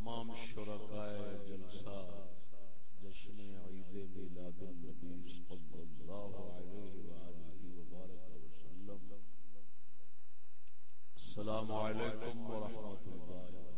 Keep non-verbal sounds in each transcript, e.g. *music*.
تمام شرکائے جلسہ جشن عید میلاد النبی صلی اللہ علیہ وآلہ وبارک وسلم۔ السلام علیکم ورحمۃ اللہ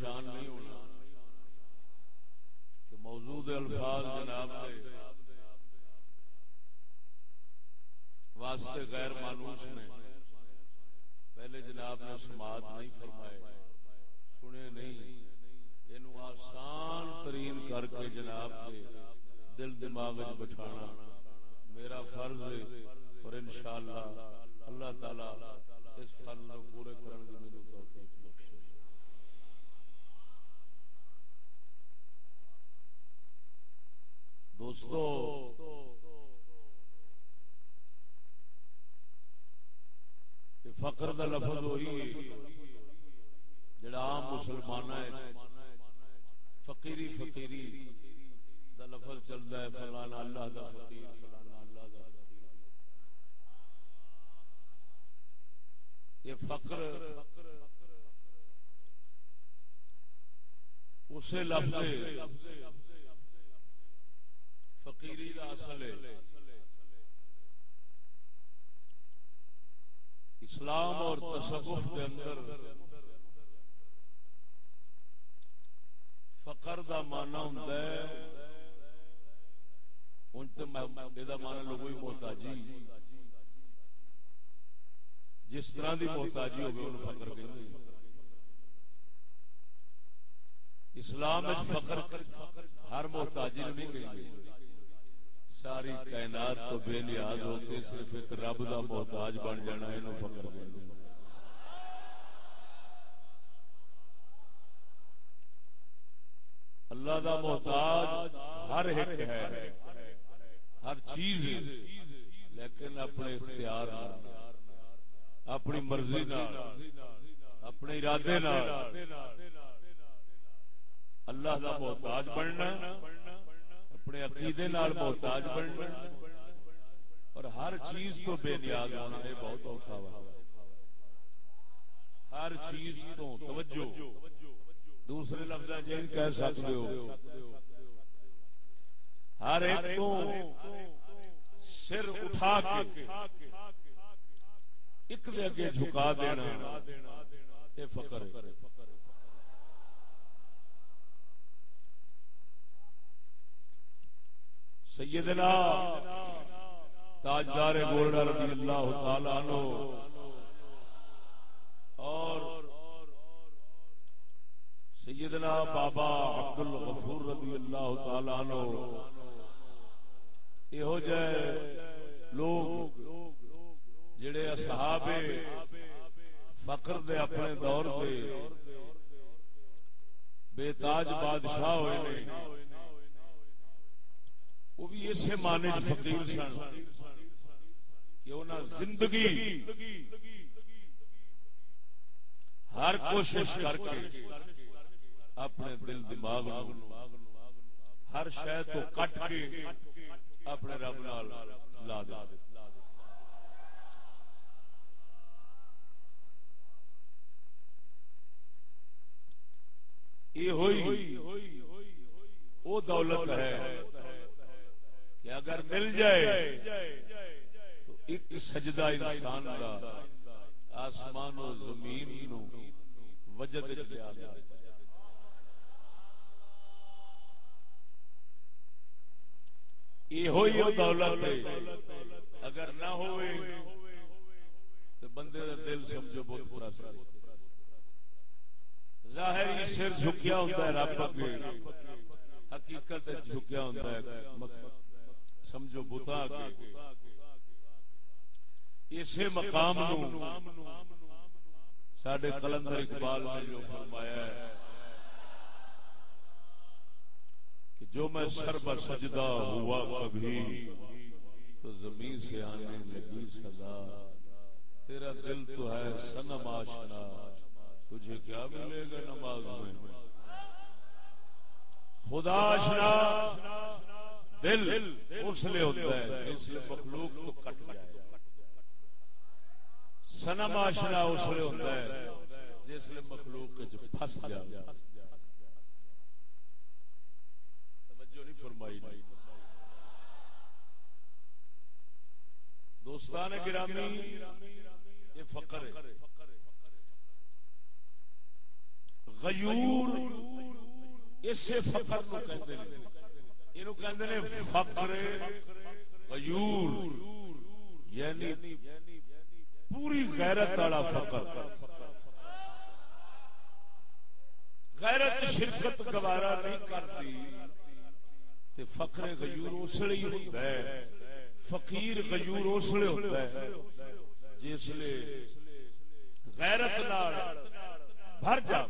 پریشان نہیں ہونا کہ موجود الفاظ جناب کے واسطے غیر مانوس نے پہلے جناب نے سماعت نہیں فرمائے، سنے نہیں۔ یہ آسان ترین کر کے جناب کے دل دماغ بٹھانا میرا فرض ہے، اور انشاءاللہ اللہ تعالی اس فرض کو پورے کرنے کی دوستو. فقر دا لفظ وہی جڑا عام مسلمان ہے، فقیری فقیری دا لفظ چلتا ہے، فلانا اللہ دا فقیر، فلانا اللہ دا فقیر۔ یہ فقر اسے لفظ فقیری دا اصل ہے۔ اسلام اور تصوف کے اندر فقر دا مانا ہوں ان مانا لوگ محتاجی۔ جس طرح کی محتاجی ہوگی ان فقر کہ اسلام فقر ہر محتاجی نہیں گئی ساری کائنات تو بے نیاز ہو کے صرف ایک رب دا محتاج بن جانا یہ فقر کہ اللہ دا محتاج ہر ایک ہے، ہر چیز لیکن اپنے اختیار اپنی مرضی اپنے ارادے اللہ دا محتاج بننا اپنے عقیدے نال محتاج بننا۔ اور ہر چیز تو بے نیاز ہونا یہ بہت اوکھا وا۔ ہر چیز تو توجہ۔ دوسرے لفظ جی کہہ سکتے ہو۔ ہر ایک تو سر اٹھا کے ایک دے اگے جھکا دینا۔ یہ فقر ہے۔ سیدنا تاجدار گولڈا رضی اللہ تعالی عنہ اور سیدنا بابا عبد الغفور رضی اللہ تعالی عنہ یہو جہ لوگ جڑے اصحاب فقر دے اپنے دور دے بے تاج بادشاہ ہوئے نے وہ بھی اسے مانے فقیر سن کہ انہاں زندگی ہر کوشش کر کے اپنے دل دماغ ہر شہ تو کٹ کے اپنے رب نال لا دے۔ یہ ہوئی، وہ دولت ہے۔ کہ اگر مل جائے تو ایک سجدہ انسان کا آسمان و زمین نو وجد لیا۔ یہ ہوئی وہ دولت اگر نہ ہوئے تو بندے کا دل سمجھو بہت برا ظاہر سر جھکیا ہوتا ہے، رب اگے۔ حقیقت جھکیا ہوتا ہے سمجھو بتا اسی مقام سڈے کلندر اقبال نے جو فرمایا ہے کہ جو میں سر پر سجدہ ہوا کبھی تو زمین سے آنے لگی سزا۔ تیرا دل تو ہے سنم آشنا، تجھے کیا ملے گا نماز میں؟ خدا آشنا۔ دل اس لیے ہوتا ہے جس لیے مخلوق تو کٹ جائے۔ سنم آشنا اس لیے ہوتا ہے جس لیے مخلوق کے جو پھنس جائے توجہ نہیں فرمائی دوستان گرامی، یہ فقر ہے۔ غیور، اسے فقر کو کہتے ہیں۔ فقر غیور یعنی پوری غیرت والا فقر۔ غیرت شرکت گوارا نہیں کرتی، تے فقر غیور اس لیے ہوتا ہے۔ فقیر غیور اس لیے ہوتا ہے۔ جس لیے غیرت نال بھر جا۔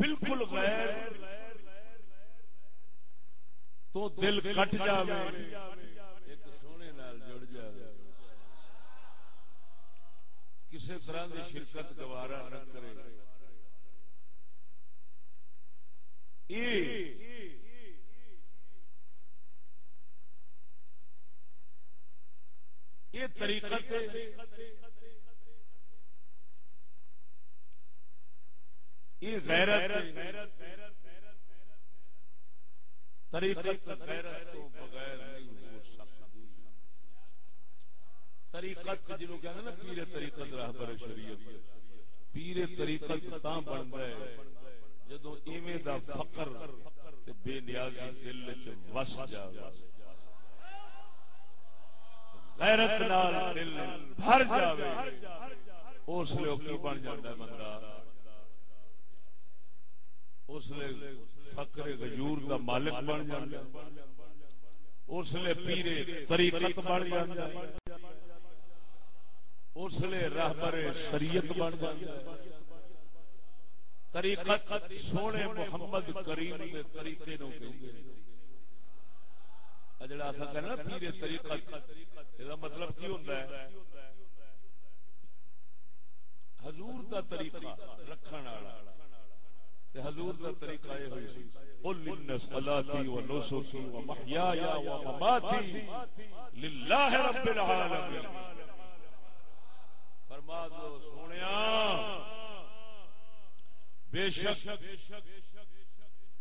بالکل غیر تو دل کٹ جائے ایک سونے نال جڑ جائے کسی طرح کی شرکت گوارا نہ کرے۔ یہ طریقہ یہ غیرت، طریقت، غیرت تو بغیر نہیں ہو سکتی۔ طریقت نا، پیر طریقت شریعت۔ پیر طریقت تا بن گئے جدو ایویں دا فقر تے بے نیازی دل وچ وس جاوے۔ غیرت نال دل بھر جاوے، اس لیے کی بن جاتا ہے بندہ؟ اس لیے فقر غیور دا مالک بن جاتا اس لیے پیرے طریقت بن جاتا اس لیے راہبر شریعت بن جاتا طریقت سونے محمد کریم کے طریقے نو کہندے جڑا اصل کہنا پیرے طریقت یہ مطلب کی ہوتا ہے؟ حضور دا طریقہ رکھن والا۔ حضور کا طریقہ یہ ہوئی سی، قل ان صلاتي ونسكي ومحياي ومماتي لله رب العالمين۔ فرما دو، سونیا، بے شک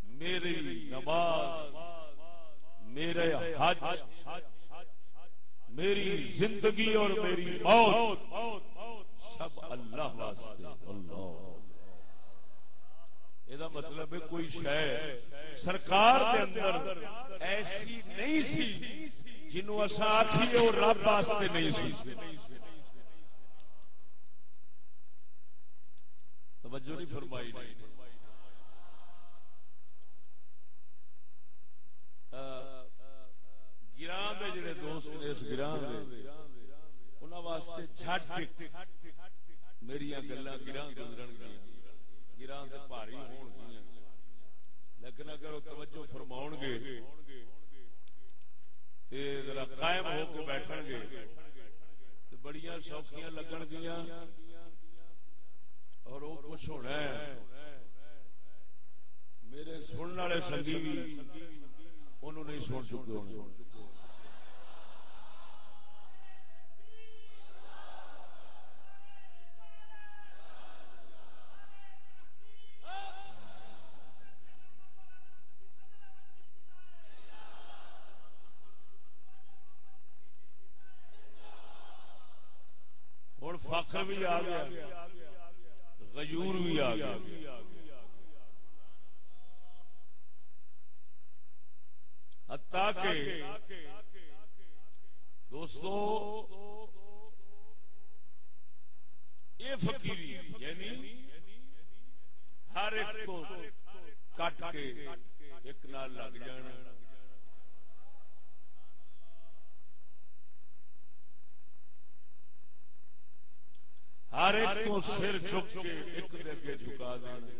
میری نماز، میرے حج، میری زندگی اور میری موت سب اللہ واسطے۔ اللہ۔ یہ مطلب ہے کوئی شہ سرکار کے اندر ایسی نہیں سی جنوں اصا آخیے وہ رب واسطے نہیں سی توجہ نہیں فرمائی نہیں گران دے جڑے دوست نے اس گران دے انہاں واسطے جھٹ میری گلاں گران گزرن گیاں گران تے بھاری ہون گیاں۔ لیکن اگر وہ توجہ فرماؤ گے تے ذرا قائم ہو کے بیٹھن گے تے بڑیاں سوکھیاں لگن گیاں اور وہ کچھ ہونا ہے۔ میرے سننے والے سنگی بھی انہوں نہیں سن چکے ہونے فخر بھی آ گیا، غیور بھی آ گیا۔ دوستو یہ فقیری یعنی ہر ایک کو کٹ کے ایک نال لگ جانا۔ ہر ایک کو سر چک کے ایک دے کے جھکا دینا۔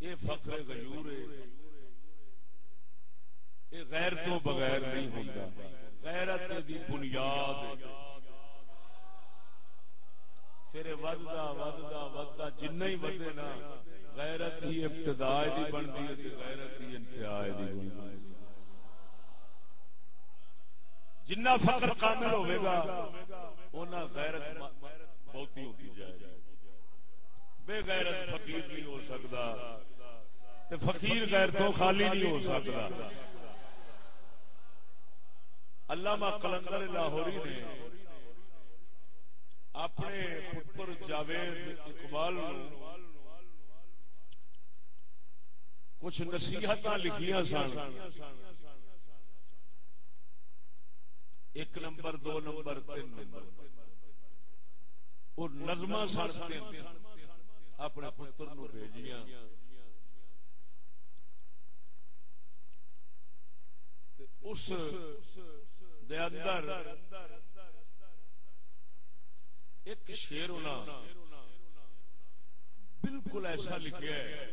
یہ فخر غیور ہے۔ یہ غیر تو بغیر نہیں ہوتا غیرت دی بنیاد پھر ودتا ودتا ودتا جن ہی ودے نا غیرت ہی ابتدا دی بنتی ہے غیرت ہی انتہا دی بنتی جنہ فخر کامل ہوئے گا، اونا غیرت بہتی ہوتی جائے بے غیرت فقیر نہیں ہو سکتا، تے فقیر غیر تو خالی نہیں ہو سکتا۔ علامہ کلندر لاہوری نے اپنے پتر جاوید اقبال کچھ نصیحت لکھیاں سن۔ ایک نمبر، دو نمبر، تین نمبر۔ اور نظم سڑتے اپنے پتر نو بھیجیاں۔ اس دے اندر ایک شیر ہونا بالکل ایسا لکھا ہے،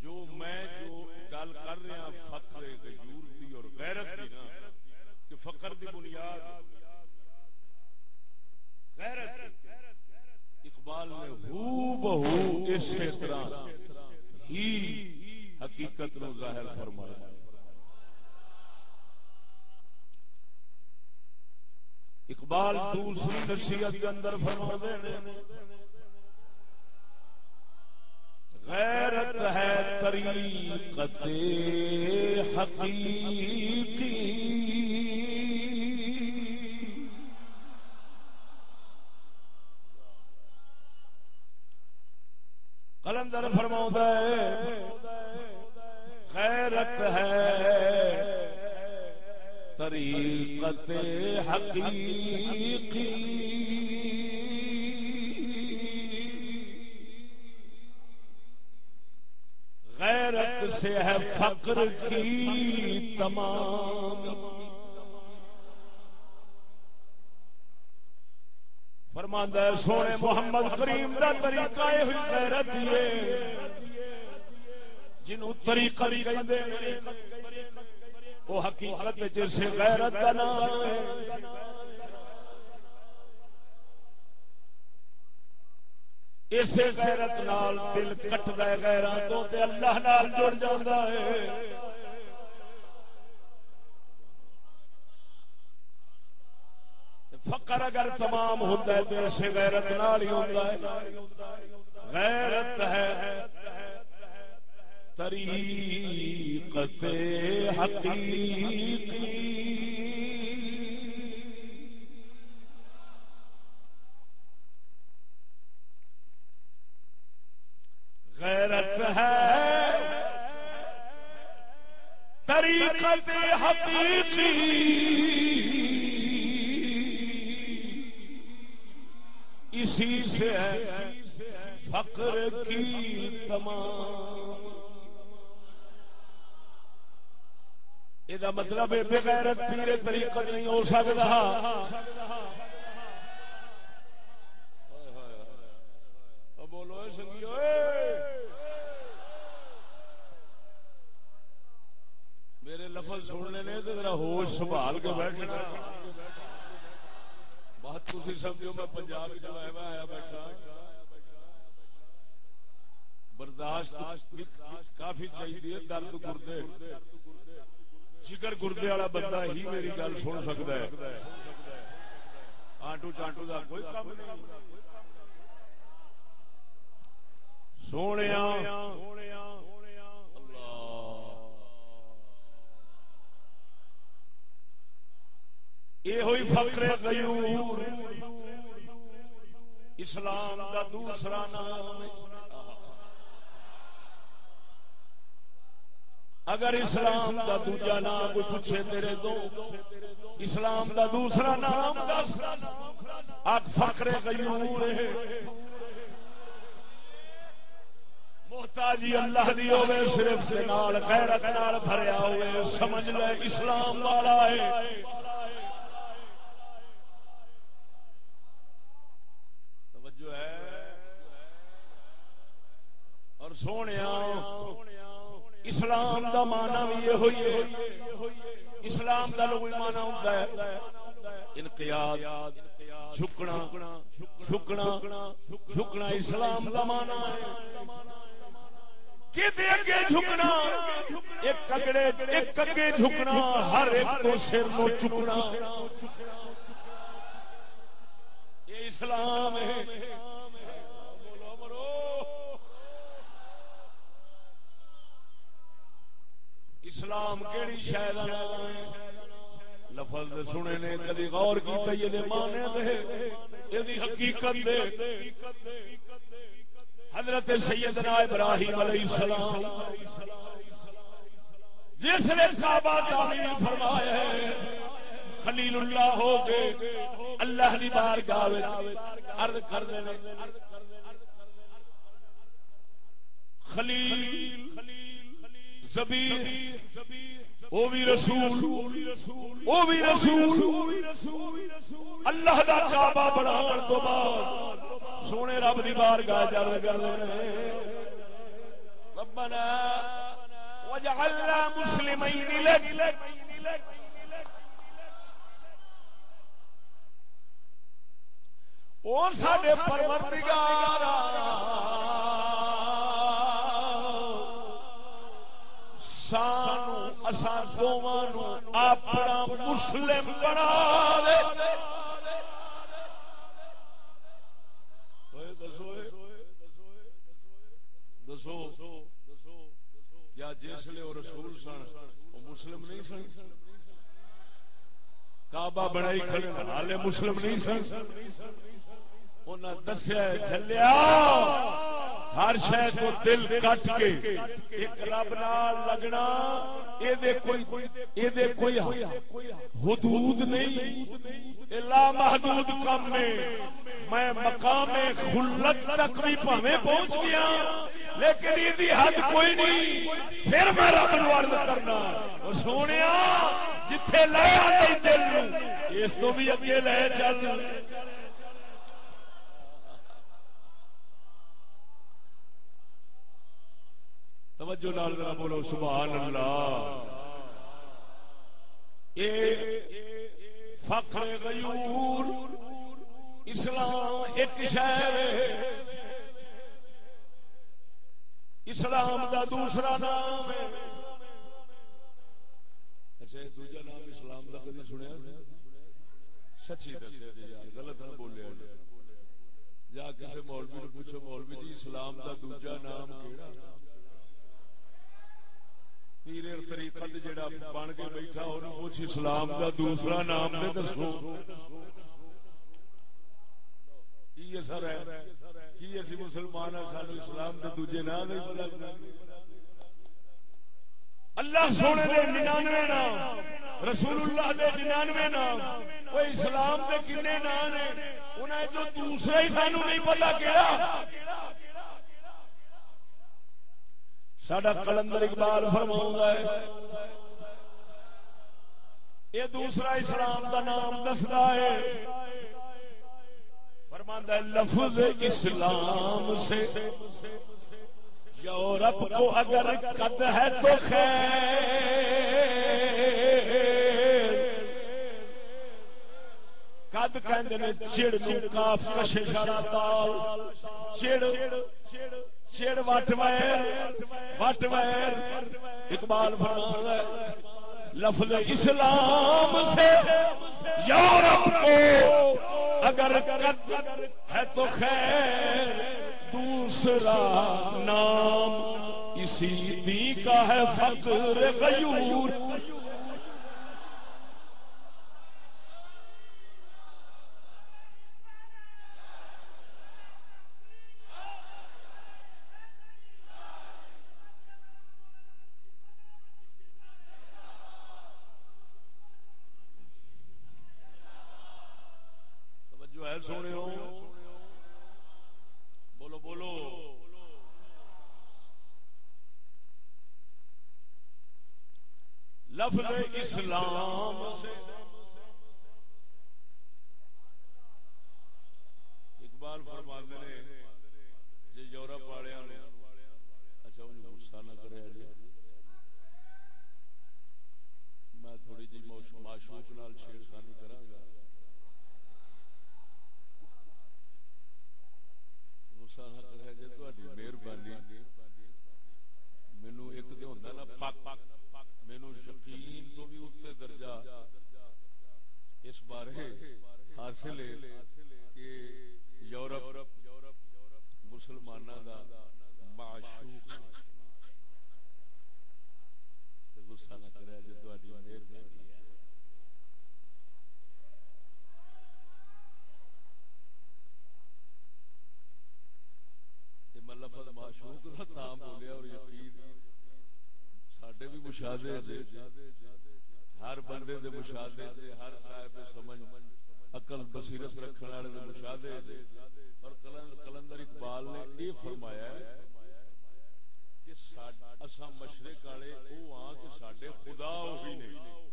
جو میں جو گل کر رہا ہاں، فخر غیور دی اور غیرت دی نا کہ فقر دی بنیاد غیرت اقبال نے ہو بہو اس طرح ہی حقیقت نو ظاہر فرمایا۔ اقبال دوسری نصیحت کے اندر فرما دے غیرت ہے طریقت حقیقی کلندر فرما خیرت ہے طریقت حقیقی۔ غیرت سے ہے فقر کی تمام۔ فرماندہ سونے محمد کریم دا طریقہ ہوئی غیرت ہے۔ جنہوں طریقہ بھی کہندے وہ حقیقت جس غیرت کا نام ہے۔ اسے غیرت نال دل کٹ دے غیران تو تے اللہ نال جڑ جاندا ہے۔ فقر اگر تمام ہوتا ہے تو ایسے غیرت نال ہی ہوتا ہے۔ غیرت ہے طریقت حقیقی۔ غیرت ہے طریقت حقیقی۔ اسی سے ہے فقر کی تمام۔ یہ مطلب ہے بغیر پیرے طریقہ نہیں ہو سکتا۔ بولو سنگیو میرے لفظ سننے نے تو میرا ہوش سنبھال کے بیٹھنا۔ بات تھی سمجھو میں پنجاب آیا بیٹھا۔ برداشت کافی چاہیے درد گردے۔ چکر گردے والا بندہ ہی میری گل سن سکتا ہے۔ آنٹو چانٹو کا کوئی کام نہیں۔ سونے یہ ہوئی فکر غیور اسلام کا دوسرا نام اگر اسلام کا دوجا نام کوئی پوچھے تیرے تو، اسلام کا دوسرا نام آپ فکر غیور ہے۔ محتاجی اللہ دی ہوے صرف نال، غیرت نال بھریا ہوئے سمجھ لے، اسلام والا ہے۔ سونے اسلام دا مانا بھی یہ ہوئی ہے اسلام دا لوگ مانا ہوتا ہے انقیاد جھکنا جھکنا جھکنا اسلام دا مانا جھکنا ایک کگڑے ایک کگے جھکنا ہر ایک کو سر کو چکنا یہ اسلام ہے اسلام کیڑی شاید لفظ سنے نے کدی غور کی مانے دے حقیقت دے۔ حضرت سیدنا ابراہیم علیہ السلام، جس نے کعبہ تعمیر فرمایا ہے خلیل اللہ ہو گئے اللہ دی بارگاہ عرض کر دے خلیل وہ بھی رسول وہ بھی رسول، اللہ کا کعبہ بنا تو بعد سونے رب دی بار جل کر ربنا وجعلنا مسلمين لك او ساڈے پروردگار سانو اساں دوواں اپنا مسلم بنا دے۔ دسو کیا جس لے رسول سن، وہ مسلم نہیں سن؟ کعبہ بنائی کھڑے حالے مسلم نہیں سن؟ انہیں دسیا چلیا ہر شہ کو دل کٹ کے۔ ایک رب نال لگنا یہ کوئی حدود نہیں۔ لا محدود کم میں میں مقام خلت تک بھی پہنے پہنچ گیا، لیکن یہ حد کوئی نہیں۔ پھر میں رب نرد کرنا سونے، جتھے لے آتے دل اس تو بھی اگے لے چل۔ توجہ لال ذرا بولو، سبحان اللہ۔ اے فخر غیور، اسلام ایک شہر اسلام دا دوسرا نام ہے۔ اچھا دوجا نام اسلام دا کدی سنیا سچی دسیا جی، یار، غلط نہ بولیا جی۔ جا کسی مولوی نے پوچھو، مولوی جی اسلام دا دوجا نام کیڑا؟ پیر طریقت جڑا بن کے بیٹھا انہوں پوچھ اسلام دا دوسرا نام دے دسو۔ کی اثر ہے؟ کی اسی مسلمان ہیں سانو اسلام دے دوجے نام نہیں پتہ اللہ سونے دے ننانوے نام رسول اللہ دے ننانوے نام۔ وہ اسلام دے کنے نام ہیں۔ انہیں جو دوسرا ہی سانو نہیں پتا کہڑا سڈا کلندر اقبال فرما ہے، یہ دوسرا اسلام کا نام دستا ہے۔ فرماندہ ہے، لفظ اسلام سے یورپ کو اگر قد ہے تو خیر۔ کد کہ چڑ کاف کش اشارہ تال، چڑ چڑ وٹ ویر وٹ ویر اقبال فرما لفظ اسلام سے یورپ کو اگر قد ہے تو خیر، دوسرا نام اسی دی کا ہے فقر غیور۔ ہے سونے بولو بولو۔ لفظ اسلام اقبال فرما نے جی یورپ والے اچھا غصہ نہ کرے جی میں تھوڑی جی معشوق نال چھیڑ خانی کرا گا۔ مہربانی مینو ایک تو ہوتا نا پاک مینو یقین تو بھی اتنے درجہ اس بارے حاصل ہے کہ یورپ مسلمانوں کا معشوق غصہ نہ کرے جی تاری مہربانی میں لفظ معشوق کا نام بولیا اور یقین سڈے بھی مشاہدے ہر بندے دے مشاہدے سے ہر صاحب سمجھ، عقل، بصیرت رکھنے والے دے مشاہدے اور کلندر اقبال نے یہ فرمایا کہ اساں مشرق والے وہ ہاں کہ سڈے خدا وہی نہیں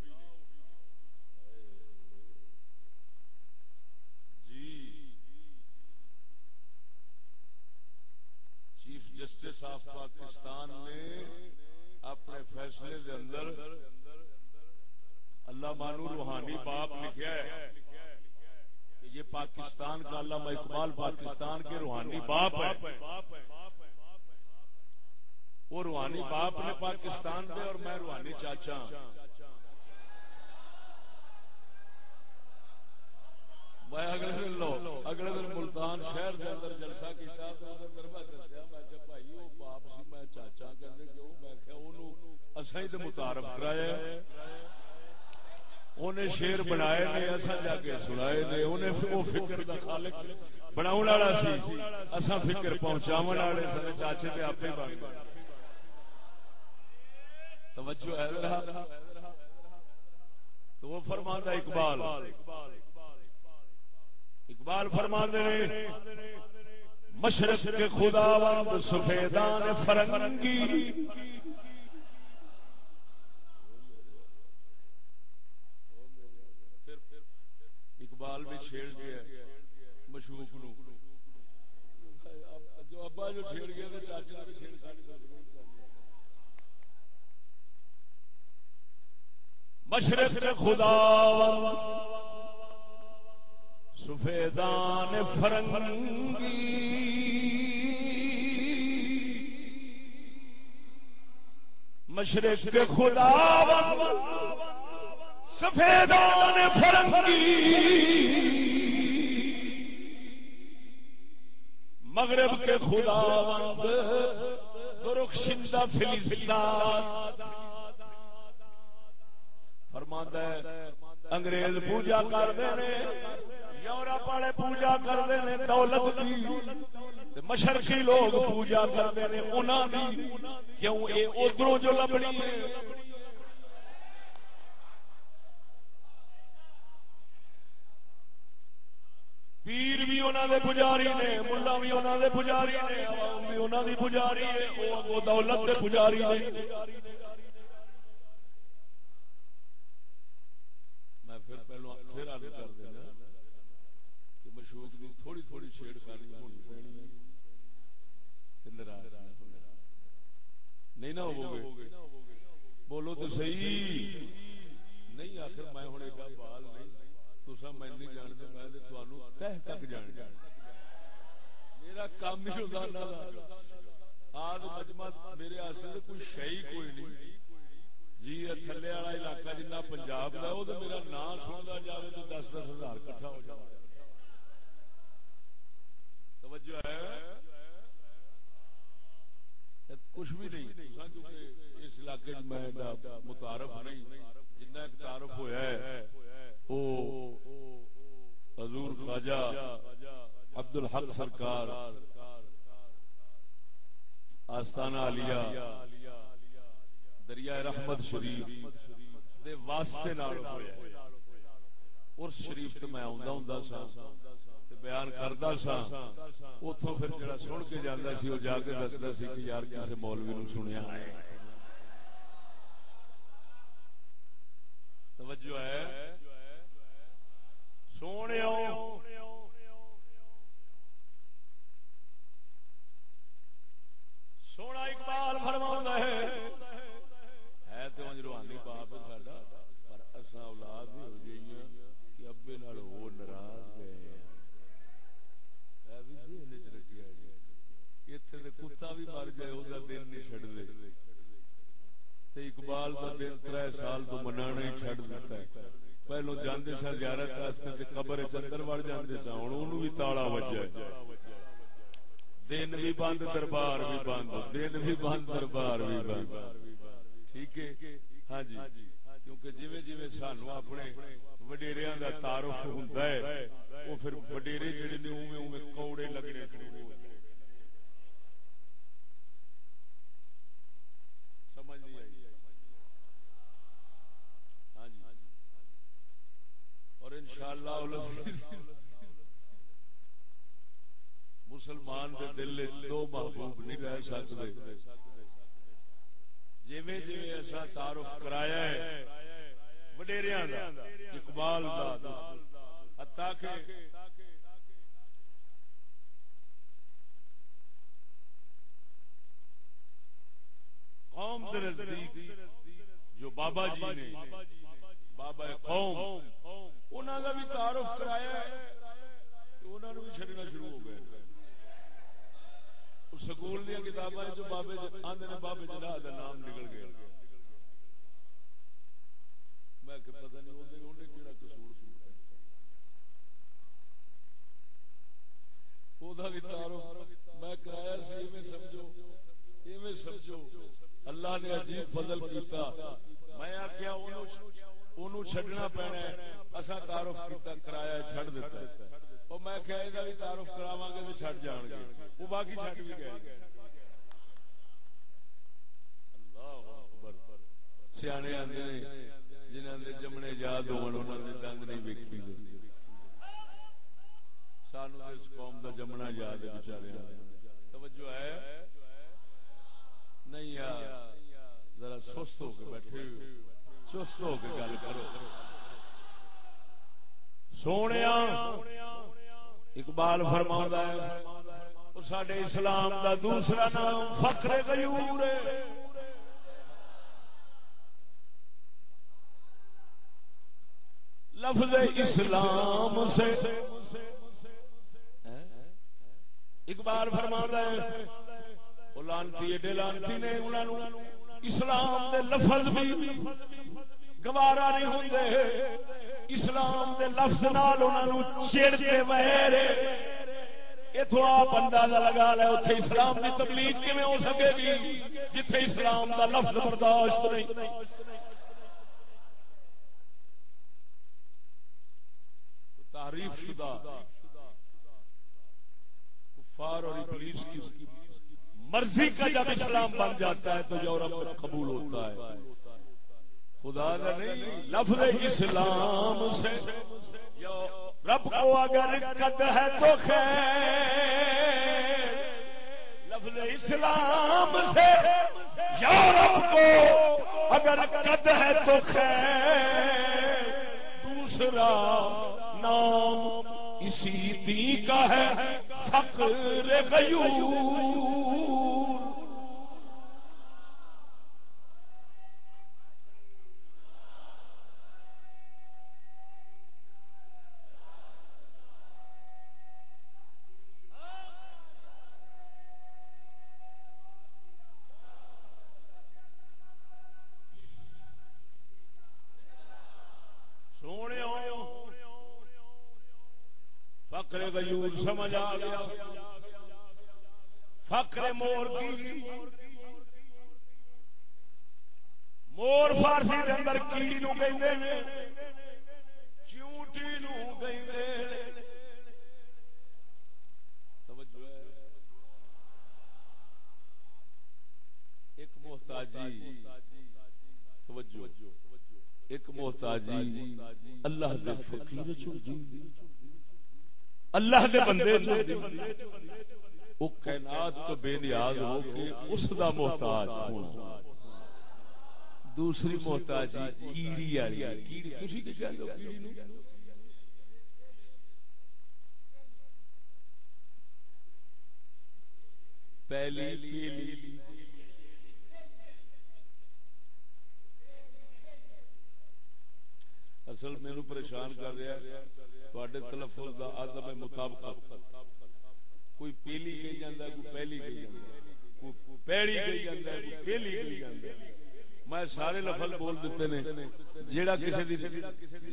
جی۔ چیف جسٹس آف پاکستان نے اپنے فیصلے دے اندر اللہ مانو روحانی باپ لکھا ہے کہ یہ پاکستان کا علامہ اقبال پاکستان کے روحانی باپ ہے۔ وہ روحانی باپ نے پاکستان دے اور میں روحانی چاچا ہاں۔ میں اگلے دن لو اگلے دن ملتان شہر کے اندر جلسہ کیتا تو اندر میں دسیا، میں کہ بھائی وہ باپ سی، میں چاچا کہندے کہ وہ میں کہ اونوں اساں ہی تے متعارف کرایا اونے شیر بنائے نے، اساں جا کے سنائے نے، اونے وہ فکر دا خالق بناون والا سی۔ اساں فکر پہنچاون والے سنے چاچے تے اپے بن گئے۔ توجہ ہے۔ رہا تو وہ فرماندا اقبال اقبال فرما دے مشرق کے خدا وند سفیدان فرنگی۔ اقبال بھی چھیڑ گیا مشوق نو۔ جو ابا جو چھیڑ گیا تو چاچا بھی چھیڑ مشرق کے خدا سفیدان فرنگی۔ مشرق کے خدا سفیدان فرنگی۔ مغرب کے خدا رخشندہ فلسطین۔ فرماندہ انگریز پوجا کرتے ہیں۔ یورپ والے پوجا کرتے ہیں، دولت کی۔ مشرقی لوگ پوجا کرتے ہیں انہوں کی کیوں؟ یہ ادھر جو لبنی ہے۔ پیر بھی انہوں دے پجاری نے، ملا بھی انہوں دے پجاری نے عوام بھی انہوں دی پجاری ہے وہ اگو دولت دے پجاری نے میں پھر پہلو پھر آگے کر دینا کہ مشوق دی تھوڑی تھوڑی چھیڑ خانی ہونی پینی ناراض نہیں نہ ہو گے بولو تو صحیح۔ نہیں آخر میں ہوں ایڈا بال نہیں۔ تسا میں نہیں جانتے میں تمہوں تہ تک جان میرا کام ہی ہوتا آج مجمع میرے آستے کوئی شہی کوئی نہیں۔ جی تھلے والا علاقہ جنہ پنجاب کا وہ تو میرا نام سنتا جائے تو دس دس ہزار کٹھا ہو جائے توجہ ہے؟ کچھ بھی نہیں۔ اس علاقے میں متعارف نہیں، جنہ تعارف ہوا ہے، وہ حضور خواجہ عبد الحق سرکار، آستانہ علیہ دریا رحمت شریف دے واسطے نال ہویا اور شریف تے میں آندا ہوندا سا۔ بیان کردا سا اوتھوں پھر جڑا سن کے جاندا سی، او جا کے دسدا سی کہ یار کسے مولوی نو سنیا ہے۔ توجہ ہے؟ سونے سونا اقبال فرما ہے تو روحانی باپ ساڈا، پر اصا اولاد بھی ہو جائیں کہ ابے نال وہ ناراض گئے کتا بھی مر جائے وہ دن نہیں چڑ دے تے اقبال کا دن تر سال تو منا ہی چڑ دیتا ہے پہلو جانے سا زیارت واسطے تے قبر چندر وڑ جانے سا ہوں بھی تالا وجہ دن بھی بند دربار بھی بند دن بھی بند دربار بھی بند ٹھیک ہے ہاں جی کیونکہ جی جی سانو اپنے وڈیریا کا تعارف ہوں وہ پھر وڈیرے جڑے نے اوے اوے کوڑے لگنے سمجھ نہیں آئی ہاں جی اور انشاءاللہ مسلمان دے دل دو محبوب نہیں رہ سکتے۔ جویں جویں ایسا تعارف کرایا ہے، وڈیریاں دا، اقبال دا حتا کہ قوم دے نزدیک جو بابا جی نے بابا قوم، انہاں دا بھی تعارف کرایا ہے انہاں نو بھی چھڈنا شروع ہو گئے سکول دیا کتاباں جو بابے آدھے نے بابے جناح کا نام نکل گیا۔ میں کہ پتہ نہیں انہیں انہیں کیڑا قصور خدا بھی تعارف میں کرایا سی، ایویں سمجھو ایویں سمجھو۔ اللہ نے عجیب فضل کیتا۔ میں آخیا انہوں چھڈنا پینا ہے۔ اسا تعارف کیتا، کرایا چھڈ دیتا ہے۔ میں بھی تعارف کراوا گے تو چڑ جان گے۔ وہ باقی چڑ بھی گئے۔ سیانے آدھے جنہوں نے جمنے یاد ہونے دنگ نہیں ویکھی سانو اس قوم کا جمنا یاد ہے بچارے توجہ ہے؟ نہیں یار، ذرا سست ہو کے بیٹھے چست ہو کے گل کرو۔ سونے اقبال فرما ہے سڈے اسلام دا دوسرا نام فخر غیور لفظ اسلام سے اقبال فرما ہے لانتی، ایڈے لانتی نے اسلام دے لفظ بھی گوارا نہیں ہوتے اسلام دے لفظ نال انہوں چڑ کے اتو آپ اندازہ لگا لے اتنے اسلام کی تبلیغ کیون ہو سکے گی؟ جتھے اسلام دا لفظ برداشت نہیں۔ تعریف شدہ۔ کفار اور ابلیس کی مرضی کا جب اسلام بن جاتا ہے تو یورپ قبول ہوتا ہے۔ خدا نہیں، لفظ اسلام سے۔ رب کو اگر قد ہے تو خیر۔ لفظ اسلام سے۔ یا رب کو اگر قد ہے تو خیر۔ دوسرا نام اسی دی کا ہے، فقر غیور۔ سمجھ آ گیا۔ فقر مور کی۔ مور فارسی کے اندر کیڑی نو کہ چیوٹی نو کہ ایک محتاجی۔ توجہ۔ ایک محتاجی۔ اللہ دے فقیر چوں جی۔ اللہ دے بندے وہ کائنات تو بے نیاز ہو کے اس دا محتاج ہونا دوسری محتاجی کیڑی والی کیڑی تسی کی کیڑی نو؟ پہلی پیلی اصل مینو پریشان کر رہا ہے تھوڑے تلفظ دا ادب مطابق کوئی پیلی گئی جاندہ کوئی پہلی گئی جاندہ کوئی پیڑی گئی جاندہ کوئی پیلی گئی جاندہ میں سارے لفظ بول دیتے نے، جیڑا کسی دی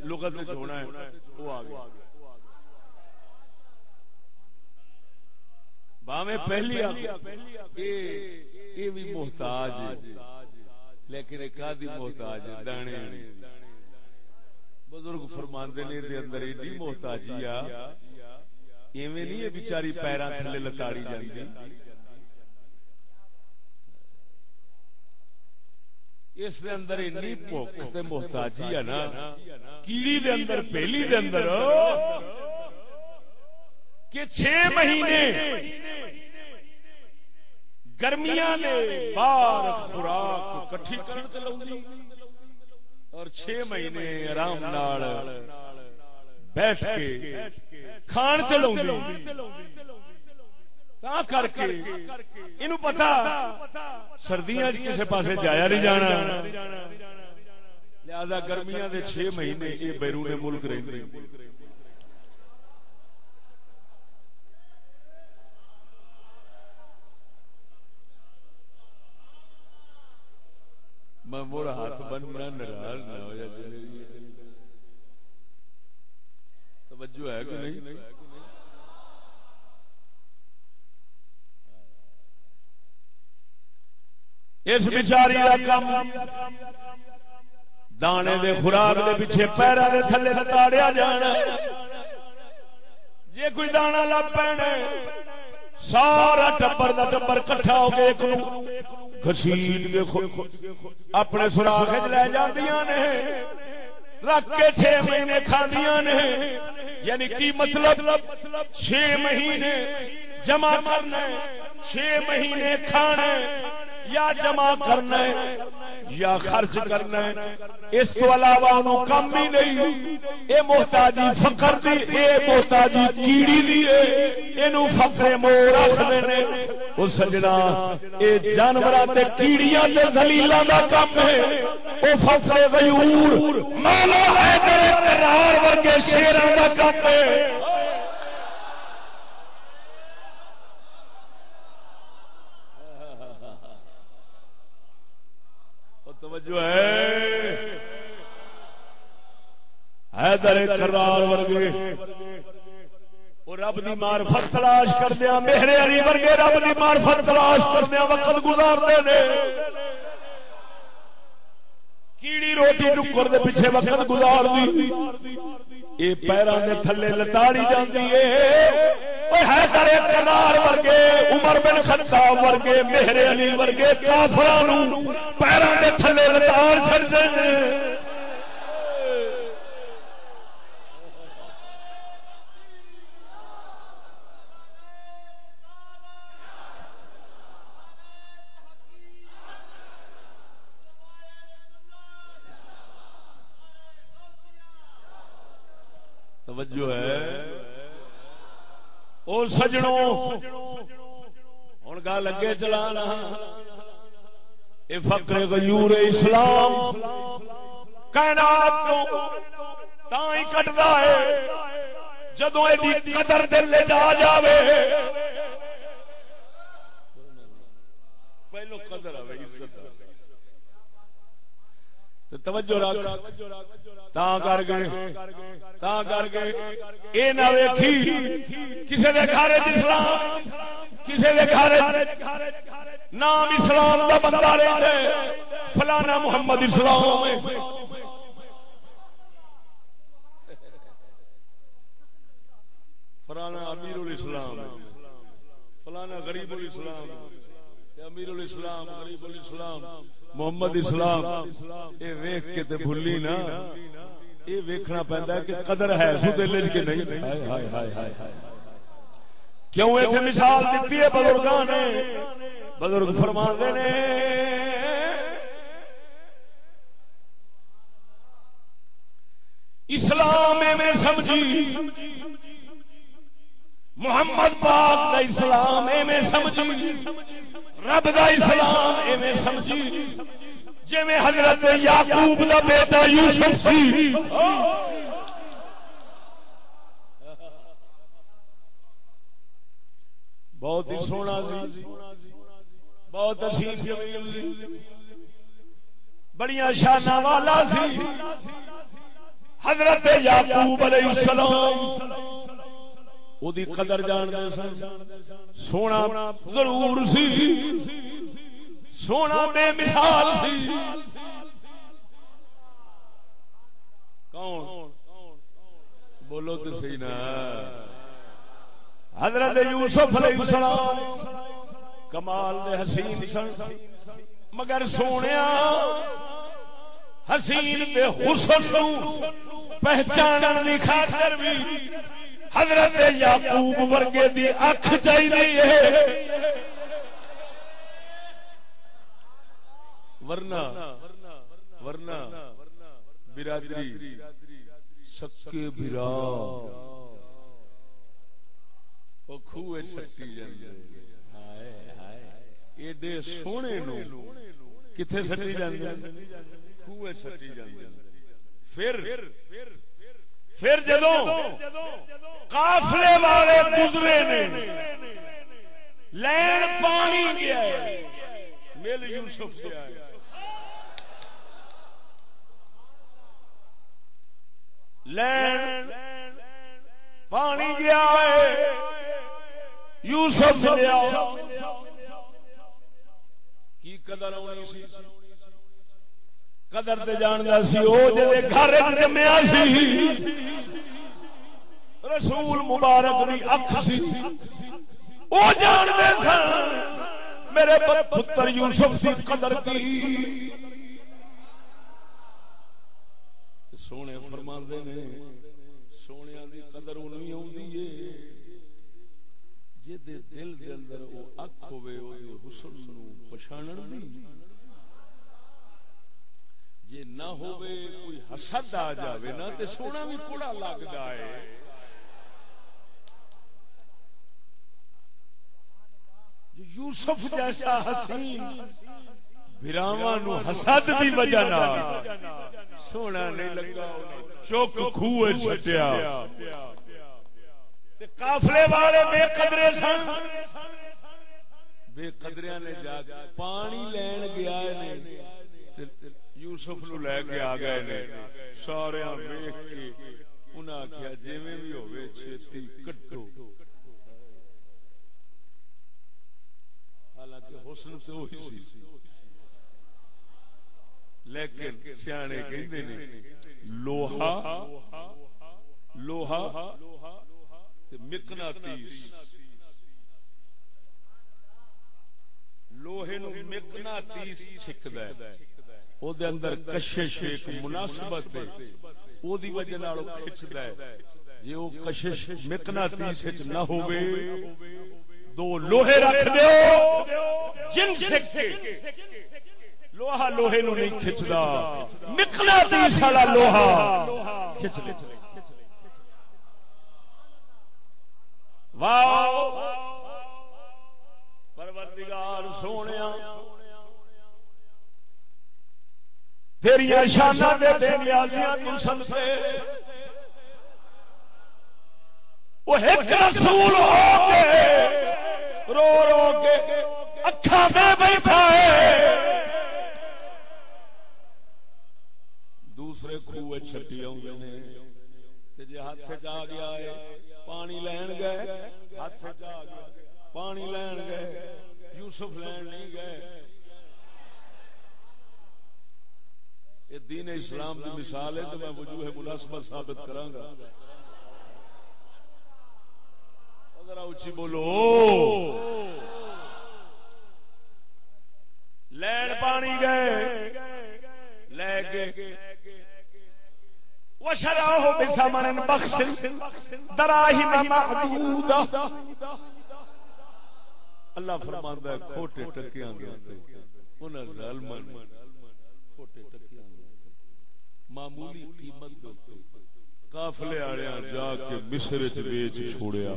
لغت میں چھوڑا ہے، وہ آگے باہمیں پہلی آگے یہ بھی محتاج ہے۔ لیکن ایک آدھی محتاج ہے، دانے بزرگ فرماندے نے دے اندر ایڈی محتاجی آ، ایویں نہیں ہے بیچاری پیراں تھلے لتاڑی جاندی۔ اس دے اندر اتنی بھوک تے محتاجی ہے نا، کیڑی دے اندر، پہلی دے اندر۔ کہ چھ مہینے گرمیاں نے بار خوراک کٹھی کرن تے لاؤندی اور چھ مہینے آرام نال بیٹھ کے کھان چلو کر کے یہ پتا سردیاں کسی پاس جایا نہیں جانا۔ لہذا گرمیاں دے چھ مہینے یہ بیرون ملک رہے میں مڑ ہاتھ بننا ناراض نہ ہو جائے جی توجہ ہے کہ نہیں؟ اس بچاری کا کام دانے دے خوراک دے پیچھے پیروں دے تھلے تاڑیا جانا جے کوئی دانا لگ پینے، سارا ٹبر دا ٹبر کٹھا ہو کے ایک گھسیٹ کے اپنے سوراخ لے جاندیاں نے۔ رکھ کے چھ مہینے کھاندیاں نے یعنی کی مطلب؟ چھ مہینے جمع کرنا چھ مہینے کھانے یا جمع کرنا یا خرچ کرنا اس کو علاوہ انہوں کم ہی نہیں۔ اے محتاجی فقر دی، اے محتاجی کیڑی دی اینو فقر مور رکھنے نے۔ او سجنا، اے جانوراں تے کیڑیاں تے ذلیلاں دا کم ہے۔ او فقر غیور، مال مولا ورگے توجہ ہے۔ حیدر کرار ورگے۔ رب دی معرفت تلاش کردیا میرے علی ورگے رب دی معرفت تلاش کردیا وقت گزارتے کیڑی روٹی ٹکر دے پیچھے وقت گزار دی یہ پیروں کے تھلے لتاڑی جاتی ہے کنار ورگے، عمر بن خطاب ورگے میرے علی ورگے کافران پیروں کے تھلے لتاڑ چڑتے توجہ ہے۔ او سجنوں۔ ہوں گل اگے چلانا۔ اے فقر غیور اسلام۔ کائنات تو تائی کٹدا ہے۔ جدوں ایڈی قدر دل لے جا جاوے۔ پہلو قدر آوے عزت آوے توجہ رکھ۔ تا کر گئے۔ تا کر گئے۔ اے نہ ویکھی۔ کسے دے گھر اسلام، کسے دے گھر نام اسلام دا بندہ رہندا فلانا محمد اسلام ہے۔ فلانا امیر الاسلام فلانا غریب الاسلام امیر الاسلام، غریب الاسلام۔ محمد اسلام اے ویکھ کے تے بھلی نا اے ویکھنا پیندا ہے کہ قدر ہے سو دل وچ کہ نہیں۔ ہائے ہائے ہائے ہائے کیوں ایتھے مثال دتی ہے بزرگاں نے؟ بزرگ فرماندے نے اسلام میں سمجھی محمد پاک دا اسلام ایویں سمجھی۔ رب دا اسلام ایویں سمجھی جی میں حضرت یعقوب دا بیٹا یوسف سی۔ بہت ہی سونا سی، بہت عظیم سی۔ بڑی شانہ والا سی۔ حضرت یعقوب علیہ السلام دی قدر جان سن سونا ضرور سی سونا بے مثال سی کون بولو تو سی نا حضرت یوسف علیہ السلام کمال دے حسین سن مگر سونے حسین دے حسن پہچان خاطر بھی حضرت یعقوب ورگے دی اکھ چاہیے ورنہ ورنہ، برادری، سکے برا۔ خوہ سٹی ایڈے سونے نو کتنے سٹی جانے خوہ سٹی جانے پھر پھر جدو کافلے والے گزرے نے، لین پانی گیا مل یوسف سے آئے۔ لین پانی گیا ہے یوسف لیا کی قدر ہونی سی؟ قدر تے جاندا سی، او جے گھر جمیا سی، رسول مبارک دی اکھ سی، او جاندے سن میرے پتر یوسف دی قدر کی۔ سونے فرماندے نے، سونیا دی قدر انہی جے دے دل دے اندر او اکھ ہوے او حسن نو پہچانن دی۔ جے نہ ہوے کوئی حسد آ جاوے نا تے سونا بھی کوڑا لگدا ہے۔ یوسف جیسا حسین براوا نو حسد دی وجہ نہ سونا نہیں لگا چوک کھوے چھٹیا تے قافلے والے بے قدرے سن۔ بے قدریاں نے جا پانی لین گیا نے یوسف نو لے کے آ گئے نے۔ سارے ویکھ کے انہاں آخیا جویں بھی ہوے چھتی، کٹو۔ حالانکہ حسن تو وہی سی۔ لیکن سیانے کہندے نے، لوہا لوہا تے مقناطیس لوہے نو مقناطیس چھکدا ہے۔ او دے اندر کشش ایک مناسبت ہے او دی وجہ نال او کھچدا ہے جے او کشش مقناطیس وچ نہ ہوے دو لوہے رکھ دیو جن سکتے لوہا لوہے نو نہیں کھچدا مقناطیس والا لوہا کھچ لے واہ پروردگار سونے تیریا شانہ دے دے نیازیاں تو سب سے وہ ایک رسول ہو کے رو رو کے اکھا دے بیٹھا ہے۔ دوسرے خوہ چھٹی آؤں جی ہاتھ جا گیا ہے، پانی لین گئے۔ ہاتھ جا گیا، پانی لین گئے، یوسف لین نہیں گئے۔ یہ دین اسلام کی مثال ہے تو میں وجوہ مناسبت ثابت کرا گا ذرا اچھی بولو۔ لین پانی گئے۔ لے کے وشراه بثمن بخس دراهم معدودة اللہ فرماندا ہے، کھوٹے ٹکیاں دے انہاں ظالمان کھوٹے ٹکیاں معمولی قیمت دے قافلے والے جا کے مصر وچ بیچ چھوڑیا۔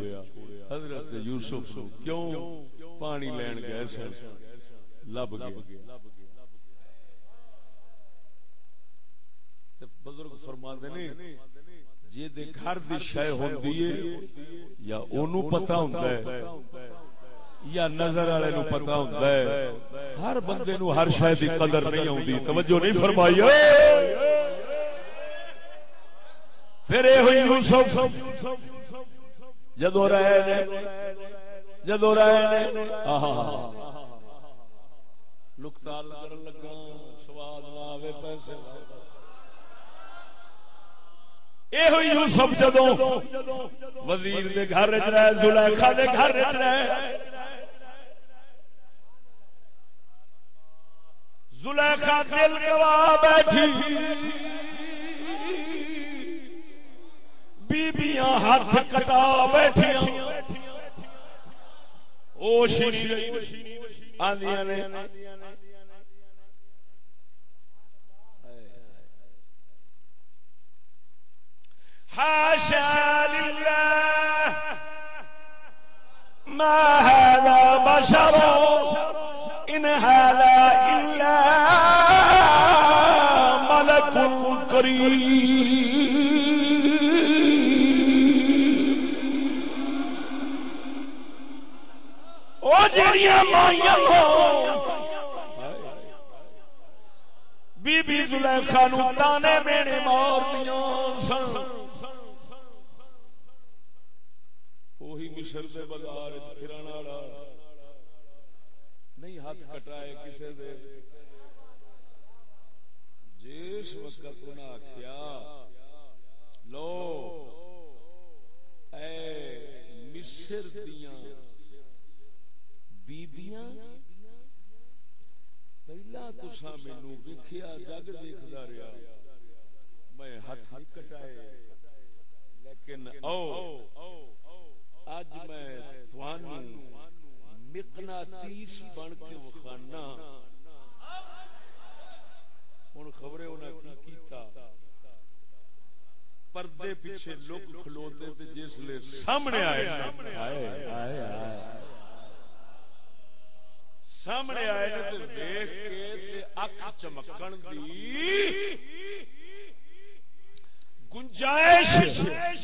حضرت یوسف کیوں پانی لین گئے سن؟ لب گئے بزرگ فرما نے جی گھر کی شہ ہوتی ہے یا اونوں پتا ہوں یا نظر والے نو پتا ہوتا ہے، ہر بندے نو ہر شاید کی قدر نہیں آتی توجہ نہیں فرمائی۔ پھر یہ جدو رہے جدو رہے لکتال لگا سواد نہ پیسے یہ یوسف جدو وزیر دے گھر رہے، زلیخا دے گھر رہے۔ زلیخا دل گوا بیٹھی۔ بیبیاں ہاتھ کٹا بیٹھی او شری آندیاں نے حاشا لله ما هذا بشر إن هذا إلا ملك كريم جڑیاں مائیاں بی بی زلیخا نو تانے مینے مار دیاں سن۔ مصر دے بازار پھرن والا۔ نہیں ہاتھ کٹائے کسے دے۔ جس وقت انہیں آخیا لو، اے مصر دیاں بیبیاں، پہلا تسا مینو ویکیا جگ دیکھتا رہا میں ہاتھ نہیں کٹائے، لیکن او اج میں تھوانو مقناطیس بن کے وکھانا۔ ہن خبریں انہاں کی کیتا۔ پردے پیچھے لوگ کھلوتے تے جس لے سامنے آئے۔ سامنے آئے تے دیکھ کے تے اکھ چمکن دی۔ گنجائش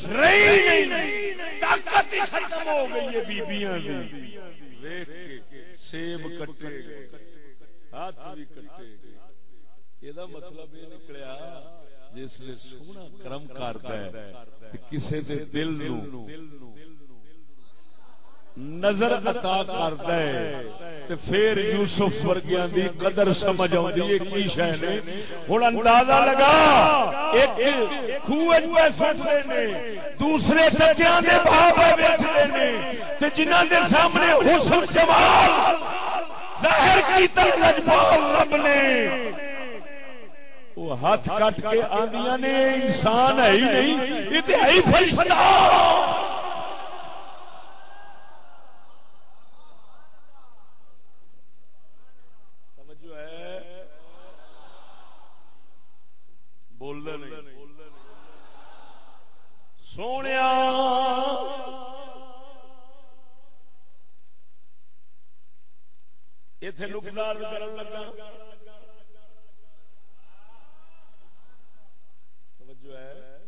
رہی نہیں، طاقت ہی ختم ہو گئی ہے بیبیاں سیب کٹے گئے، ہاتھ بھی کٹے گئے۔ یہ مطلب یہ نکلیا جس نے سونا کرم کرتا ہے کسی دے دل نو نظر عطا کرتا ہے۔ تے پھر یوسف ورگیاں دی قدر سمجھ آتی ہے کی شہ نے۔ ہوں اندازہ لگا، ایک خوہ پہ سٹتے نے، دوسرے ٹکیاں دے بھاؤ پہ بیچتے نے۔ تے جنہاں دے سامنے حسن جمال، ظاہر کی تر لجپال رب نے۔ وہ ہاتھ کٹ کے آندیاں نے، انسان ہے ہی نہیں، یہ تے ہے بولنے نہیں۔ سونے اتے نقدار کر لگا۔ توجہ ہے۔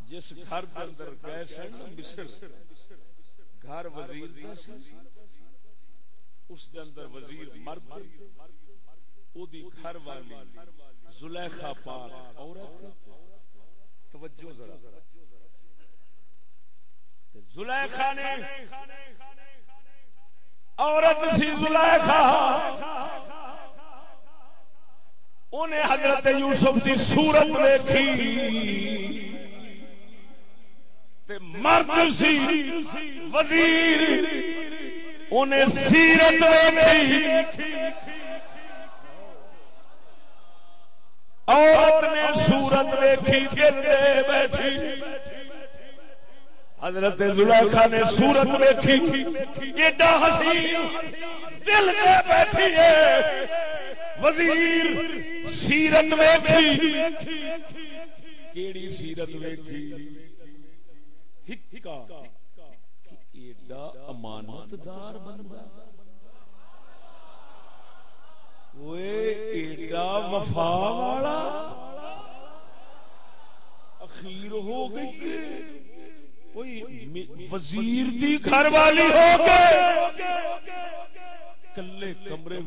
جس گھر کے اندر گئے سن مصر گھر وزیر اس کے اندر وزیر مرد۔ دی گھر والی زلیخا پاک، عورت؟ توجہ ذرا۔ زلیخا نے عورت سی زلیخا۔ انہیں حضرت یوسف کی صورت دیکھی مرد سی وزیر انہیں سیرت دیکھی عورت نے صورت دیکھی گرے بیٹھی۔ حضرت زلیخا نے صورت دیکھی ایڈا حسین دل دے بیٹھی ہے۔ وزیر سیرت ویکھی۔ کیڑی سیرت ویکھی؟ ہکا۔ ایڈا امانتدار بندہ۔ ایڈا وفا والا اخیر ہو گئی کوئی وزیر دی گھر والی ہو گئے کلے کمرے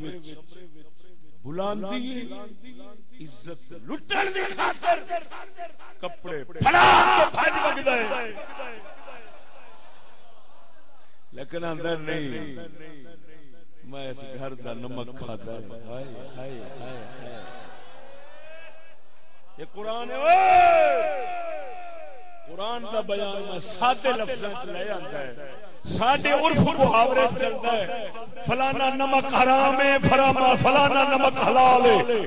بلاندی عزت لٹن دی خاطر کپڑے پھڑا کے بھج بگ گئے لیکن اندر نہیں میں اس گھر کا نمک کھاتا ہے۔ ہائے ہائے ہائے ہائے۔ یہ قرآن قرآن کا بیان میں سادے لفظ لے آتا ہے۔ ساڈے عرف محاورے چلتا ہے۔ فلانا نمک حرام ہے فراما فلانا نمک حلال ہے۔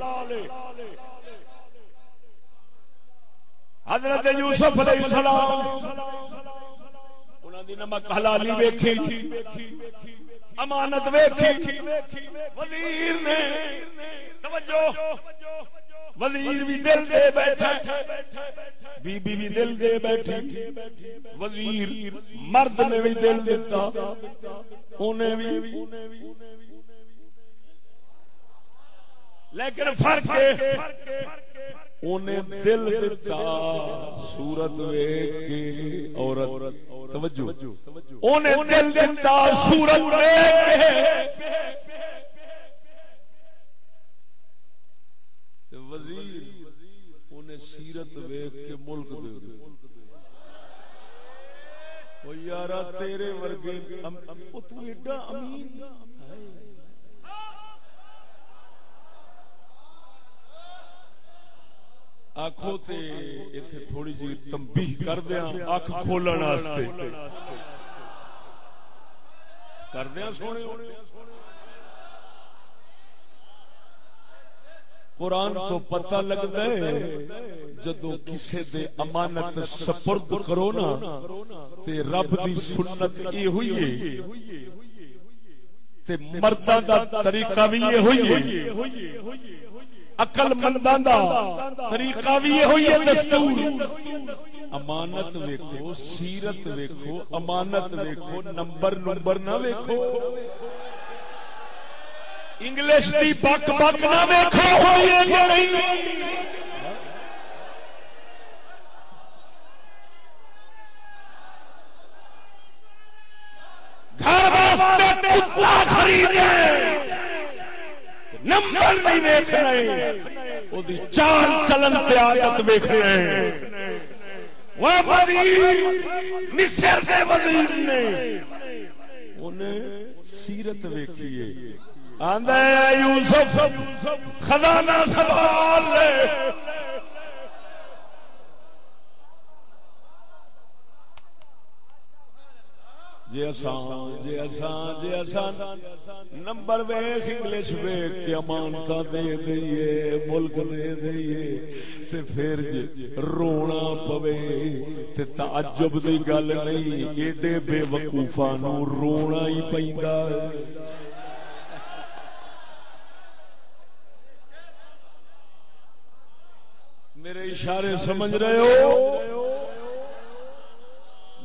حضرت یوسف علیہ السلام انہوں دی نمک حلالی ویکھی۔ امانت ویکھی۔ وزیر نے توجہ۔ وزیر بھی دل دے بیٹھا۔ بی بی بھی دل دے بیٹھی۔ وزیر مرد نے بھی دل دیتا۔ انہیں بھی۔ لیکن فرق ہے۔ انہیں دل دیتا سورت ویک کے عورت، توجہ انہیں دل دیتا سورت ویک وزیر انہیں سیرت ویک کے ملک دے دے وہ یارا تیرے ورگے تو ایڈا امین آخو تے اتنے تھوڑی جی تمبی کر دیا ہاں، اکھ کھولن کر دیا ہاں سونے؟ قرآن تو پتہ لگتا ہے، جدو کسے دے امانت سپرد کرو نا، تے رب دی سنت یہ ہوئی ہے۔ تے مردہ دا طریقہ بھی یہ ہوئی ہے۔ اقل منداں دا طریقہ بھی یہ ہوئی ہے دستور۔ امانت ویکھو، سیرت ویکھو، امانت ویکھو، نمبر نمبر نہ ویکھو۔ انگلش دی بک بک نہ ویکھو، ہوئی ہے یا نہیں؟ گھر واسطے کتا خریدے۔ نمبر نہیں ویخ رہے وہ چال چلن تیارت ویخ رہے وہ مصر کے وزیر نے انہیں سیرت ویکھیے آندے یوسف خزانہ سوال لے جی اسان جی اسان جی اسان نمبر ویخ انگلش ویخ کے امانتا دے دئیے، ملک دے دئیے، تے پھر جی رونا پوے، تے تعجب دی گل نہیں، ایڈے بے وقوفا نو رونا ہی پیندا ہے۔ میرے اشارے سمجھ رہے ہو؟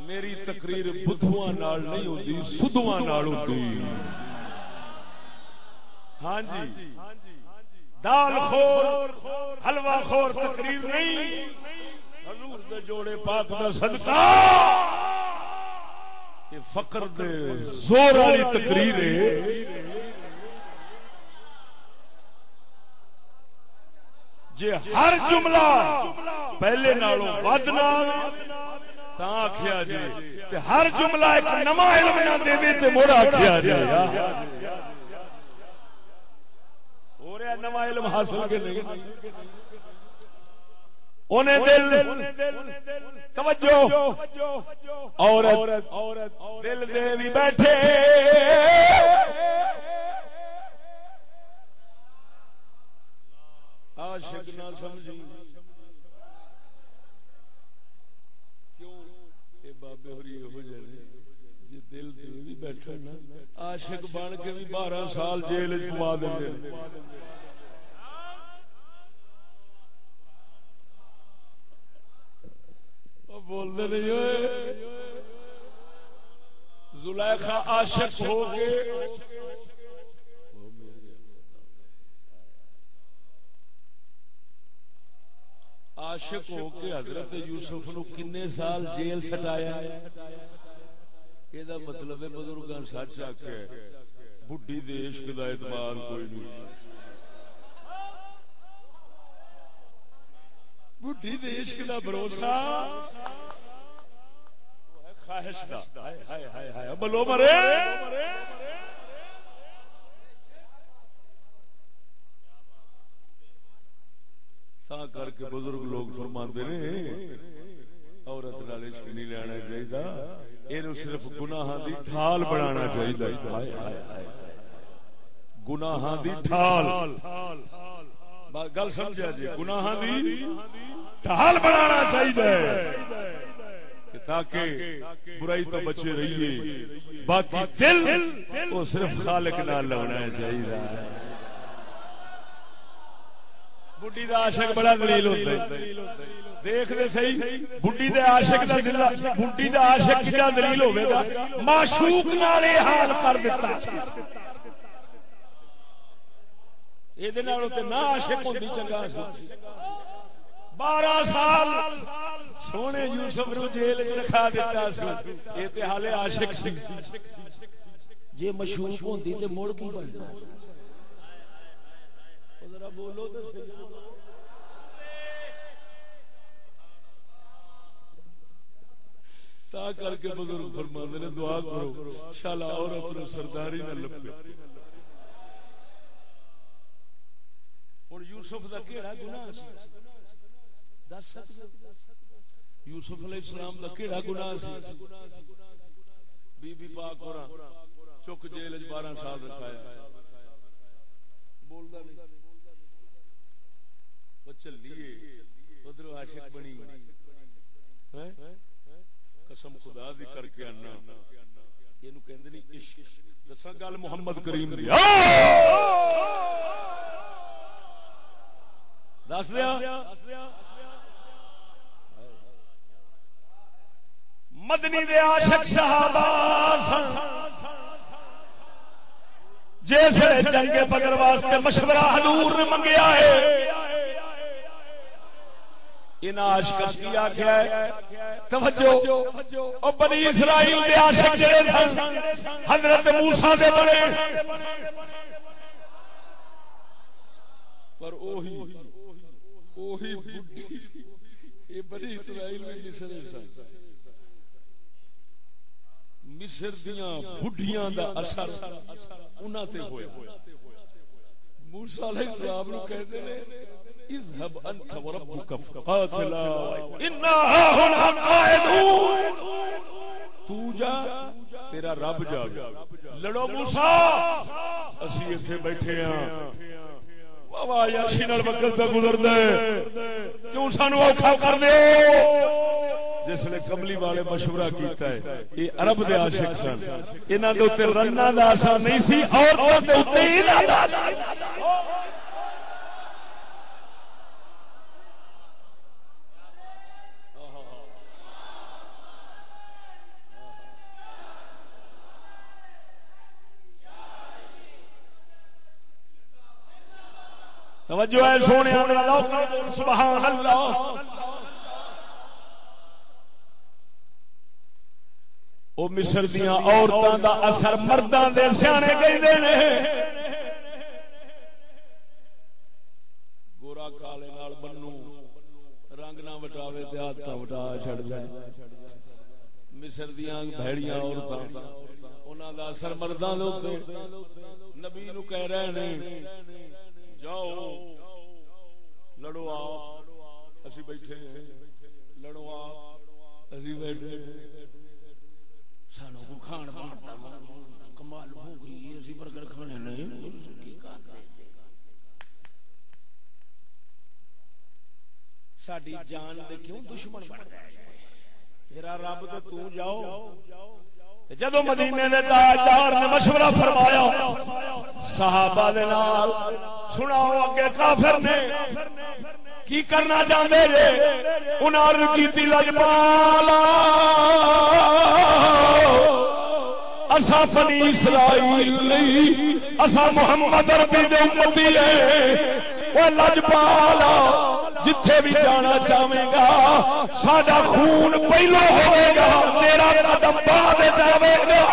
میری تقریر بدھواں نال نہیں ہوتی سدواں نال ہوتی ہاں جی۔ دال خور، حلوہ خور تقریر نہیں۔ حضور دے جوڑے پاک دا صدقہ۔ یہ فقر دے زور والی تقریر ہے۔ جی ہر جملہ پہلے نالوں ود آخیا جی ہر جملہ ایک نواں علم نہ دے تے مڑ آخیا جی۔ ہو رہا نواں علم حاصل کے نہیں انہیں دل، توجہ، عورت، دل دے بھی بیٹھے۔ عاشق نہ سمجھی۔ بابے ہو جائے جی دل سے بھی بیٹھا نا، عاشق بن کے بھی بارہ سال جیل چما دیں بولتے نہیں ہوئے زلیخا عاشق ہو گئے۔ عاشق ہو کے حضرت یوسف نو کنے سال جیل سٹایا یہ مطلب ہے بزرگ سچ آخیا بڈی دیش کا اعتبار کوئی نہیں بڈی دیش کا بھروسہ خواہش کا بلو مرے تا کر کے بزرگ لوگ فرما نے، عورت نال عشق نہیں لینا چاہیے یہ صرف گناہ دی ڈھال بنا چاہیے گناہ دی ڈھال گل سمجھا جی گناہ دی ڈھال بنا چاہیے تاکہ برائی تو بچے رہیے، باقی دل وہ صرف خالق نال لگنا چاہیے بڈی دا عاشق بڑا دلیل ہوتا ہے دیکھ دے صحیح بڈی دے عاشق دا دل بڈی دا عاشق کیا دلیل ہوے گا معشوق نال اے حال کر دیتا اے دے نال تے نہ عاشق ہوندی چنگا سی بارہ سال سونے یوسف نو جیل وچ رکھا دیتا سی اے تے حالے عاشق سی جے مشوق ہوندی تے مڑ کی بننا بولو تو تا کر کے بزرگ فرما نے دعا کرو شالا اور اپنے سرداری نہ لپے اور یوسف کا کہڑا گناہ سی؟ دس یوسف علیہ السلام کا کہڑا گناہ سی؟ بی بی پاک اور چک جیل بارہ سال رکھایا۔ بولتا نہیں۔ چلیے، ادھر عاشق بنی۔ ہاں؟ قسم خدا دی کر کے آنا۔ یہ دسا گل محمد کریم دس دیا۔ مدنی دے عاشق صحابہ سن۔ جیسے جنگ بدر واسطے مشورہ حضور نے منگیا ہے۔ حضرت موسی دے پر بنی اسرائیل میں مصر سن۔ مصر دیاں بڈھیاں دا اثر انہاں تے ہویا۔ موسی علیہ السلام نو کہتے ہیں اذهب انت وربك فقاتلا، انا هنا قاعدون. تو جا، تیرا رب جا لڑو موسی، اسی ایتھے بیٹھے ہاں۔ وقت پہ کیوں سانو اوکھا کر دیو جس نے کملی والے مشورہ کیتا ہے یہ عرب دے عاشق سن انہاں دے کا رننا دا اثر نہیں سی اور دے ہی دا توجہ ہے سونے سبحان اللہ وہ مصر دیا عورتوں کا اثر مردوں کے سیانے کہ گورا کالے بنو، رنگ نہ وٹاوے ہاتھ وٹا چڑ جائے۔ مصر دیا بھڑیاں عورتوں انہوں کا اثر مردوں نبی نو کہہ رہے ہیں جاؤ، لڑو آپ، اسی بیٹھے لڑو آپ، اسی بیٹھے سانو کو کھان پان کمال ہو گئی، اسی برگر کھانے نہیں ساری جان دے کیوں دشمن بن گئے؟ تیرا رب تو تو جاؤ۔ جدو مدینے نے تاجدار نے مشورہ فرمایا، صحابہ دے نال سناؤ اگے کافر نے کی کرنا چاہتے جے؟ انہوں کی لجپالا اسا فنی اسرائیل نہیں اسا محمد ربی دے امتی ہے وہ لجپالا جتھے بھی جانا چاہے گا سڈا خون پہلو ہوئے گا تیرا قدم بعد جاوے گا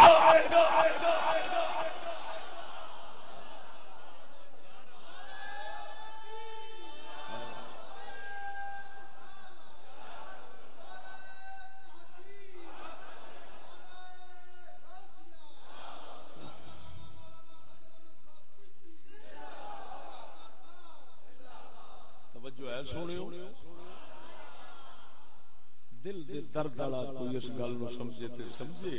سونے دل درد والا کوئی اس گل نو سمجھے تے سمجھے۔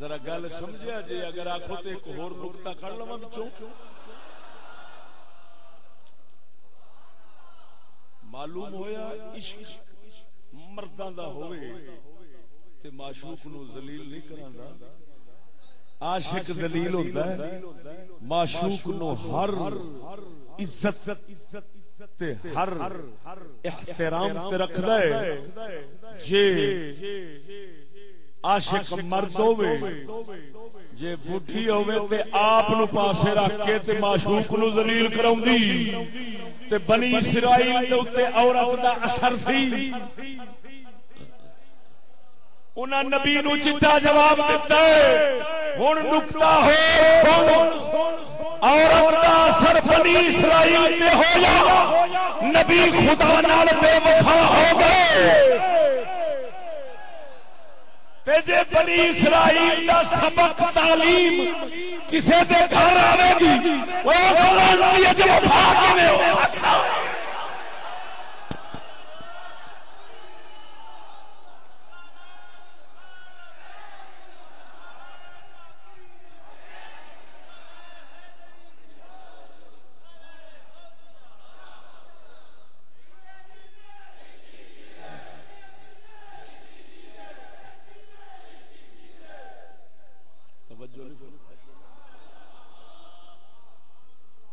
ذرا گل سمجھیا جی اگر آخو تو ایک ہور نقطہ کر لوا بچوں معلوم ہویا عشق مرداں دا ہوئے تے معشوق نو ذلیل نہیں کراندا۔ عاشق ذلیل ہوندا ہے، معشوق نو ہر عزت تے ہر احترام تے جے عاشق مرد ہوے جے ہوے تے آپ نو پاسے رکھ کے تے معشوق نو ذلیل کراوندی تے بنی اسرائیل دے اوتے عورت دا اثر سی۔ انہاں نبی نو چٹا جواب دیتا ہے۔ ہن نکتا ہو عورت اثر بنی اسرائیل میں ہو جا۔ نبی خدا نال بے وفا ہو گئے۔ جی بنی اسرائیل کا سبق تعلیم کسی کے گھر آئے گی، وہ جی وفا ہو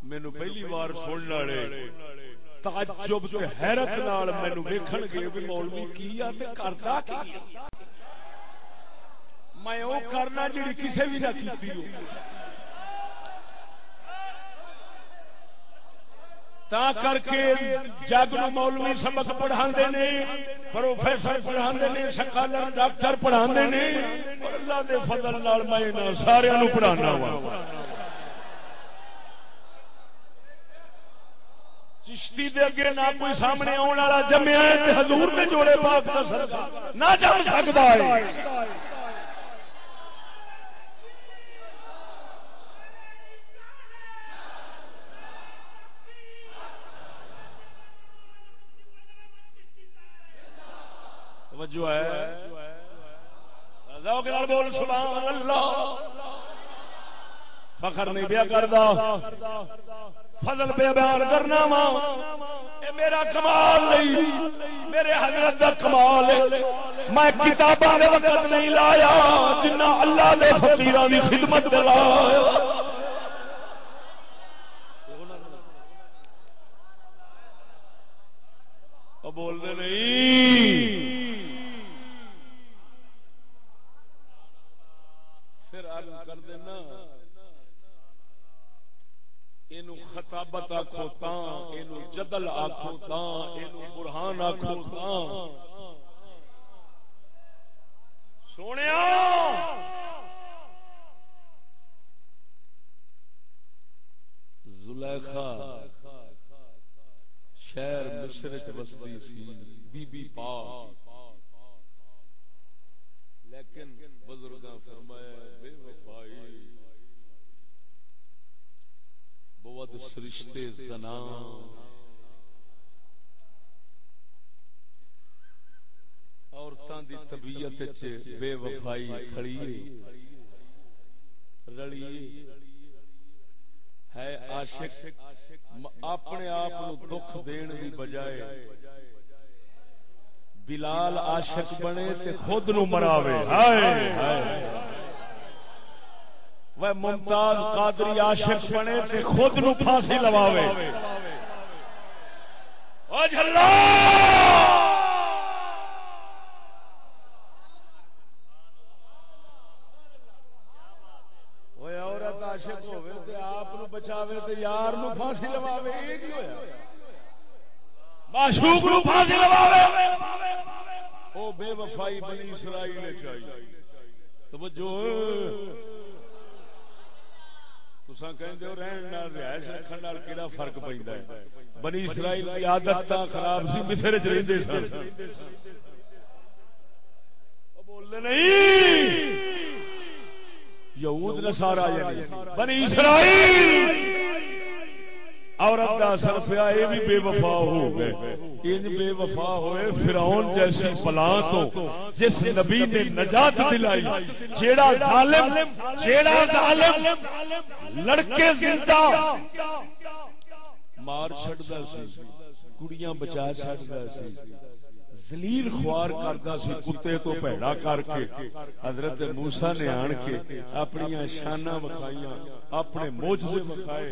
مینو پہلی بار سننے والے। تعجب تے حیرت نال مینو ویکھن گے بھی مولوی کی آ تے کردا کی میں او کرنا جڑی کسے بھی نہ کیتی ہو۔ تا کر کے جگ نو مولوی سبق پڑھاندے نے، پروفیسر پڑھاندے نے، سکالر، ڈاکٹر پڑھاندے نے اللہ دے فضل نال میں سارے نو پڑھانا وا۔ چشتی دے اگے نہ کوئی سامنے آنے والا جمیا حضور کے جوڑے پاک کا سرکا نہ جم سکتا ہے۔ جو ہے۔ بول سبحان اللہ۔ فخر نہیں بیا کرتا فضل پہ بیان کرنا وا میرا کمال نہیں، میرے حضرت کا کمال میں کتاباں وقت نہیں لایا، جنہ اللہ نے فقیر کی خدمت لایا۔ بول دے نہیں پھر کر دینا خطابت آخو تا جدل آخو تا برہان آخو تا سونے زلیخا، شہر مصر چ بستی سی، بی بی پا لیکن بزرگاں فرمایا بے وفائی۔ بہت سرشتے زنا۔ عورتوں دی طبیعت بے وفائی کھڑی رلی ہے۔ عاشق۔ اپنے آپ نو دکھ دین دی بجائے بلال عاشق بنے تے خود نو مراوے۔ ہائے ہائے۔ وہ ممتاز قادری عاشق بنے تے خود نو پھانسی لواوے۔ او جھلا اوے عورت عاشق ہوے تے آپ نو بچاوے تے یار نو پھانسی لواوے اے کی ہویا؟ معشوق نو پھانسی لواوے۔ او بے وفائی بنی اسرائیل چاہیے توجہ۔ فرق بنی اسرائیل عادت خراب سی مصر چ رہتے سن۔ بولنے نہیں۔ یہود نسارا بنی اسرائیل۔ عورت کا اثر پیا یہ بھی بے وفا ہو گئے۔ ان بے وفا ہوئے، فرعون جیسی بلا تو جس نبی نے نجات دلائی۔ جیڑا ظالم جیڑا ظالم، لڑکے زندہ۔ مار چھڑدا سی، کڑیاں بچا چھڑدا سی۔ زلیل خوار کرتا سی، کتے تو پیڑا کر کے۔ حضرت موسا نے آن کے اپنی شانہ وکھائیاں، اپنے موجے وکھائے۔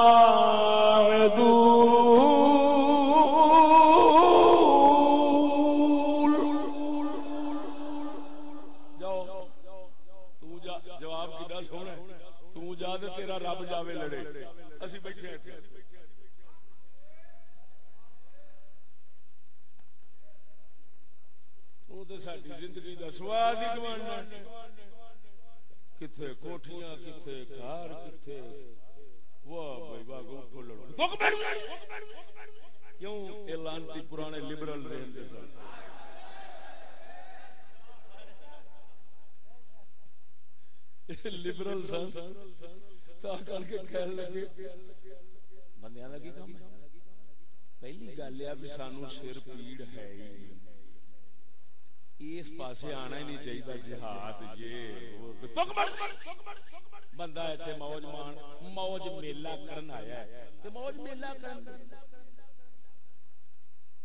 زندگی کا سواد ہی گوانا کتنے کوٹیاں کتنے کار کتنے کیوں؟ لانتی پرانے لبرل رہتے سن۔ لبرل سن؟ پہلی گل یہ سانو سر پیڑ ہے اس پاسے آنا ہی نہیں چاہیے جہاد یہ بندہ اتنے موج مان موج میلہ کرن آیا ہے۔ موج میلہ کرن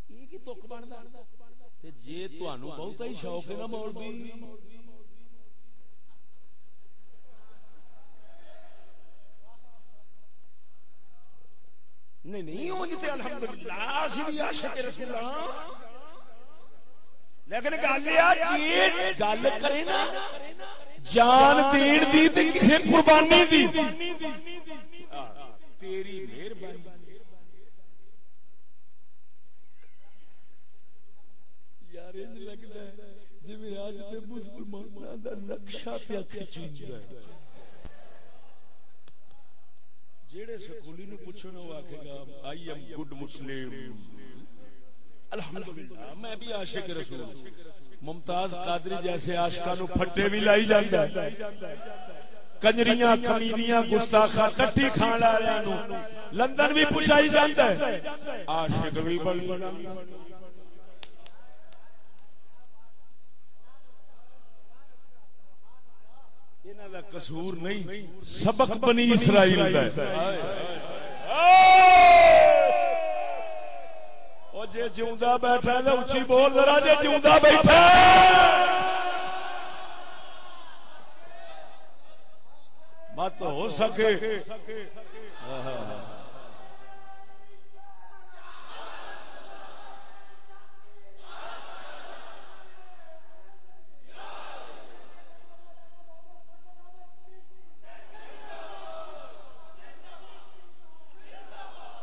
یہ کی تک بنتا جی تہن بہت ہی شوق ہے نا مولوی نہیں نہیں الحمدللہ بھی عاشق رسول اللہ۔ لیکن گل یہ گل کرے نا، جان دین دی تے کسے قربانی دی۔ تیری مہربانی۔ یار انج لگدا ہے، جویں اج تے مسلماناں دا نقشہ پیا کھچیندا ہے جیڑے سکولی نو پوچھو نا، وہ آکھے گا آئی ایم گڈ مسلم الحمدللہ، میں بھی عاشق رسول ممتاز قادری جیسے عاشقاں نو پھٹے بھی لائی جاندا ہے۔ کنجریاں کمینیاں گستاخاں ٹٹی کھان والےاں نو لندن بھی پوچھائی جاندا ہے۔ عاشق بھی بن۔ بنا قصور نہیں، سبق بنی اسرائیل او جے بیٹھا تے اونچی بول، ذرا جے جیوندا بیٹھا مت ہو سکے۔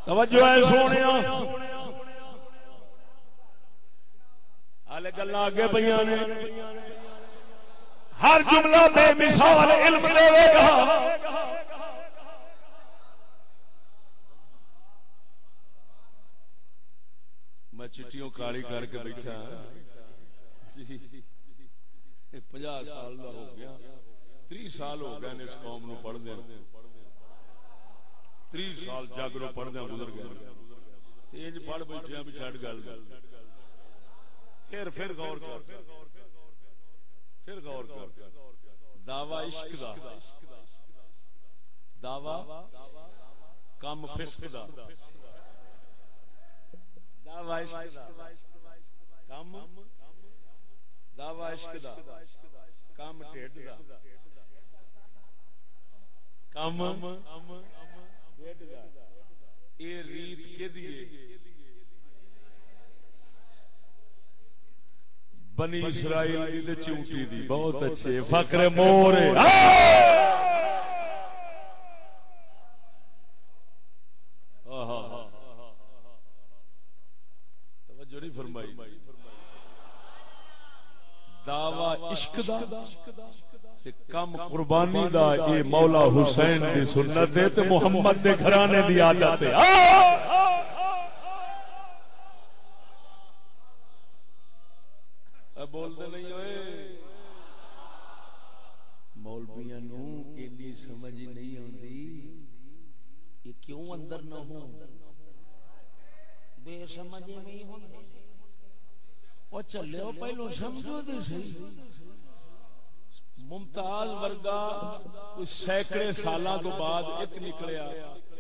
توجہ ہے سونے ہال گلا اگے پہ ہر جملہ بے مثال علم دے گا۔ میں چٹیوں کالی کر کے بیٹھا۔ پناہ سال کا ہو گیا۔ تری سال ہو گئے اس قوم نو پڑھ دیا تری سال جاگرو پڑھدہ گزر گیا انج پڑھ بیٹھے بھی چڑھ گل۔ پھر پھر غور کر، پھر غور کر۔ دعوی عشق دا۔ دعوی کم فسق دا۔ دعوی عشق دا۔ کم، دعوی عشق دا۔ کم ٹھڈ دا۔ کم ٹیڈ دا۔ یہ ریت کے دیے۔ بنی اسرائیل چونٹی دی بہت اچھے فکر مور فرمائی۔ دعوی عشق دا کم قربانی دا اے مولا حسین دی سنت ہے تے محمد دے گھرانے دی عادت ہے بول دے نہیں ہوئے مولویاں نو اینی سمجھ نہیں ہوندی یہ کیوں اندر نہ ہو بے سمجھ نہیں ہوندی او چلے پہلو سمجھو دے صحیح ممتاز ورگا سینکڑے سال تو بعد ایک نکلیا،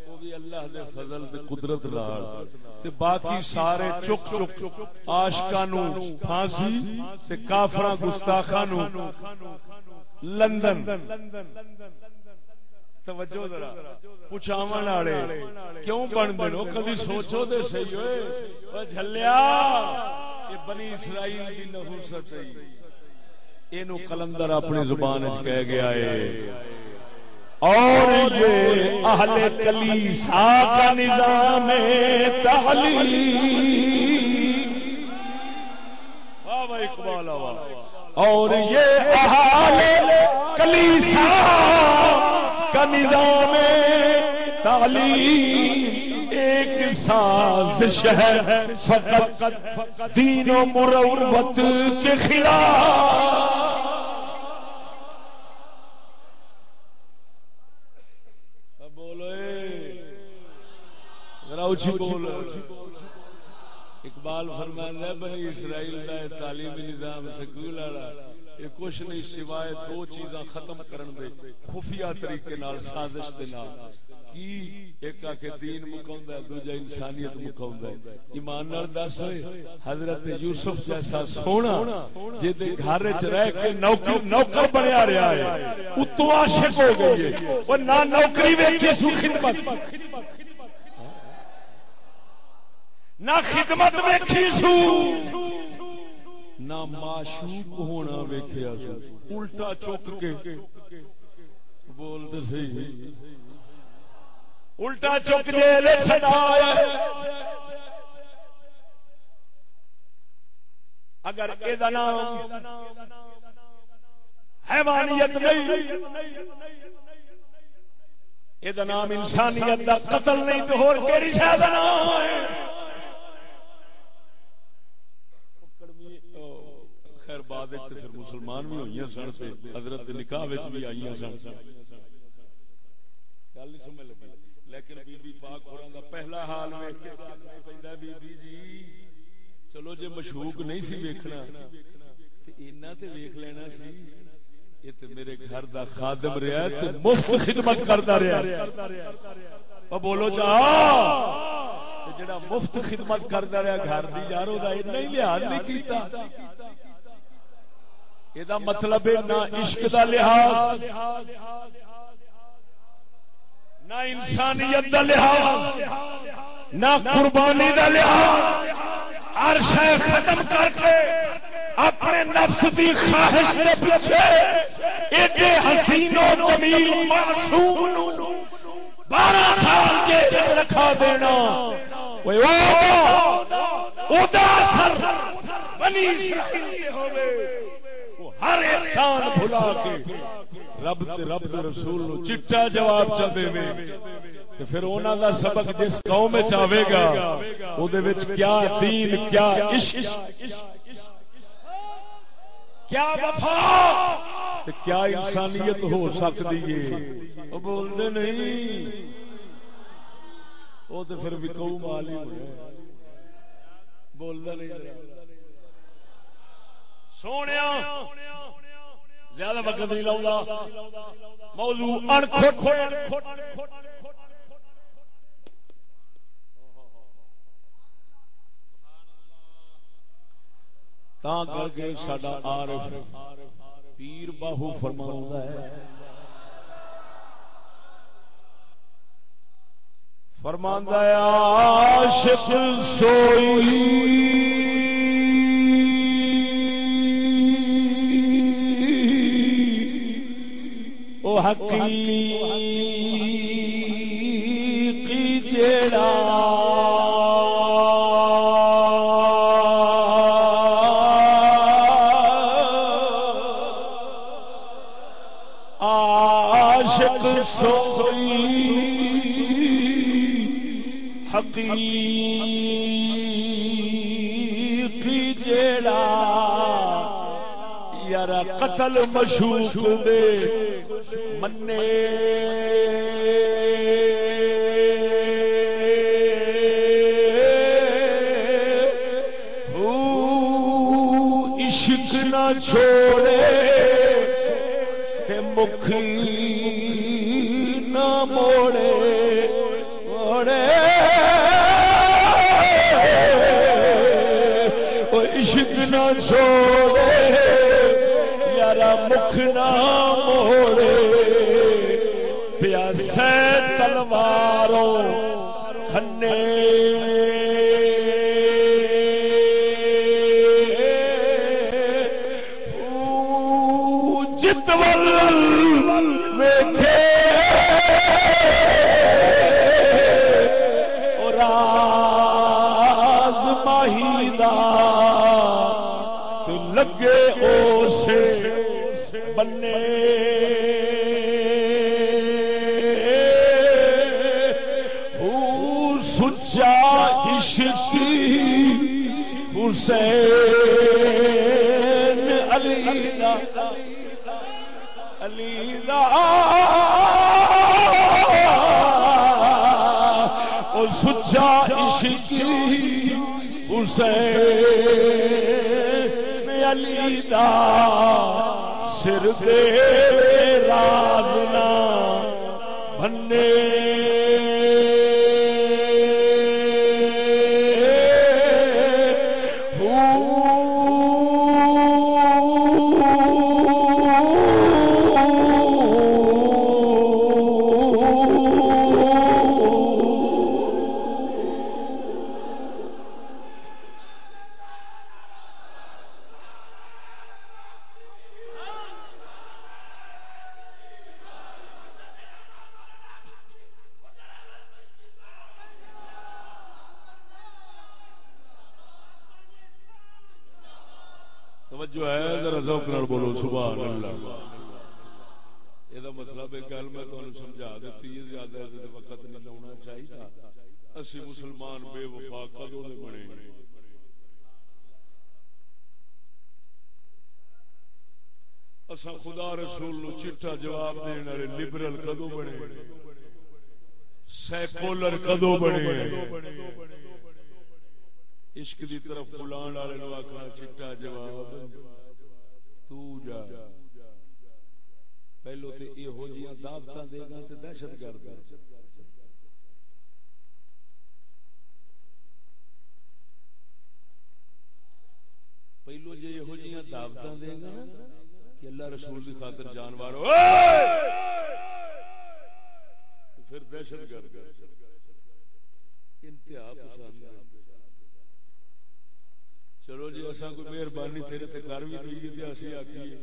وہ بھی اللہ دے فضل دے قدرت نال۔ تے باقی سارے چک چک عاشقاں نو پھانسی تے کافراں گستاخاں نو لندن۔ توجہ ذرا، پوچھاون والے کیوں بن دے نو؟ کبھی سوچو دے صحیح ہوئے۔ او جھلیا کہ بنی اسرائیل دی نحوست ہے۔ یہ کلندر اپنی زبان کہہ گیا ہے۔ اور یہ اہل کلیسا کا نظام اور یہ اہل کلیسا کا نظام تعلیم ایک سازش ہے فقط دین و مروت کے خلاف۔ اچھی بول۔ اقبال فرمان بنی اسرائیل دا تعلیمی نظام سکول والا یہ کچھ نہیں سوائے دو چیزاں ختم کرن دے۔ خفیہ طریقے نال، سازش دے نال۔ کی؟ ایک آ کے دین مکاوندا ہے، دوجا انسانیت مکاوندا ہے۔ ایمان نال دس حضرت یوسف جیسا سونا جے دے گھر وچ رہ کے نوکر نوکر بنیا رہیا ہے۔ اتوں عاشق ہو گئی ہے۔ او نہ نوکری ویکھی سو خدمت۔ نہ خدمت ویکھی سو۔ نہ معشوق ہونا ویکھیا سو۔ الٹا چک کے بول دے صحیح الٹا چک جیل چھڈایا اگر اے دا نام حیوانیت نہیں اے دا نام انسانیت دا قتل نہیں تو ہور کیڑی شے دا نام ہے؟ بعد پھر مسلمان بھی ہوئی سن سے حضرت نکاح بھی آئی سن۔ گل نہیں سمجھ لگی۔ لیکن بی بی پاک ہوراں دا پہلا حال ویکھ کے پیندا بی بی جی چلو جے مشوق نہیں سی ویکھنا، تے اینا تے ویکھ لینا سی۔ یہ تے میرے گھر دا خادم رہیا تے مفت خدمت کردا رہیا او بولو جا۔ جڑا مفت خدمت کردا رہیا، گھر دی یارو دا اتنا ہی لحاظ نہیں کیتا۔ یہ مطلب نہ عشق دا لحاظ نہ انسانیت کا لحاظ نہ قربانی کا لحاظ ہر شہ ختم کر کے اپنے نفس کی خواہش کے پیچھے ایڈے حسین و جمیل معصوم بارہ سال کے رکھا دینا بنی ہر انسان بھلا کے رب تے رب دے رسول نو چٹا جواب چ دے تے پھر انہاں دا سبق جس قوم وچ آوے گا او دے وچ کیا دین، کیا عشق؟ کیا وفا؟ تے کیا انسانیت ہو سکتی ہے؟ او بول دے نہیں۔ او تے پھر وکو مال ہی ہونا بول دے نہیں۔ سونیا زیادہ وقت نہیں لاؤں موضوع کر کے سڈا عارف پیر باہو فرما ہے۔ فرماندہ عاشق سوئی۔ حقیقی جڑا عاشق سوئی حقیقی جڑا یار قتل مشوق دے மன்னே تلواروں او حسین علی دا سر دے رازنا بھنے اسی مسلمان بے وفا کدو دے بنے؟ اسا خدا رسول نو چٹا جواب دین والے لبرل کدو بنے؟ سیکولر کدو بنے؟ عشق دی طرف بلان والے نو آخنا چٹا جواب تو جا۔ پہلو تے یہو جہاں دعوت دے گا تے دہشت گرد پہلو جی یہو دعوت دے گا کہ اللہ رسول کی خاطر جانور پھر دہشت گرد۔ انتہا پسند چلو جی اصا کوئی مہربانی تیرے تے کر بھی دیے تے اسی آکھیے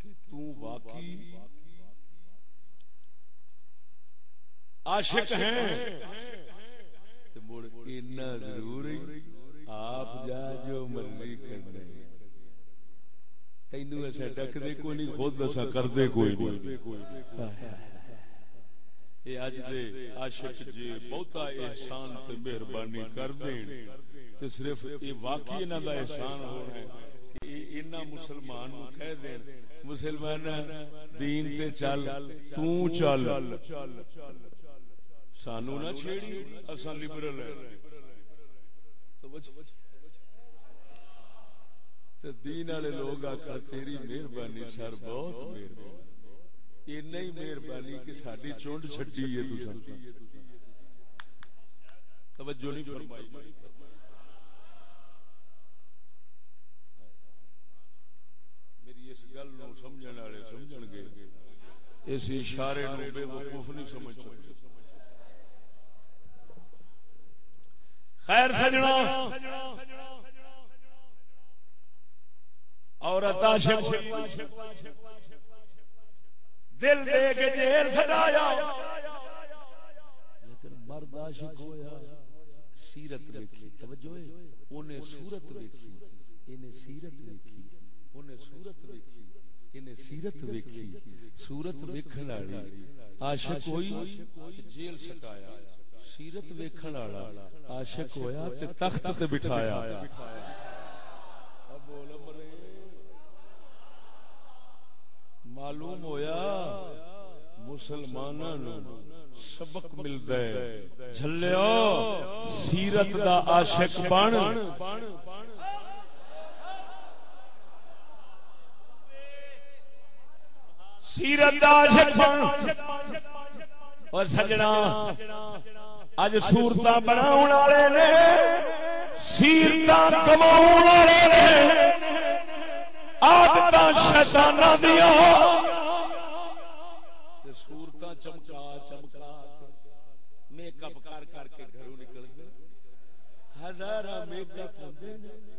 کہ تو واقعی عاشق ہیں۔ مڑ ضرور جا جو مرضی کرنے۔ تینو ایسا ڈکدے کوئی نہیں، خود دسا کردے کوئی نہیں۔ یہ اج دے عاشق جی بہتا احسان تے مہربانی کر دین۔ تے صرف یہ واقعی انہاں دا احسان ہونا ہے کہ انہاں مسلمان نو کہہ دین۔ مسلمان، دین تے چل، تو چل۔ سانو نہ چھیڑی، اساں لبرل ہیں۔ تو دین والے لوگ آخر تیری مہربانی سر بہت مہربانی۔ اینا ہی مہربانی کہ ساری چونڈ چھٹی ہے توجہ نہیں فرمائی۔ میری اس گل نو والے سمجھ گے۔ اس اشارے نو بے وقوف نہیں سمجھ سکتے۔ خیر سجنا۔ عورت عاشق دل دے کے جیل سجایا. لیکن مرد عاشق ہویا. سیرت ویکھی. توجہ ہے. اونے صورت ویکھی. اینے سیرت ویکھی. اونے صورت ویکھی. اینے سیرت ویکھی. صورت ویکھن والی. عاشق ہوئی جیل سٹایا. سیرت ویکھن والا. عاشق ہویا تے تخت تے بٹھایا. اب بول مرے معلوم ہویا مسلمانوں سبق ملتا ہے۔ جھلیو سیرت دا عاشق بن۔ سیرت دا عاشق بن۔ اور سجنا، اج سورت بنا والے نے سیرت کما والے نے۔ آدت شیطان دیا۔ سورت چمکا چمکا میک اپ کر کر کے گھروں نکل گئے۔ ہزار میک اپ ہوتے ہیں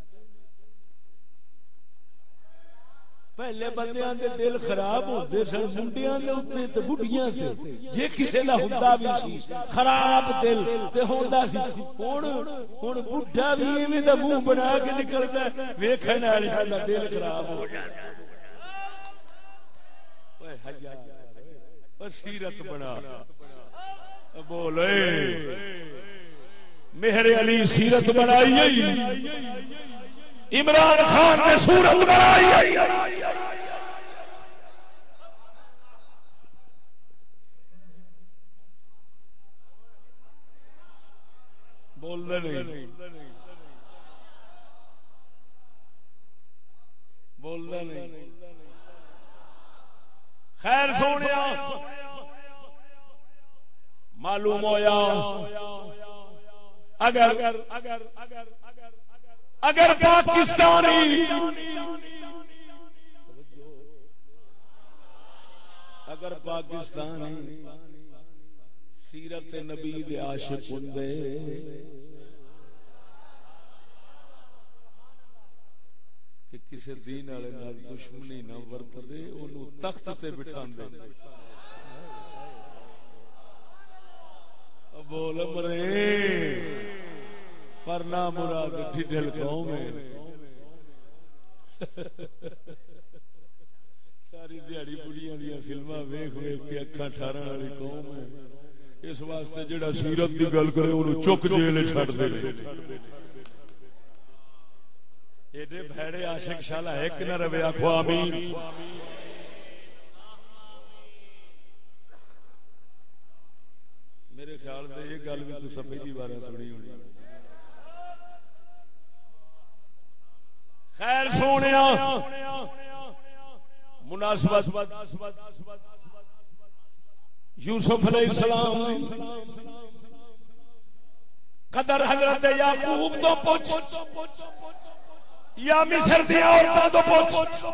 پہلے بندیاں دے دل خراب ہوندے سن، منڈیاں دے اوتے تے بڈھیاں سے جے کسے دا ہوندا بھی سی، خراب دل تے ہوندا سی۔ ہن ہن بڈھا بھی ایویں دا منہ بنا کے نکلدا ہے۔ ویکھن والی دا دل خراب ہو جاندا اوئے حیا او سیرت بنا۔ بولے، مہر علی سیرت بنائی عمران خان نے سورت بنائی بول نہیں۔ بول نہیں۔ خیر سونے معلوم ہوا اگر اگر اگر اگر اگر پاکستانی اگر پاکستانی سیرت نبی دے عاشق ہوندے، کہ کسی دین والے نال دشمنی نہ ورت دے اونوں تخت تے بٹھاندے۔ بول مرے۔ پر نہ مراد ڈھل قوم ہے ساری دیہڑی بڑیاں دیا فلما ویخ ویخ کے اکھا ٹھارن والی قوم ہے۔ اس واسطے جڑا سیرت کی گل کرے انہوں چک جیل چھڑ دے۔ ایڈے بھڑے عاشق شالا ایک نہ روے آخو آمین۔ میرے خیال میں یہ گل بھی تو سفیدی بارے سنی ہونی۔ خیر سونے مناسبت یوسف علیہ السلام۔ قدر حضرت یعقوب تو پوچھ۔ یا مصر دی عورتوں تو پوچھ۔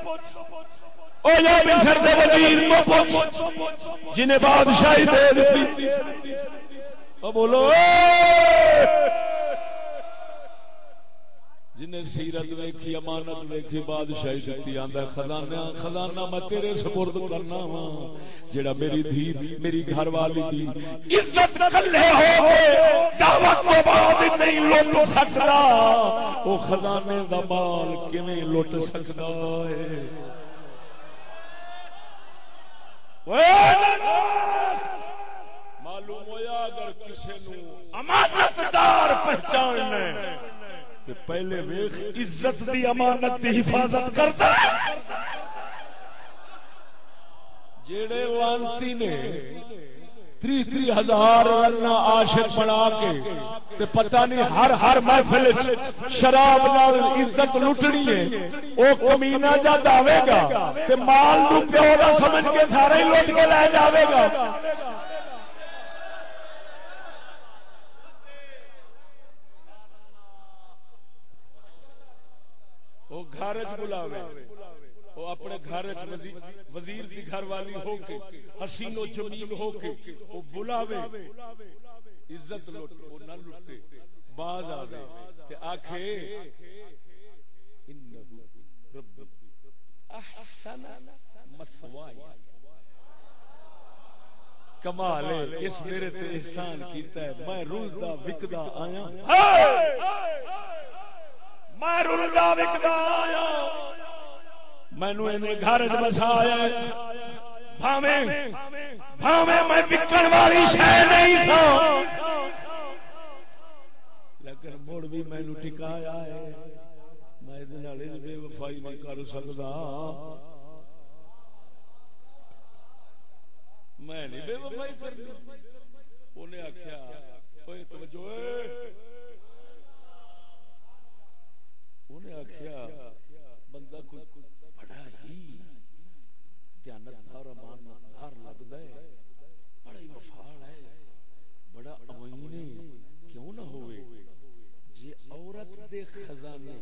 جنہیں بادشاہی دے دیتی۔ بولو جنہیں سیرت ویکھی، امانت ویکھی، بادشاہی دیتی آندا خزانہ خزانہ میں تیرے سپرد کرنا وا جیڑا میری دھی، میری گھر والی دی۔ عزت کلے ہو دعوت تو بعد نہیں لوٹ سکدا۔ او خزانے دا مال کیویں لوٹ سکدا ہے؟ معلوم ہویا اگر کسی نو امانت دار پہچاننا کہ پہلے ویخ عزت دی امانت دی حفاظت کرتا جڑے لانتی نے تری تری ہزار رن عاشق بنا کے تے پتہ نہیں ہر ہر محفل شراب نال عزت لٹنی ہے او کمینہ جد آوے گا تے مال نو پیو دا سمجھ کے سارے لٹ کے لے جاوے گا۔ وہ گھر بلاوے۔ وہ اپنے گھر وزیر کی گھر والی ہو کے حسین و جمیل ہو کے وہ بلاوے۔ عزت لوٹ وہ نہ لٹے۔ باز آوے کہ آکھے احسن مثوائی کمال اس میرے تے احسان کیتا ہے۔ میں رولدا وکدا آیا۔ رلدا وکدا آیا۔ گھر بسایا میں والی نہیں لیکن مڑ بھی مینو ٹکایا ہے۔ میں بے وفائی نہیں کر سکتا میں نہیں بے وفائی کر انہیں آخیا توجہ انہیں آخیا بندہ کوئی بڑا ہی دیانتدار امانتدار لگتا ہے، بڑا ہی وفاڑ ہے، بڑا امین کیوں نہ ہوئے؟ جی عورت دے خزانے،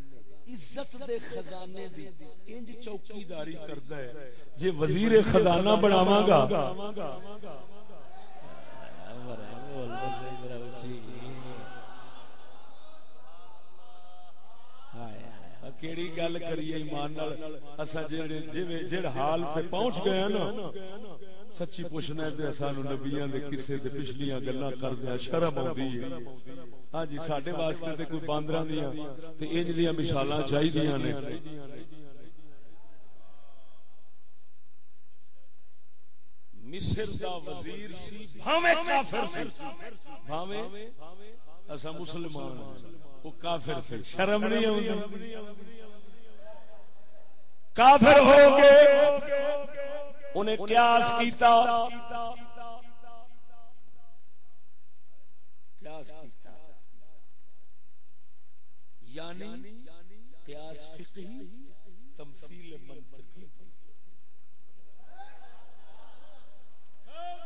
عزت دے خزانے دی انج چوکیداری کردا ہے۔ جے وزیر خزانہ بناواں گا۔ کیڑی گل کریے ایمان اسا جڑے جڑ حال پہ پہنچ گئے ہاں نا، سچی پوچھنا ہے سانو نبیاں دے قصے تے پچھلیاں گلاں کردیا شرم آندی ہے۔ ہاں جی ساڈے واسطے تے کوئی باندراں دیاں تے انج دیاں مثالاں چاہیدیاں نے۔ مصر دا وزیر سی، بھاویں کافر سی۔ بھاویں؟ اسا مسلمان وہ کافر سے شرم نہیں ہوتی کافر ہو گئے انہیں قیاس کیتا۔ قیاس کیتا۔ یعنی قیاس فقہی تمثیل منطقی۔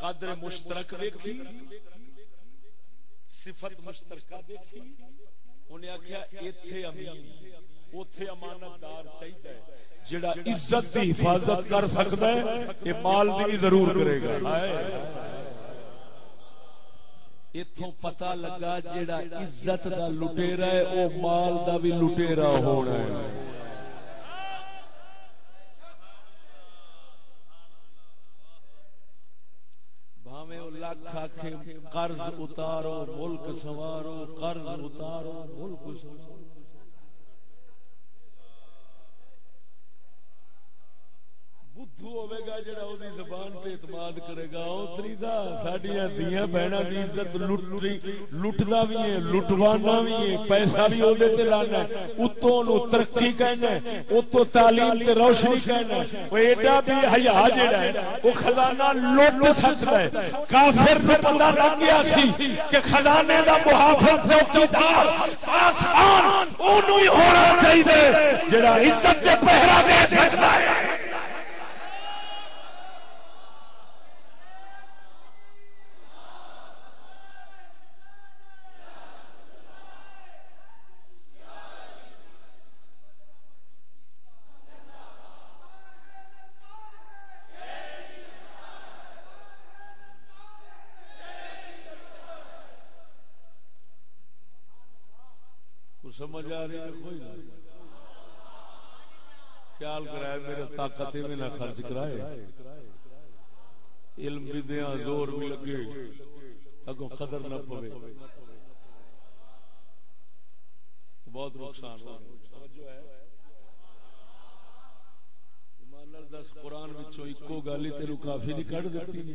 قدر مشترک دیکھی صفت مشترکہ دیکھی، انہیں آخیا اتے امین اتے امانت دار چاہیے جڑا عزت کی حفاظت کر سکتا ہے، یہ مال بھی ضرور کرے گا۔ اتوں پتا لگا جڑا عزت کا لٹےرا ہے وہ مال کا بھی لٹےرا ہونا ہے۔ قرض اتارو ملک سوارو قرض اتارو ملک سوارو۔ بدھو ہوے گا جڑا اودی زبان تے اعتماد کرے گا اتری دا ساڈیاں دیاں بہناں دی عزت لٹری لٹدا وی ہے لٹوانا وی ہے پیسہ بھی اودے تے لانا ہے اتوں نو ترقی کہنا ہے اتوں تعلیم تے روشنی کہنا ہے او ایڈا بھی حیا جڑا ہے او خزانہ لٹ سکدا ہے کافر نو پتہ لگ گیا سی کہ خزانے دا محافظ چوکیدار آسمان اونوں ہی ہونا چاہیے جڑا عزت تے پہرا دے سکدا ہے سمجھ آ رہی ہے کوئی خیال کرائے میرے طاقت بھی نہ خرچ کرائے۔ علم بھی دیا، زور بھی لگے۔ اگوں قدر نہ پوے۔ بہت نقصان ہو دس قرآن ایکو گل تیرو کافی نہیں کٹ دیتی۔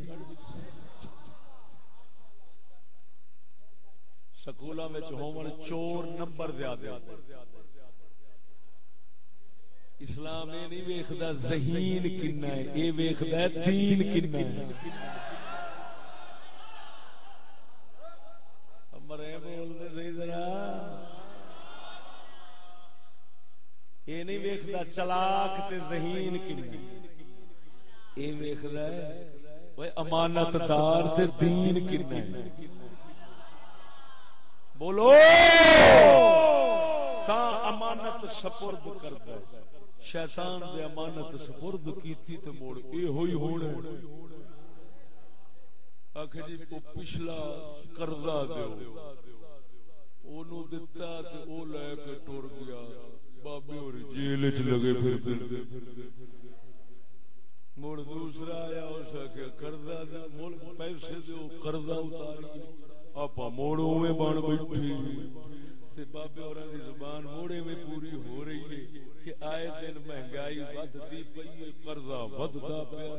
سکولوں چور نمبر زیادہ۔ اسلام یہ نہیں ویکھدا ذہین کنا ہے، یہ ویکھدا دین کنا ہے۔ مرے بول دے صحیح ذرا۔ یہ نہیں ویکھدا چلاک تے ذہین کنا یہ ویکھدا ہے امانت دار تے دین کنا ہے۔ بولو! تا امانت سپرد کرتا ہے۔ شیطان دے امانت سپرد کیتی تے موڑ اے ہوئی ہونا آخ جی کو پچھلا قرضہ دیو اونوں دتا تے او لے کے ٹر گیا۔ بابے اور جیل وچ لگے پھر پھر مڑ دوسرا آیا، اس کے قرضہ دے، مول پیسے دیو قرضہ اتاری۔ آپ موڑوں میں بن بیٹھی بابے اور زبان موڑے میں پوری ہو رہی ہے کہ آئے دن مہنگائی ودتی پی ہے قرضہ ودتا پیا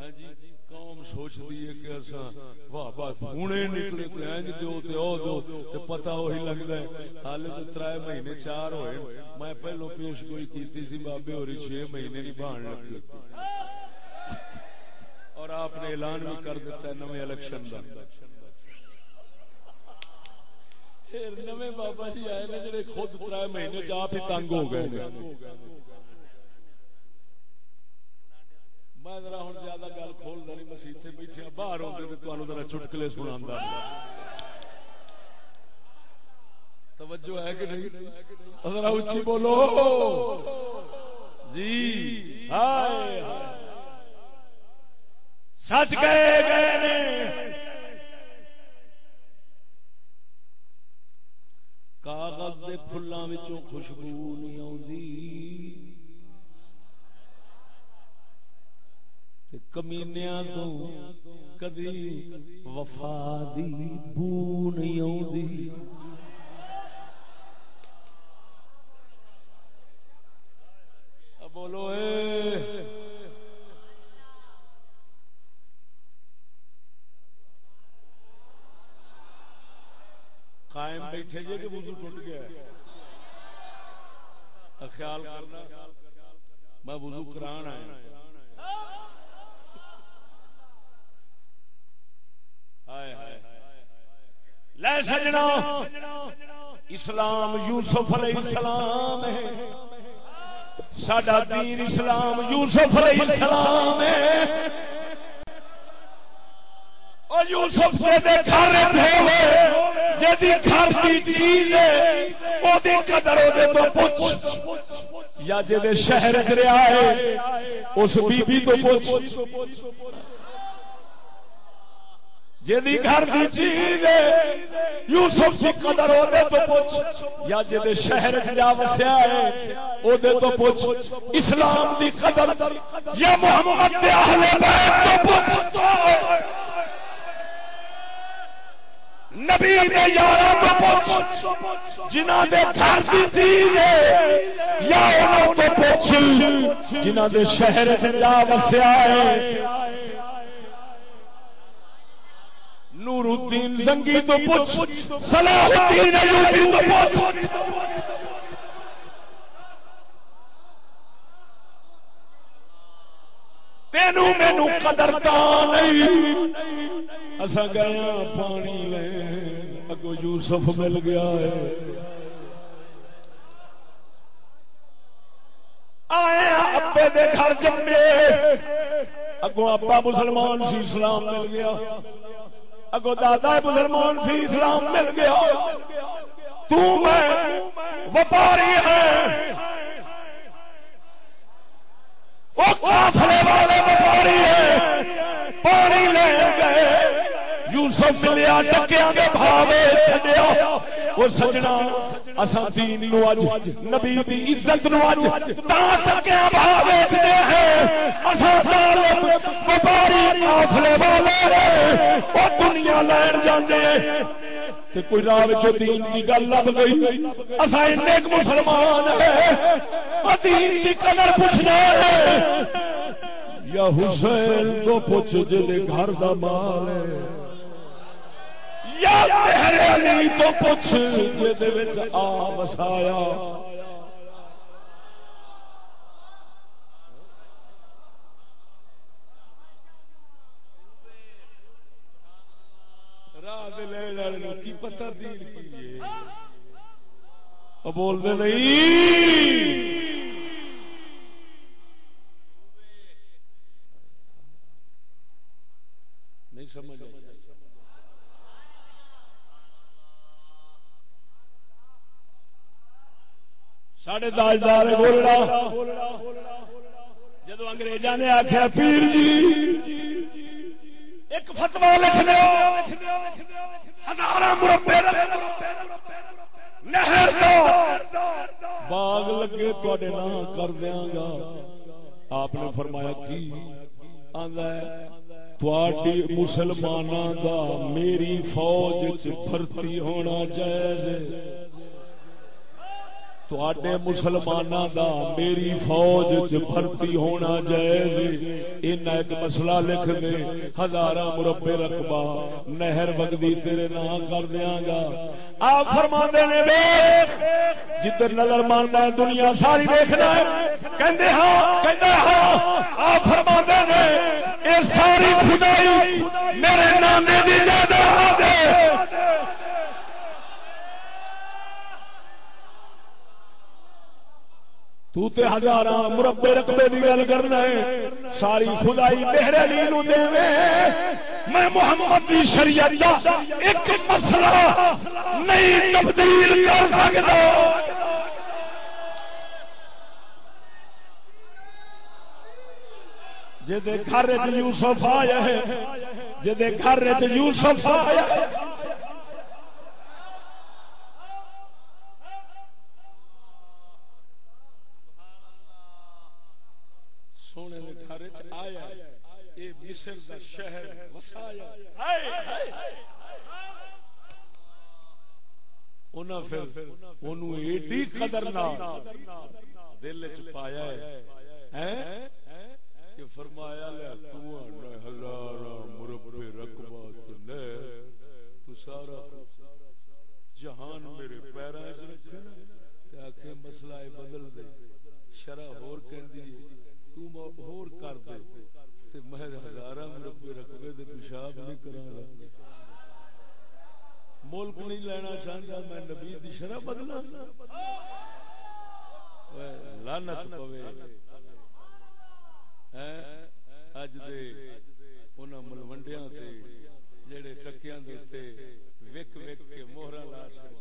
ہاں جی قوم سوچ دی ہے کہ اساں واہ بس ہونے نکلے تے انج دیو تے او دو تے پتہ وہی لگدا ہے حالے تے ترائے مہینے چار ہوئے میں پہلو پیش کوئی کیتی سی بابے ہوری 6 مہینے نہیں بہن لگے اور آپ نے اعلان بھی کر دیتا ہے نویں الیکشن دا نویں بابا جی آئے نا جڑے خود ترائے مہینے چاپ ہی تنگ ہو گئے میں ذرا ہوں زیادہ گل کھول دینی مسیح سے بیٹھے ہاں، باہر ہوتے تو ذرا چٹکلے سنا توجہ ہے کہ نہیں؟ ذرا اچھی بولو۔ جی سچ گئے گئے کاغذ دے پھلاں وچوں خوشبو نہیں آوندی۔ تے کمینیاں تو کدی وفا دی بو نہیں آوندی۔ بولو اے۔ قائم بیٹھے جی کہ وضو ٹوٹ گیا ہے۔ خیال کرنا، میں وضو کران آیا لے سجنا اسلام یوسف علیہ السلام ہے۔ ساڈا دین اسلام یوسف علیہ السلام ہے۔ یوسف سے دے گھر ہوئے جدی گھر کی چیز ہے قدر تو پوچھ۔ یا جی شہر گریا ہے، اس بی بی تو پوچھ۔ جی گھر کی چیز ہے، یوسف کی قدر ہونے تو پوچھ۔ یا جی شہر جا وسیا ہے، وہ تو پوچھ۔ اسلام کی قدر، یا محمد تو پوچھ۔ نبی نے یار جنہ دے گھر دی چیز یا انہوں تو پوچھ جنہ دے شہر جا وسیا ہے۔ نور الدین زنگی تو پوچھ، صلاح الدین ایوبی تو پوچھ۔ تینوں مینوں قدر نہیں۔ اصا گیا پانی لے اگو یوسف مل گیا ہے۔ آئے ابے دے گھر جمے۔ اگو ابا مسلمان سی اسلام مل گیا۔ اگو دادا مسلمان سی اسلام مل گیا۔ تو میں وپاری ہے۔ وہ کافلے والے وپاری ہے پانی لے گئے۔ یوسف ملیا ٹکیا کے بھاوے چڈیا وہ سجنا، اساں دین نو اج، نبی دی عزت نو اج تا تک بھاو ویچتے ہیں۔ اساں ظالم وپاری قافلے والے او دنیا لین جاندے تے کوئی راہ وچ دین دی گل لب گئی۔ ایک مسلمان ہے دین دی قدر پوچھنا ہے۔ یا حسین تو پوچھ جے گھر دا مال ہے۔ یا تیرے علی تو پوچھ جے وچ آ وسایا کی پتہ دین کی بول دے نہیں۔ نہیں سمجھ ساڈے تاجدار بولنا جدو انگریزا نے آخیا پیر جی ایک فتوا لکھنے ہزار مربے نہر باغ لگے تے نام کر دیا گا۔ آپ نے فرمایا، کی؟ تھی مسلمانوں دا میری فوج بھرتی ہونا جائز تے مسلمانوں دا میری فوج بھرتی ہونا جائز ان ایک مسئلہ لکھ دے۔ ہزار مربے رقبہ نہر وگدی تیرے نام کر دیا گا۔ آپ فرما نے جدھر نظر ماننا ہے دنیا ساری دیکھنا ہے۔ کہندے ہاں کہندے ہاں۔ آپ فرما نے، اے ساری خدائی میرے نانے دی جائیداد ہے۔ تو تے ہزار مربے رقبے کی گل کرنا ہے۔ ساری خدائی میرے علی نو دے میں محمد کی شریعت دا ایک مسئلہ نہیں تبدیل کر سکتا۔ جدے گھر وچ یوسف آیا ہے جدے گھر وچ یوسف آیا ہے سونے نے گھر آیا یہ مصر دا شہر وسایا انہاں پھر اونوں ایڈی قدر نہ دل وچ پایا ہے۔ کہ فرمایا لے تو ہزار مربع رقبہ تے تو سارا جہان میرے پیراں وچ رکھے نا۔ تے آکھے مسئلہ بدل دے۔ شرع ہور کہندی ہور کر دے۔ تے میں ہزاراں مربع رقبے دے پیشاب نہیں کراں ملک نہیں لینا چاہتا میں نبی دی شرع بدلا لعنت پوے۔ اج دے انہاں ملوڈیاں تے، جڑے ٹکیاں دے تے، وک وک کے موہراں لا چھڑ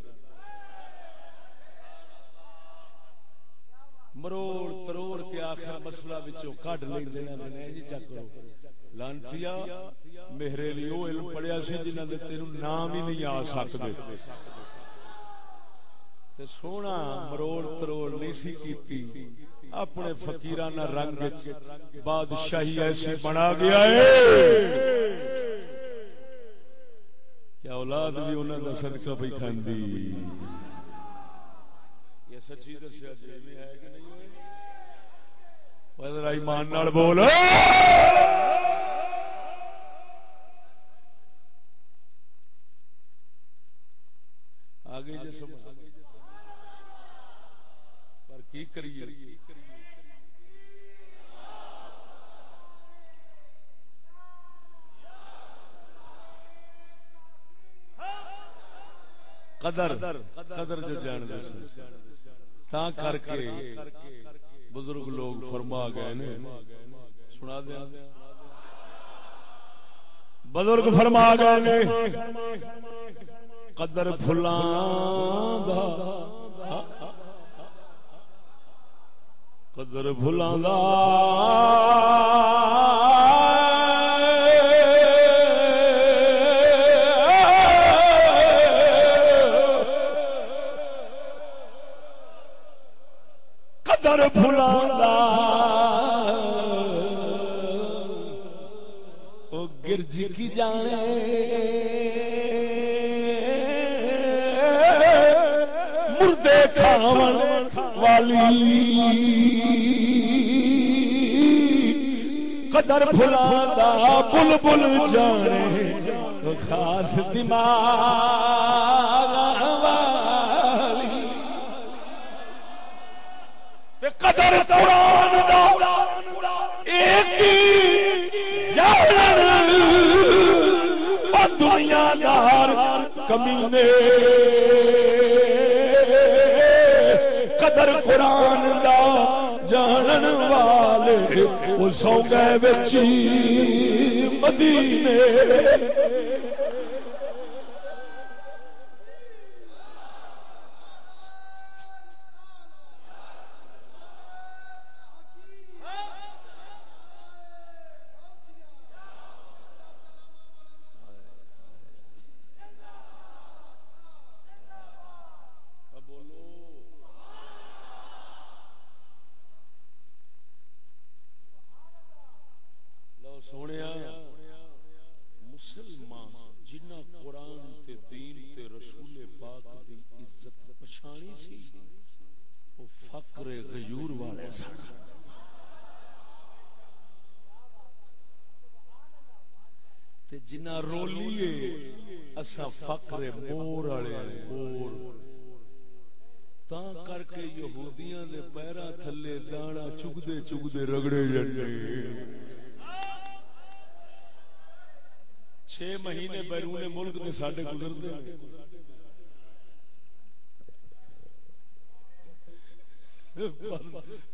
مروڑ تروڑ کے آخر مسئلہ وچوں کڈ لے دینا نے جی چکرو لانتیا میرے لیے وہ علم پڑھیا سی جنہاں دے تینوں نام ہی نہیں آ سکدے۔ تے سونا مروڑ تروڑ نہیں سی کیتی۔ اپنے فقیرانہ رنگ بادشاہی ایسی بنا گیا ہے۔ کیا اولاد بھی انہوں کا صدقہ پہ کھاندی؟ یہ سچی دسیا جی میں ہے کہ نہیں ایمان نال بول۔ آگے جی سمجھ پر کی کریے؟ قدر قدر جو جان دے سن۔ تا کر کے بزرگ لوگ فرما گئے نے۔ سنا دیا۔ بزرگ فرما گئے نے۔ قدر فلان دا۔ قدر فلان دا۔ کھاون والی قدر فلا بل بل جانے، خاص دماغ والی۔ قدر قرآن دا ایک جانن دنیا دار کمینے قدر قرآن دا جانن والے وہ سو گئے بچی مدینے سونے مسلمان جنہ قرآن تے دین تے رسول پاک دی عزت پچھانی سی، وہ فقر غیور والے سن۔ تے جنہ رولیے اسا فقر مور والے مور۔ تا کر کے یہودیاں دے پیراں تھلے دانا چگدے چگدے رگڑے جڑے چھ مہینے بیرون ملک نے سڈے گزرتے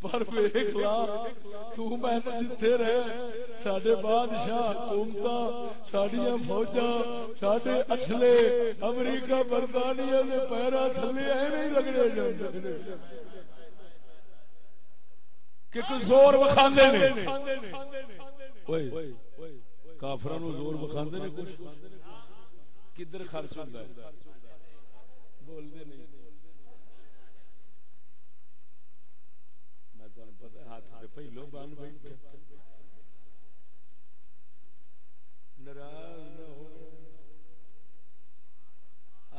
پر جتھے رہے سڈے بادشاہ حکومت سڈیا فوجا سڈے امریکہ برطانیہ کے پیرا تھلے ایویں جاتے کہ زور وکھاندے نے؟ کافر زور بخا نے کچھ؟ کدھر خرچ ہوتا ہے؟ بولتے نہیں۔ میں تمہیں پتا ہاتھ پہ پہلو بن بیٹھے ناراض نہ ہو۔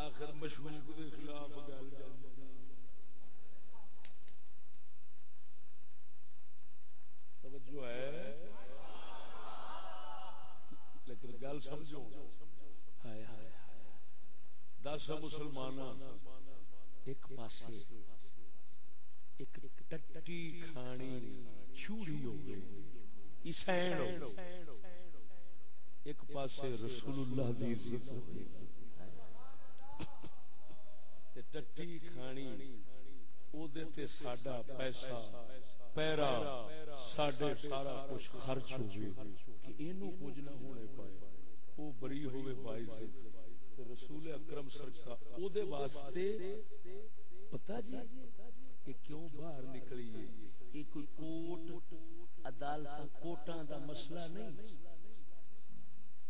آخر مشہور کے خلاف گل توجہ ہے لیکن گل سمجھو۔ دس مسلمان ایک پاسے ایک ٹٹی کھانی چوڑی ہو گئی۔ ایک پاسے رسول اللہ دی عزت ہو گئی۔ ٹٹی کھانی او دے تے ساڈا پیسہ، پیرا، ساڈے سارا کچھ خرچ ہو گئی کہ اینو کچھ نہ ہونے پائے۔ او بری ہوئے بائی رسول اکرم سرکار او دے واسطے پتہ جی کہ کیوں باہر نکلی ہے؟ یہ کوئی کوٹ عدالت کوٹاں دا مسئلہ نہیں۔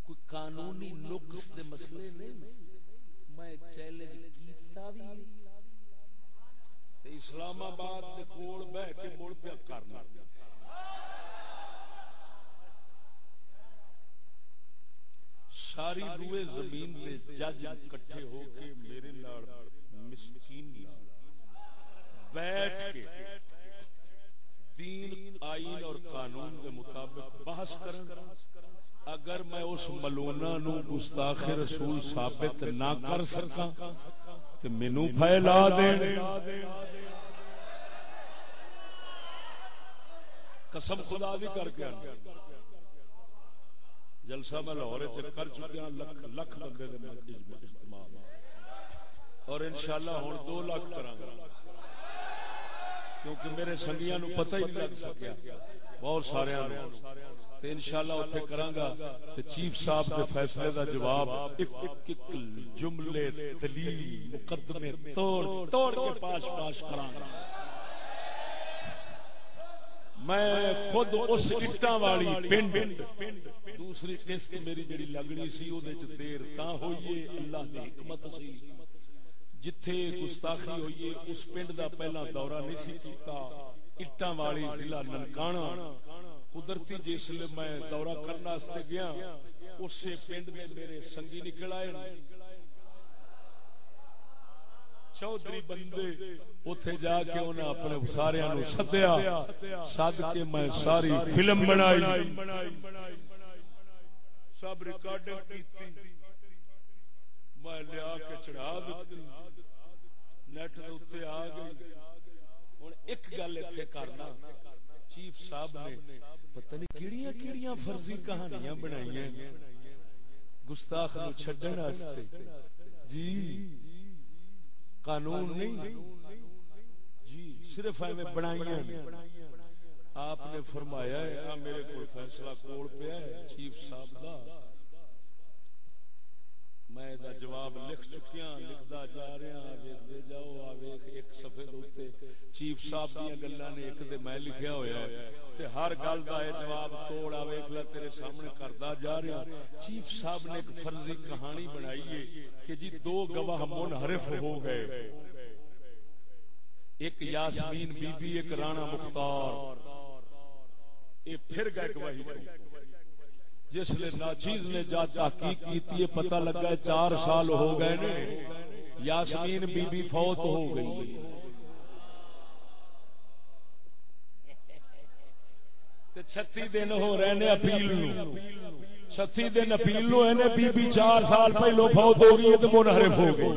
کوئی قانونی نقص دے مسئلے نہیں۔ میں چیلنج کیتا بھی اسلام آباد کے کول بہ کے مڑ پیا کرنا۔ ساری روئے زمین دے جج کٹھے ہو کے میرے لڑ مسکین بیٹھ کے دین آئین اور قانون کے مطابق بحث کریں۔ اگر میں اس ملونا نو گستاخ رسول ثابت نہ کر سکا تو مینو پھیلا دے قسم خدا بھی کر کے جلسہ میں لاہور کر چکیا لکھ لکھ بندے اجتماع اور انشاءاللہ ہوں دو لاکھ کرا کیونکہ میرے سنگیاں نو پتہ ہی نہیں لگ سکیا۔ بہت سارے ان شاء اللہ اتنے کرا چیف صاحب کے فیصلے کا جواب ایک ایک جملے دلیل، مقدمے توڑ توڑ کے پاش پاش کرا میں خود اس اٹا والی پنڈ، دوسری قسط میری جڑی لگنی سی وہ دیر تا ہوئی اللہ کی حکمت سی۔ جتھے گستاخی ہوئی اس پنڈ دا پہلا دورہ نہیں سی کیتا۔ اٹاں والی ضلع ننکانا۔ قدرتی جس میں دورہ کرنے گیا، اسی پنڈ میں میرے سنگی نکل آئے۔ چودھری بندے اتے جا کے انہیں اپنے سارے سدیا۔ سد کے میں ساری فلم بنائی۔ سب ریکارڈنگ کی میں لیا کے چڑھا دیتی۔ نیٹ اتنے آ گئی۔ ہوں ایک گل اتنے کرنا۔ چیف صاحب نے پتہ نہیں کیڑیاں کیڑیاں فرضی کہانیاں بنائی گستاخ نو جی۔ قانون نہیں۔ جی صرف ایویں بنائیاں آپ نے فرمایا ہے میرے کو فیصلہ کوڑ پیا ہے چیف صاحب دا۔ میں دا جواب لکھ چکیا لکھدا جا رہا ہاں، ویکھدے جاؤ، آ ویکھ ایک صفحے دے اوتے چیف صاحب دی گلاں نے ایک تے میں لکھیا ہویا ہے۔ تے ہر گل دا اے جواب توڑ، آ ویکھ لے، تیرے سامنے کردا جا رہا ہاں۔ چیف صاحب نے ایک فرضی کہانی بنائی ہے کہ جی دو گواہ منحرف ہو گئے۔ ایک یاسمین بی بی ایک رانا مختار۔ یہ پھر گئے گواہی جس نے ناچیز نے جا تحقیق کی پتہ لگا ہے چار سال ہو گئے نے۔ یاسمین بی بی فوت ہو گئی۔ چھتی دن ہو رہے نے اپیل چھتی دن اپیل نو بی بی چار سال پہلو فوت ہو گئی تو منحرف ہو گئی۔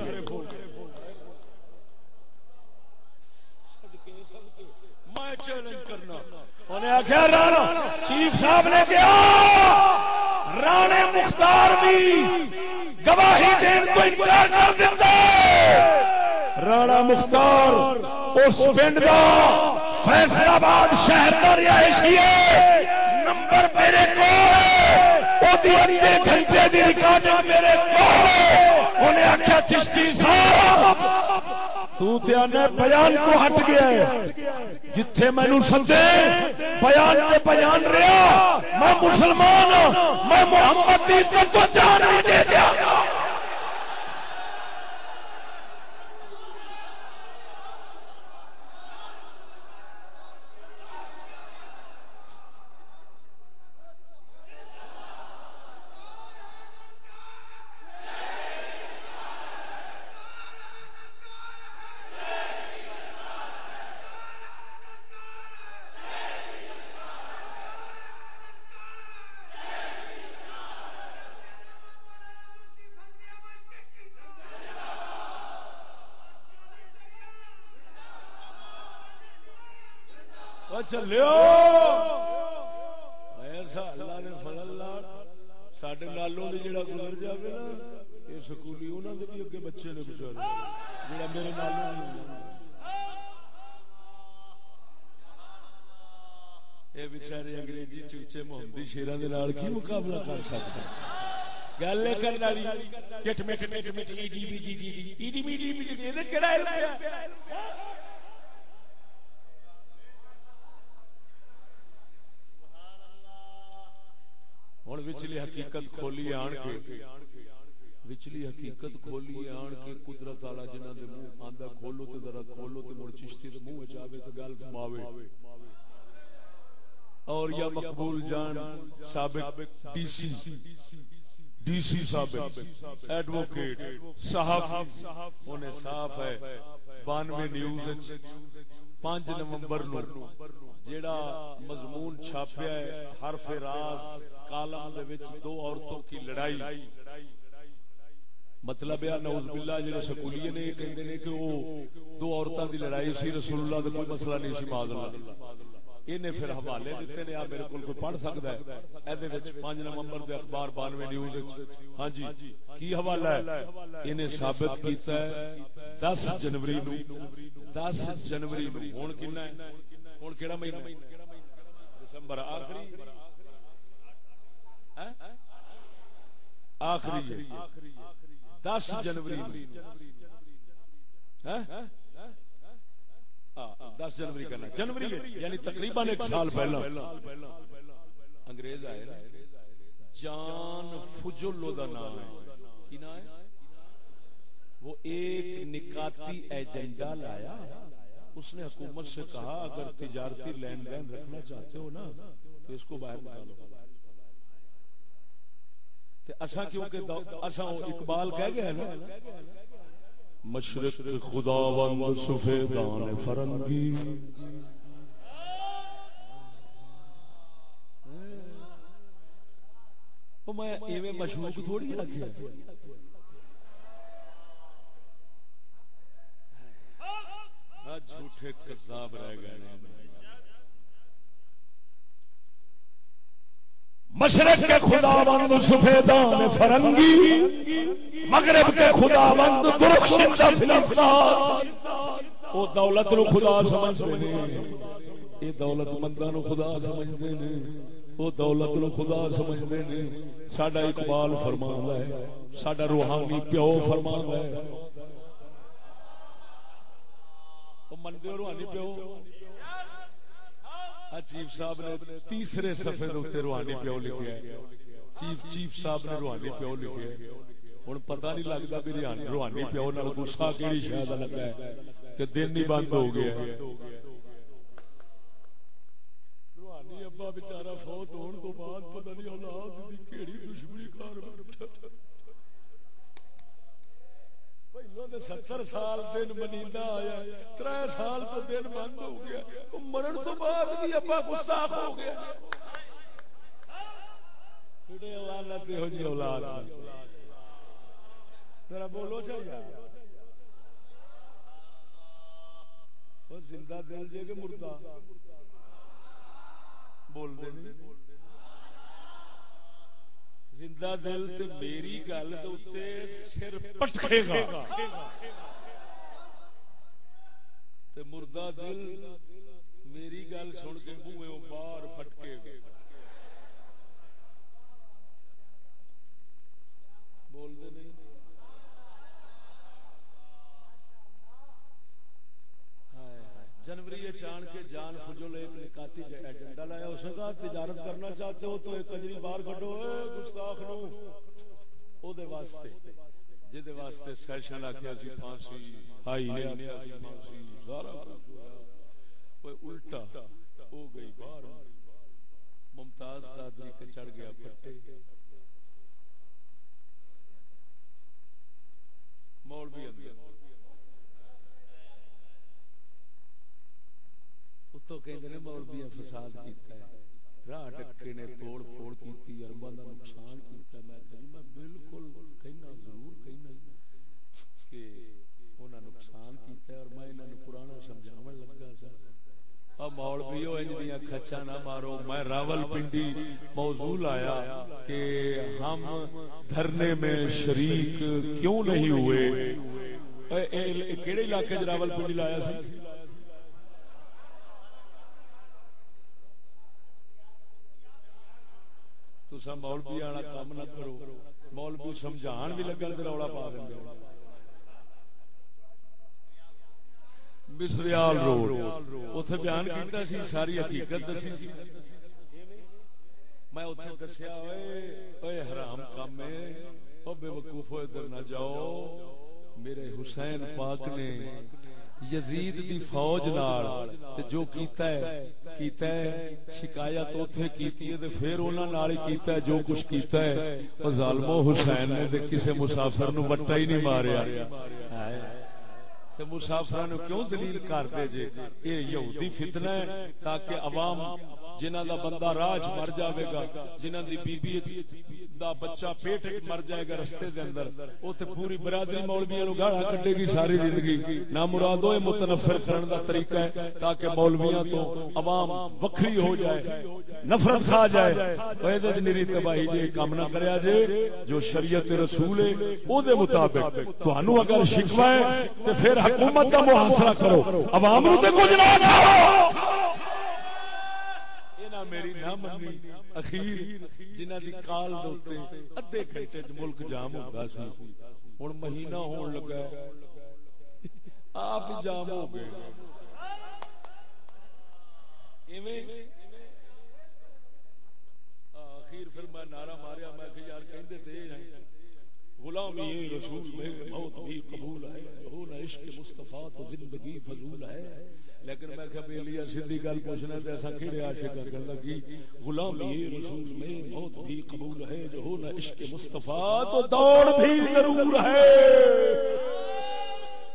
میں چیلنج انہیں آخیا رانا چیف صاحب نے کیا رانے مختار بھی گواہی دین کو انکار کر دیتا رانا مختار اس پنڈ کا فیصل آباد شہر کا رہائشی ہے۔ نمبر میرے کو گھنٹے کی ریکارڈنگ میرے کو انہیں آخیا، چشتی صاحب تو بیان کو ہٹ گیا ہے۔ جتھے مینو سدے بیان کے بیان رہا۔ میں مسلمان ہاں، میں محمد کی جان بھی دے دیا۔ چلو ایسا اللہ نے فضل سڈے نالوں نے جڑا گزر جائے نا، یہ سکولی انہوں نے بھی اگے بچے نے بچارے جڑا میرے نالوں یہ بچارے انگریزی چوچے محمدی شیران کی مقابلہ کر سکتے گل کرنے والی کٹ مٹ مٹ مٹ ایڈی میڈی جی ایڈی میڈی ایڈی جی جی، کہڑا ہوں وچلی حقیقت کھولی آن کے۔ وچلی حقیقت کھولی آن کے، قدرت والا جنہ دے منہ آندا کھولو تے ذرا کھولو تے مڑ چشتی دے منہ وچ آوے تے گل گھماوے اور یا مقبول جان سابق ڈی سی۔ ڈی سی سابق ایڈوکیٹ صاحب انہیں صاف ہے۔ بانوے نیوز پانچ نومبر نو، جیڑا مضمون چھاپیا ہے، حرف راز، کالم دے وچ دو عورتوں کی لڑائی۔ مطلب ہے نوز باللہ جڑے سکولیے نے کہندے نے کہ وہ دو عورتاں دی لڑائی سی، رسول اللہ دا کوئی مسئلہ نہیں سی معاذ اللہ۔ انہیں پھر حوالے دیتے نے آپ میرے کول کوئی پڑھ سکتا ہے؟ ایدے وچ 5 نومبر دے اخبار 92 نیوز وچ۔ ہاں جی کی حوالہ ہے؟ انہیں ثابت کیتا ہے 10 جنوری نو۔ 10 جنوری نو۔ ہن کنا ہے؟ ہن کیڑا مہینہ دسمبر آخری؟ ہاں؟ آخری دس جنوری ہاں؟ دس جنوری کرنا جنوری یعنی تقریباً ایک سال پہلا۔ انگریز آئے۔ جان فجلو دا نام ہے۔ وہ ایک نکاتی ایجنڈا لایا۔ اس نے حکومت سے کہا، اگر تجارتی لین دین رکھنا چاہتے ہو نا، تو اس کو باہر نکالو۔ اصا کیونکہ اصا اقبال کہہ گیا نا مشرق خدا بند سفیدان فرنگی۔ میں مشروق تھوڑی رکھے۔ جھوٹے کذاب رہ گئے مشرق کے خدا بند سفیدان فرنگی، مغرب کے خدا بند وہ دولت نو خدا سمجھتے ہیں۔ یہ دولت مندہ نو خدا سمجھتے ہیں۔ وہ دولت نو خدا سمجھتے ہیں۔ ساڈا اقبال فرمان ہے۔ ساڈا روحانی پیو فرمان ہے۔ منگے روحانی پیو۔ چیف صاحب نے تیسرے سفے روحانی پیو لکھا چیف چیف صاحب نے روحانی پیو لکھا ہوں پتا نہیں لگتا بھی روحانی پیو نال گسا کہڑی شاید لگا ہے کہ دن ہی بند ہو گیا روحانی ابا بچارا فوت ہونے تو بعد پتہ نہیں اولاد کی کہڑی دشمنی کار ستر سال دن منینا آیا تر سال تو دن بند ہو گیا۔ مرن تو بعد بھی ابا گستاخ ہو گیا۔ جی بولو چاہیے زندہ دل جے کہ مردہ؟ بول دے۔ زندہ دل سے میری گل سر پٹکے گا۔ مردہ دل میری گل سن کے بوئے باہر پٹکے گا۔ بول دے نہیں؟ جنوری چان کے جان فجول ایک نکاتی ایجنڈا لایا، اس نے کہا تجارت کرنا چاہتے ہو تو ایک کجری باہر کٹو گستاخ نو۔ او دے واسطے جے واسطے سیشن آکھیا سی، پھانسی، ہائی نے آکھیا سی، پھانسی، سارا کوئی الٹا ہو گئی باہر۔ ممتاز قادری کے چڑھ گیا پھٹے مولوی اندر اتو کہ مولوی فساد کیتا ہے۔ راہ ٹکے نے توڑ پھوڑ کیتی ارباں دا نقصان کیتا میں کہ میں بالکل کہنا ضرور کہنا کہ انہاں نقصان کیتا ہے اور میں انہاں نو پرانا سمجھاون لگا سا۔ ا مولوی دیاں کھچا نہ مارو۔ میں راول پنڈی موضوع آیا کہ ہم دھرنے میں شریک کیوں نہیں ہوئے؟ کیڑے علاقے راول پنڈی لایا سی؟ تسا مولوی والا کام نہ کرو۔ مولوی سمجھان بھی لگن تو رولا پا دیں مصریال روڈ۔ اتنے بیان کیتا سی، ساری حقیقت دسی سی۔ میں اتنے دسیا ہوئے حرام کام ہے۔ او بے وقوف ہوئے ادھر نہ جاؤ۔ میرے حسین پاک نے یزید دی فوج نال تے جو کیتا ہے کیتا ہے، شکایت اوتھے کیتی ہے تے پھر انہاں نال ہی کیتا ہے، جو کچھ کیتا ہے او ظالمو حسین نے تے کسے مسافر نو وٹا ہی نہیں ماریا۔ تے مسافراں نو کیوں ذلیل کر دے جے؟ اے یہودی فتنہ ہے، تاکہ عوام جنہ دا بندہ راج مر جاوے گا جنہ دی بی بی دا بچہ پیٹ مر جائے گا رستے دے اندر اوتھے پوری برادری مولویاں نو گاڑا کڈے گی ساری زندگی۔ نا مراد ہوئے متنفر کرن دا طریقہ ہے، تاکہ مولویاں تو عوام وکھری ہو جائے، نفرت کھا جائے۔ اوے تے میری تباہی جے کام نہ کریا جے، جو شریعت رسول ہے، او دے مطابق تانوں اگر شکوا ہے، تے پھر حکومت دا محاصرہ کرو، عوام نو تے کچھ نہ کھاؤ۔ میری نہ منی اخیر جنہ دی کال دوتے ادھے گھنٹے چ ملک جام ہوگا سی۔ ہن مہینہ ہون لگا آپ جام ہو گئے۔ اخیر پھر میں نعرہ ماریا، میں کہ یار کہندے تے ہیں۔ غلامی رسول میں، موت بھی قبول ہے ہونا عشق مصطفیٰ تو زندگی فضول ہے۔ لیکن میں کہ بیلیا سیدھی گل پوچھنا تے اساں کیڑے عاشق ہیں کہندا کی غلامی رسول میں، موت بھی قبول ہے، جو ہونا عشق مصطفیٰ تو دوڑ بھی ضرور ہے۔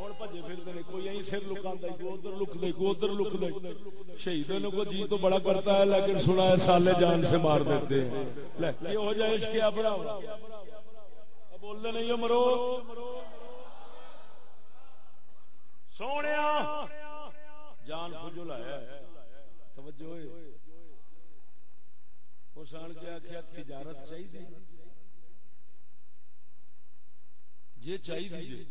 ہن بھجے پھردے نے کوئی ائی سر لکاندا کوئی ادھر لک دے کوئی ادھر لک دے شہیدوں کو جی تو بڑا کرتا ہے، لیکن سنا ہے سالے جان سے مار دیتے ہیں۔ لے یہ ہو جائے عشق کیا بڑا بولنے نہیں مرو سونے جان فجل آیا توجہ ہوئے اس آن کے آخیا تجارت چاہیے جی چاہیے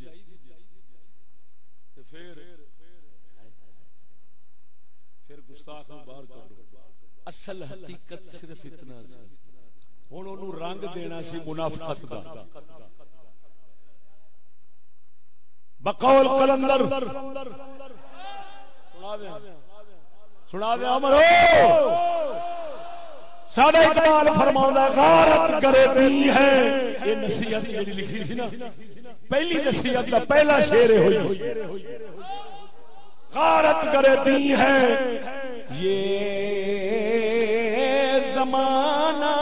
پھر پھر گستاخ باہر کر اصل حقیقت صرف اتنا سی ہوں انہوں رنگ دینا سی منافقت کا بقول کلندر۔ سنا دیا امرو سارا اقبال فرما غارت کرے دی ہے۔ یہ نصیحت میری لکھی سی نا۔ پہلی نصیحت کا پہلا شیر ہوئی۔ غارت کرے دی ہے۔ یہ زمانہ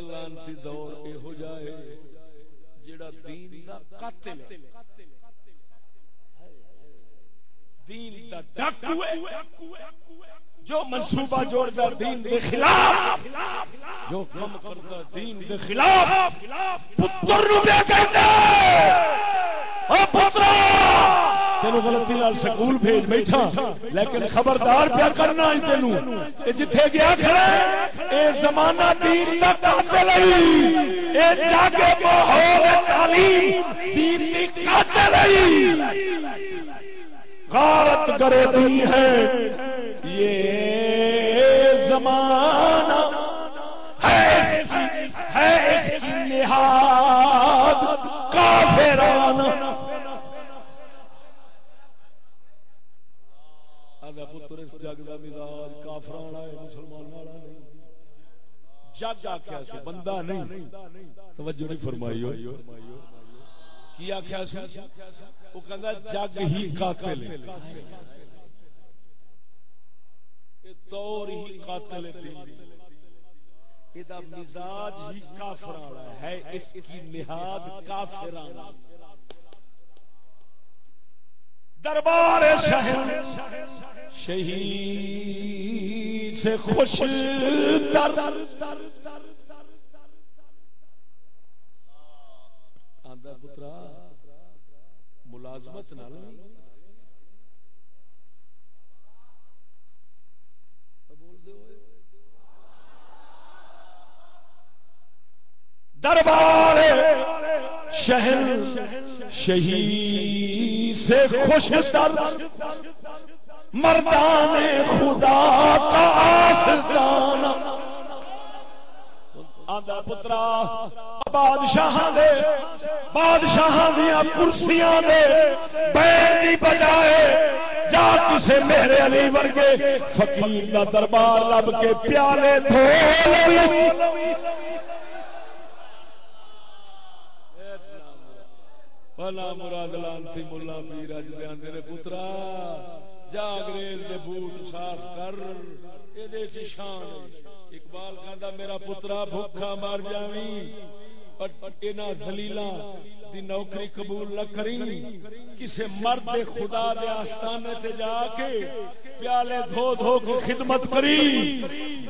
لانتی دور یہ جائے جڑا دین دا قاتل دین دا ڈاکو جو منصوبہ جوڑتا دین دے خلاف، جو کم کرتا دین دے خلاف، پتر نو بے کہنا او پترا تینو غلطی نال سکول بھیج بیٹھا، لیکن خبردار پیا کرنا ہے تینو اے جتھے گیا کھڑا اے زمانہ دین دا قاتل ہے اے جاگے ماحول، تعلیم دین دی قاتل ہے غارت کرے دی ہے۔ یہ زمانہ ہے اس کی نہاد۔ کافران۔ کافرانہ پتر اس جگ کا مزاج کافر والا ہے مسلمان والا نہیں۔ جگ آخیا سو بندہ نہیں۔ توجہ نہیں فرمائی ہو۔ کی آخیا سو وہ کہتا جگ ہی قاتل ہے۔ دور ہی قاتل ہے یہ مزاج ہی کافر والا ہے، اس کی نہاد کافر دربار شہر شہید سے خوش در پترا ملازمت نہ دربار شہر شہید سے خوش در مردان خدا کا آسان آدھا پترا بادشاہ دے بادشاہ دیا کرسیاں دے بجائے جا کسے میرے علی ورگے فقیر کا دربار لب کے پیالے دھو بلا مراد لانتی ملا پیر اج دے نے پترا، جا انگریز دے بوٹ صاف کر شان اقبال کہندا میرا پترا بھوکا مر جاویں دی نوکری قبول نہ کری کسی مرد خدا دے آستانے تے جا کے پیالے دھو دھو کے خدمت کری،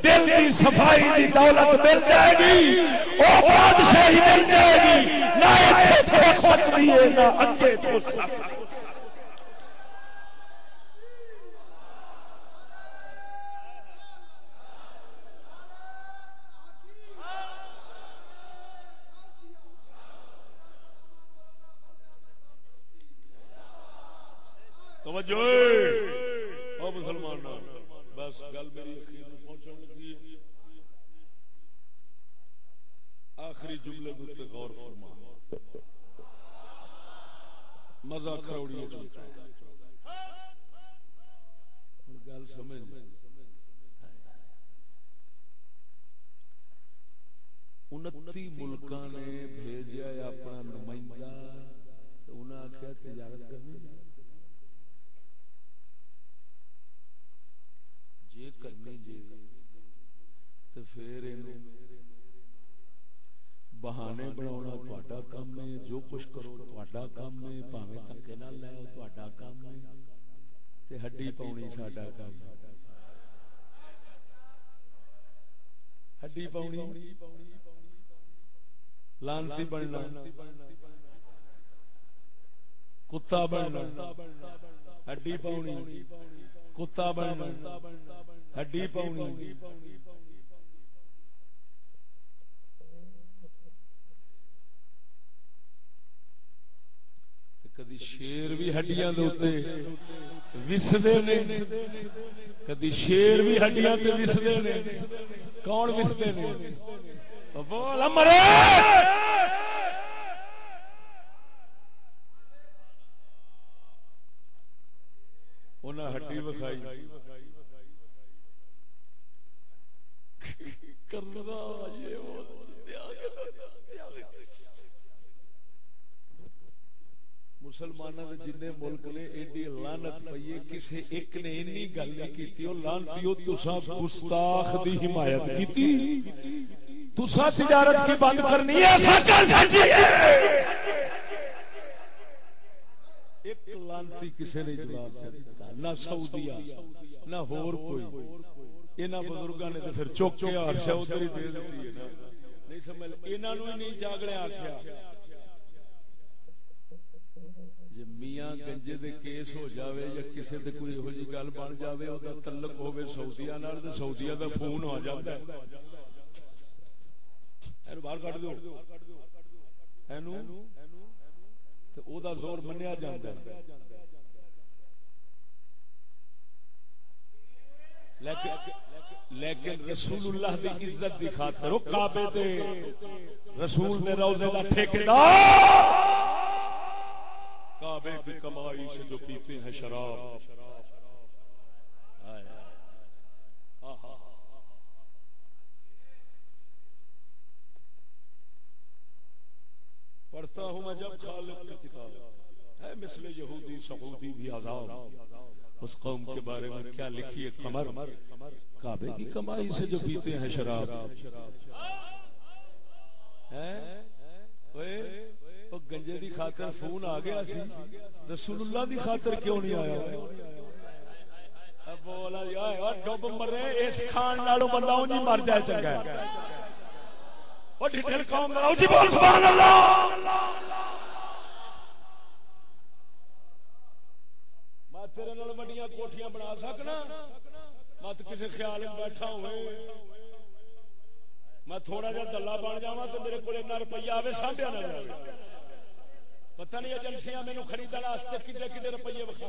دل کی صفائی دی دولت مل جائے گی، او بادشاہی مل جائے گی، نہ ایتھے تو سکتی ہے، نہ اگے تو سکتی توجہ! او مسلمان بس گل میری اخیر میں پہنچنے لگی ہے آخری جملے کے غور فرما۔ مزہ کروڑی چلتا ہے گل سمجھ۔ انتی ملکاں نے بھیجا اپنا نمائندہ انہیں آخیا تجارت کرنی۔ جی کرنی جی تو پھر بہانے بنا تا کام ہے، جو کچھ کرو تا کام ہے، پاوے تکے نہ لو تا کام ہے، تے ہڈی پاؤنی ساڈا کام ہے۔ ہڈی پاؤنی لانتی بننا۔ کتا بننا۔ ہڈی پاؤنی کتا بننا، ہڈی پاؤنی کدی شیر بھی ہڈیاں وسدے نے، کدی شیر بھی ہڈیاں وسدے نے۔ کون وسدے نے؟ بول امرے انہیں ہڈی بکھائی مسلمانوں کے جن ملک نے ایڈی لانت پی کسی ایک نے اینی گل نہیں کی لانتی تسا گستاخ دی حمایت کی تسا تجارت کی بند کرنی ہے۔ ایک لانتی کسی نے جواب نہ سعودیا نہ ہور کوئی۔ یہاں بزرگوں نے پھر چوک کے ہرشا ادھر ہی دے دیتی ہے نہیں سمجھ یہاں نہیں جاگنے آخیا جی میاں گنجے دے کیس ہو جاوے یا کسی دے کوئی یہو جی گل بن جاوے وہ تعلق ہوے سعودیا نال تے سعودیا دا فون ہو جاتا ہے۔ اینو باہر کڈ دیو اینو؟ کٹ دا زور منیا جاندہ ہے۔ لیکن رسول اللہ دی عزت دی خاطر، او کعبے تے رسول نے روزے دا ٹھیکیدار۔ کعبے کی کمائی سے جو پیتے ہیں شراب پڑھتا ہوں میں جب خالق کی کتاب۔ ہے مثل یہودی، سعودی بھی آزاد۔ اس قوم کے بارے میں کیا لکھی ہے کمر کعبے کی کمائی سے جو پیتے ہیں شراب۔ گنجے دی خاطر فون آ گیا سی۔ رسول اللہ دی خاطر کیوں نہیں آیا؟ بولا ڈب مرے، اس کھان نالوں بندہ مر جائے چنگا جی، میں تیرے وڈیاں کوٹیاں بنا سکنا۔ مت کسی خیال بیٹھا ہوئے۔ میں تھوڑا جا دلہ بن جا تو میرے کو روپیہ آئے سامیا نہ جائے پتہ نہیں ایجنسیاں میرے خریدنے کتنے کتنے روپیے بکھا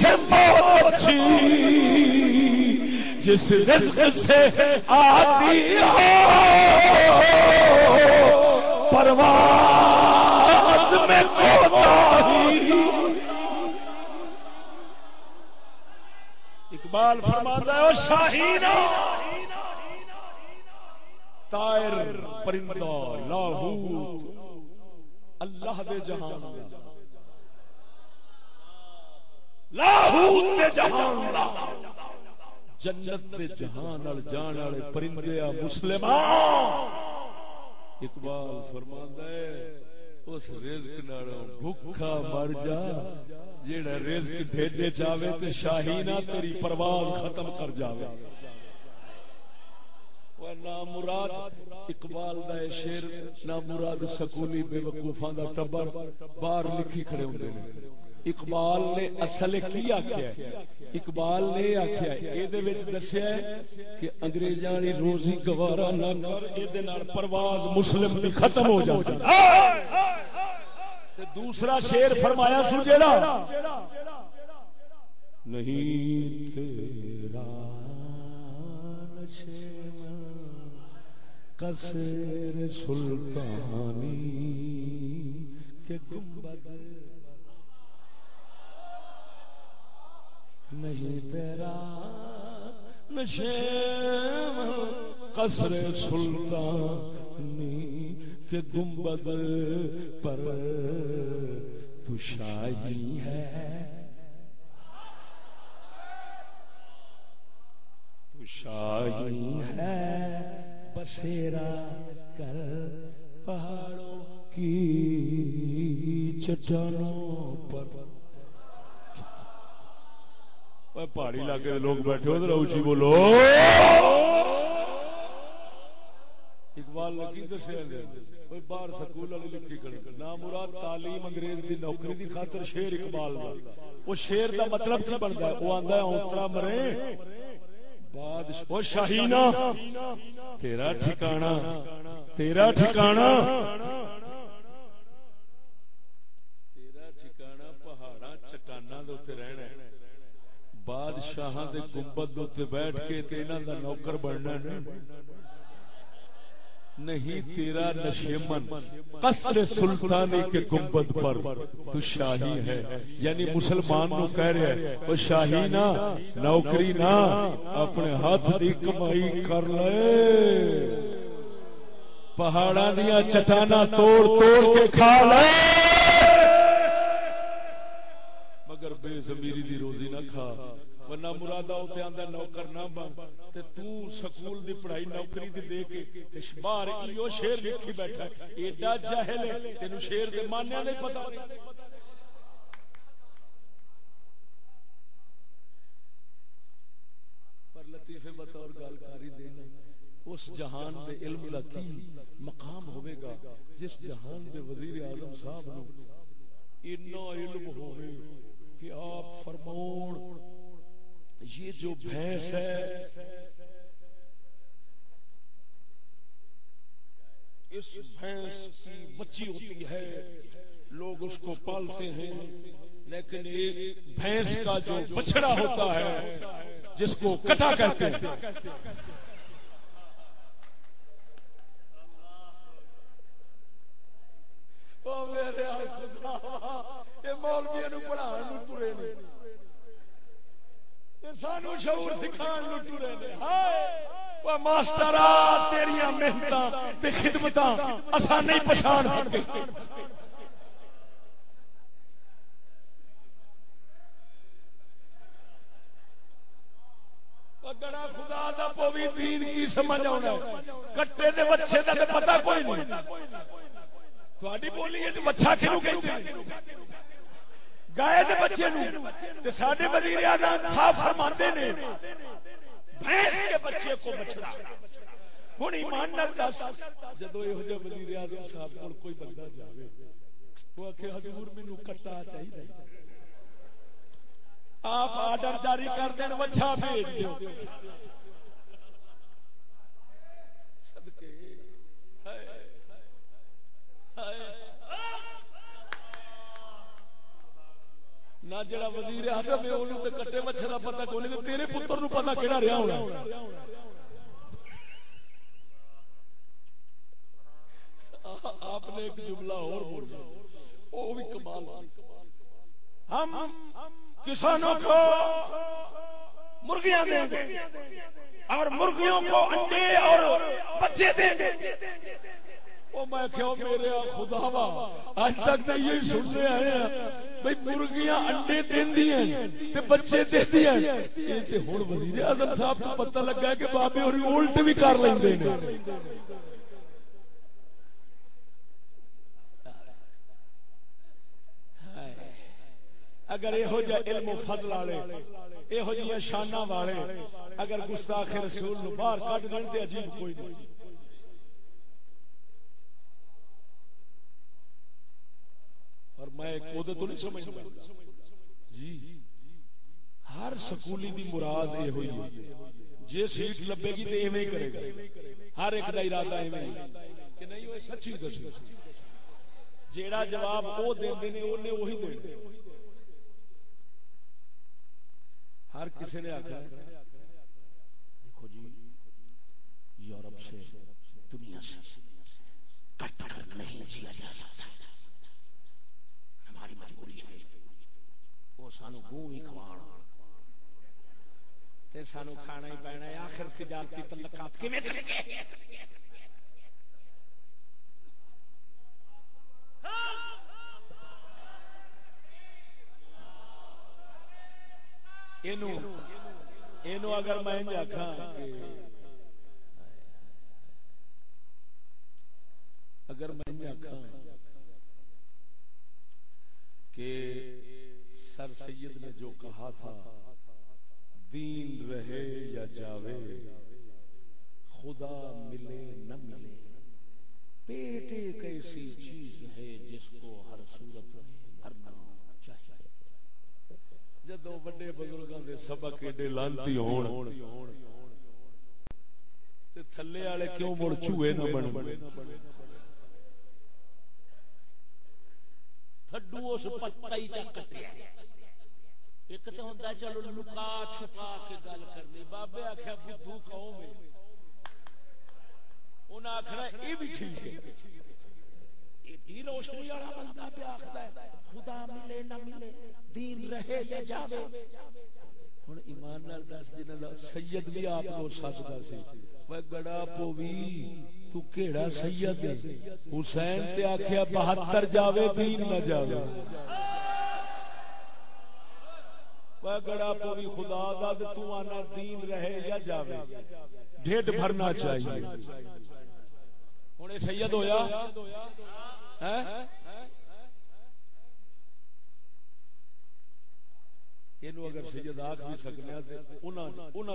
سے بہت اچھی، جس رزق سے آتی ہو، پرواز میں کوتا اقبال فرماتا ہے شاہین تائر پرندہ لاہو اللہ دے جہان جہان جنت جہان جان والے پرندے مسلم اقبال فرما اس رزق بھوکا مر جا جیڑا رزق بھیجے جاوے تے شاہینا تیری پرواز ختم کر جاوے۔ نہ مراد اقبال دا شیر نہ مراد سکولی بے وقوفاں دا ٹبر باہر لکھی کھڑے ہوندے نے۔ اقبال نے اصل کی آخیا اقبال نے آخیا یہ دسیا کہ اگریزاں روزی گوارا نہ کر یہ پرواز مسلم بھی ختم ہو جائے دوسرا شیر فرمایا سو جڑا نہیں تیرا کسر سلطانی کے گنبد نہیں تیرا نشیم قصر سلطانی کے گنبد پر تو شاہی ہے۔ تو شاہی ہے۔ بسیرا کر پہاڑوں کی چٹانوں پہاڑی علاقے لوگ بیٹھے ہو ذرا اچھی بولو اقبال لکی دسیا باہر سکول والی لکھی کھڑے نہ مراد تعلیم انگریز دی نوکری دی خاطر شیر اقبال دا وہ شیر دا مطلب کی بنتا ہے وہ آندا ہے اونترا مرے بادشاہ شاہینا تیرا ٹھکانہ تیرا ٹھکانہ تیرا ٹھکانہ پہاڑاں چٹاناں دے اوتے رہنا ہے بادشاہ دے گنبد تے بیٹھ کے تے انہاں دا نوکر بننا نہیں تیرا نشیمن، قصر سلطانی کے گنبد پر تو شاہی ہے۔ یعنی مسلمان نو کہہ رہا ہے او شاہی نہ، نوکری نہ، اپنے ہاتھ دی کمائی کر لے۔ پہاڑاں دیاں چٹاناں توڑ توڑ کے کھا لے مگر بے زمیری دی روزی نہ کھا ورنہ مرادا آندا نوکر نہ بن تے تو سکول دی پڑھائی نوکری دی دے کے تے باہر ایو شیر لکھی بیٹھا ایڈا جاہل ہے، تینو شیر دے معنی نہیں پتہ۔ پر لطیفے بطور گل کاری دینا اس جہان دے علم دا کی مقام ہوے گا، جس جہان دے وزیر اعظم صاحب نو اتنا علم ہوے کہ آپ فرماؤ یہ جو بھینس ہے اس بھینس کی بچی ہوتی ہے۔ لوگ اس کو پالتے ہیں لیکن ایک بھینس کا جو بچڑا ہوتا ہے جس کو کٹا کہتے ہیں۔ سانو شعور سکھان لٹو ٹرے نے۔ ماسٹر تیریا محنت خدمت اصا نہیں پچھان گڑا خدا دا پوی دین کی سمجھ آنا کٹے دے بچے دا تے پتہ کوئی نہیں۔ تھوڑی بولی ہے بچہ کیوں کہتے گائے دے بچے نو تے ساڈے وزیر اعظم صاحب فرماندے نے، بھینس کے بچے کو بچڑا ہن ایمان نال دس، جدو یہ جو وزیر اعظم صاحب کول کوئی بندہ جاوے وہ کہ حضور مینوں کٹا چاہیے آپ آرڈر جاری کر دین، وچھا بھیج دیو۔ صدقے۔ ہائے ہائے۔ نہ جڑا وزیر اعظم ہے اونوں تے کٹے مچھر دا پتہ کوئی نہیں تیرے پتر نو پتہ کیڑا رہیا ہونا آپ نے ایک جملہ اور بولا، وہ بھی کمال ہم کسانوں کو مرغیاں دیں گے اور مرغیوں کو انڈے اور بچے دیں گے۔ وہ میں کہو میرے خدا وا آج تک تو یہی سننے آئے ہیں بھائی مرغیاں انڈے دینی ہیں، تے بچے دینی ہیں۔ یہ تے ہن وزیر اعظم صاحب کو پتہ لگا ہے کہ بابے اور الٹ بھی کر لیندے نے۔ اگر یہ جا علم و فضل والے یہ جی شانہ والے، اگر گستاخ رسول نو باہر کڈ دین تے عجیب کوئی نہیں۔ اور میں ایک عہدے تو نہیں سمجھ جی ہر سکولی دی مراد یہ ہوئی ہے۔ جی سیٹ لبے گی تو ایویں کرے گا۔ ہر ایک کا ارادہ ایویں کہ نہیں، وہ سچی دس جیڑا جواب وہ دے انہیں وہی دے ہر کسی نے آخر دیکھو جی یورپ سے دنیا سے کٹ کر نہیں جیا جا سکتا ہماری مجبوری ہے وہ سانو گوں ہی کھوانا سانو کھانا ہی پینا ہے۔ آخر تجارتی تعلقات کیویں کریں گے اگر میں آخا اگر میں آخا کہ سر سید نے جو کہا تھا، دین رہے یا جاوے، خدا ملے نہ ملے۔ پیٹ ایک ایسی چیز ہے جس کو ہر صورت بھرنا چاہیے۔ جدو بڑے بزرگوں کے سبق ایڈے لانتی ہون تھلے والے کیوں مڑ چوئے نہ بن تھڈو اس پتا ہی کٹیا۔ ایک تے ہوندا چلو لکا چھپا کے گل کرنی۔ بابے آکھیا، بدھو قوم ہے انہاں آکھنا اے بھی ٹھیک ہے۔ روشنی والا بندہ پہ آخر خدا ملے نہ ملے، دین رہے یا جاوے۔ ہوں ایمان نال دس دن سید بھی آپ کو سچتا سی۔ گڑا پوی تو کیڑا سید ہے؟ حسین تے آخیا بہتر جاوے، دین نہ جاوے۔ گڑا پوی خدا دا تو آنا دین رہے یا جاوے۔ ڈھیٹ بھرنا چاہیے۔ ہوں سید ہویا؟ ہاں؟ یہ اگر سید آخ بھی سکنے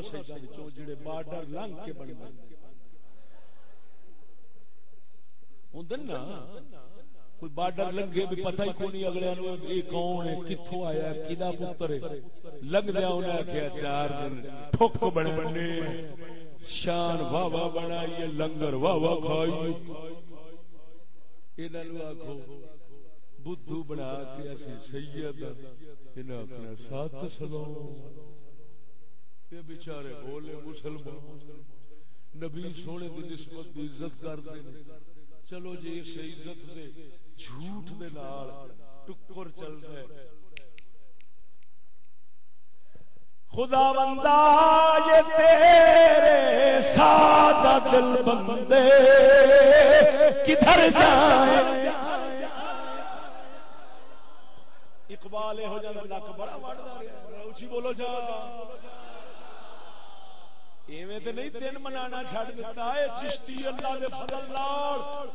سجدوں جڑے بارڈر لنگ کے بن گئے نا کوئی بارڈر لنگے بھی پتہ ہی اگلے کون ہے آیا کدا پتر ہے لگ دیا چار دن ٹھوک بنے بنے شان واہ واہ بنائی لنگر واہ واہ کھائی آخو بدھو بنا کے اسی سید اپنا سات سلو یہ بچارے بولے مسلمان، نبی سونے کی نسبت کی عزت کرتے چلو جی اس عزت سے جھوٹ دے نال ٹکر چل رہا خدا بندہ، یہ تیرے سادہ دل بندے، کدھر جائیں؟ اقبال ہو جانا لک بڑا اچھی بولو جا۔ ایویں نہیں دن منانا چھڑ دیتا ہے، چشتی اللہ دے فضل نال۔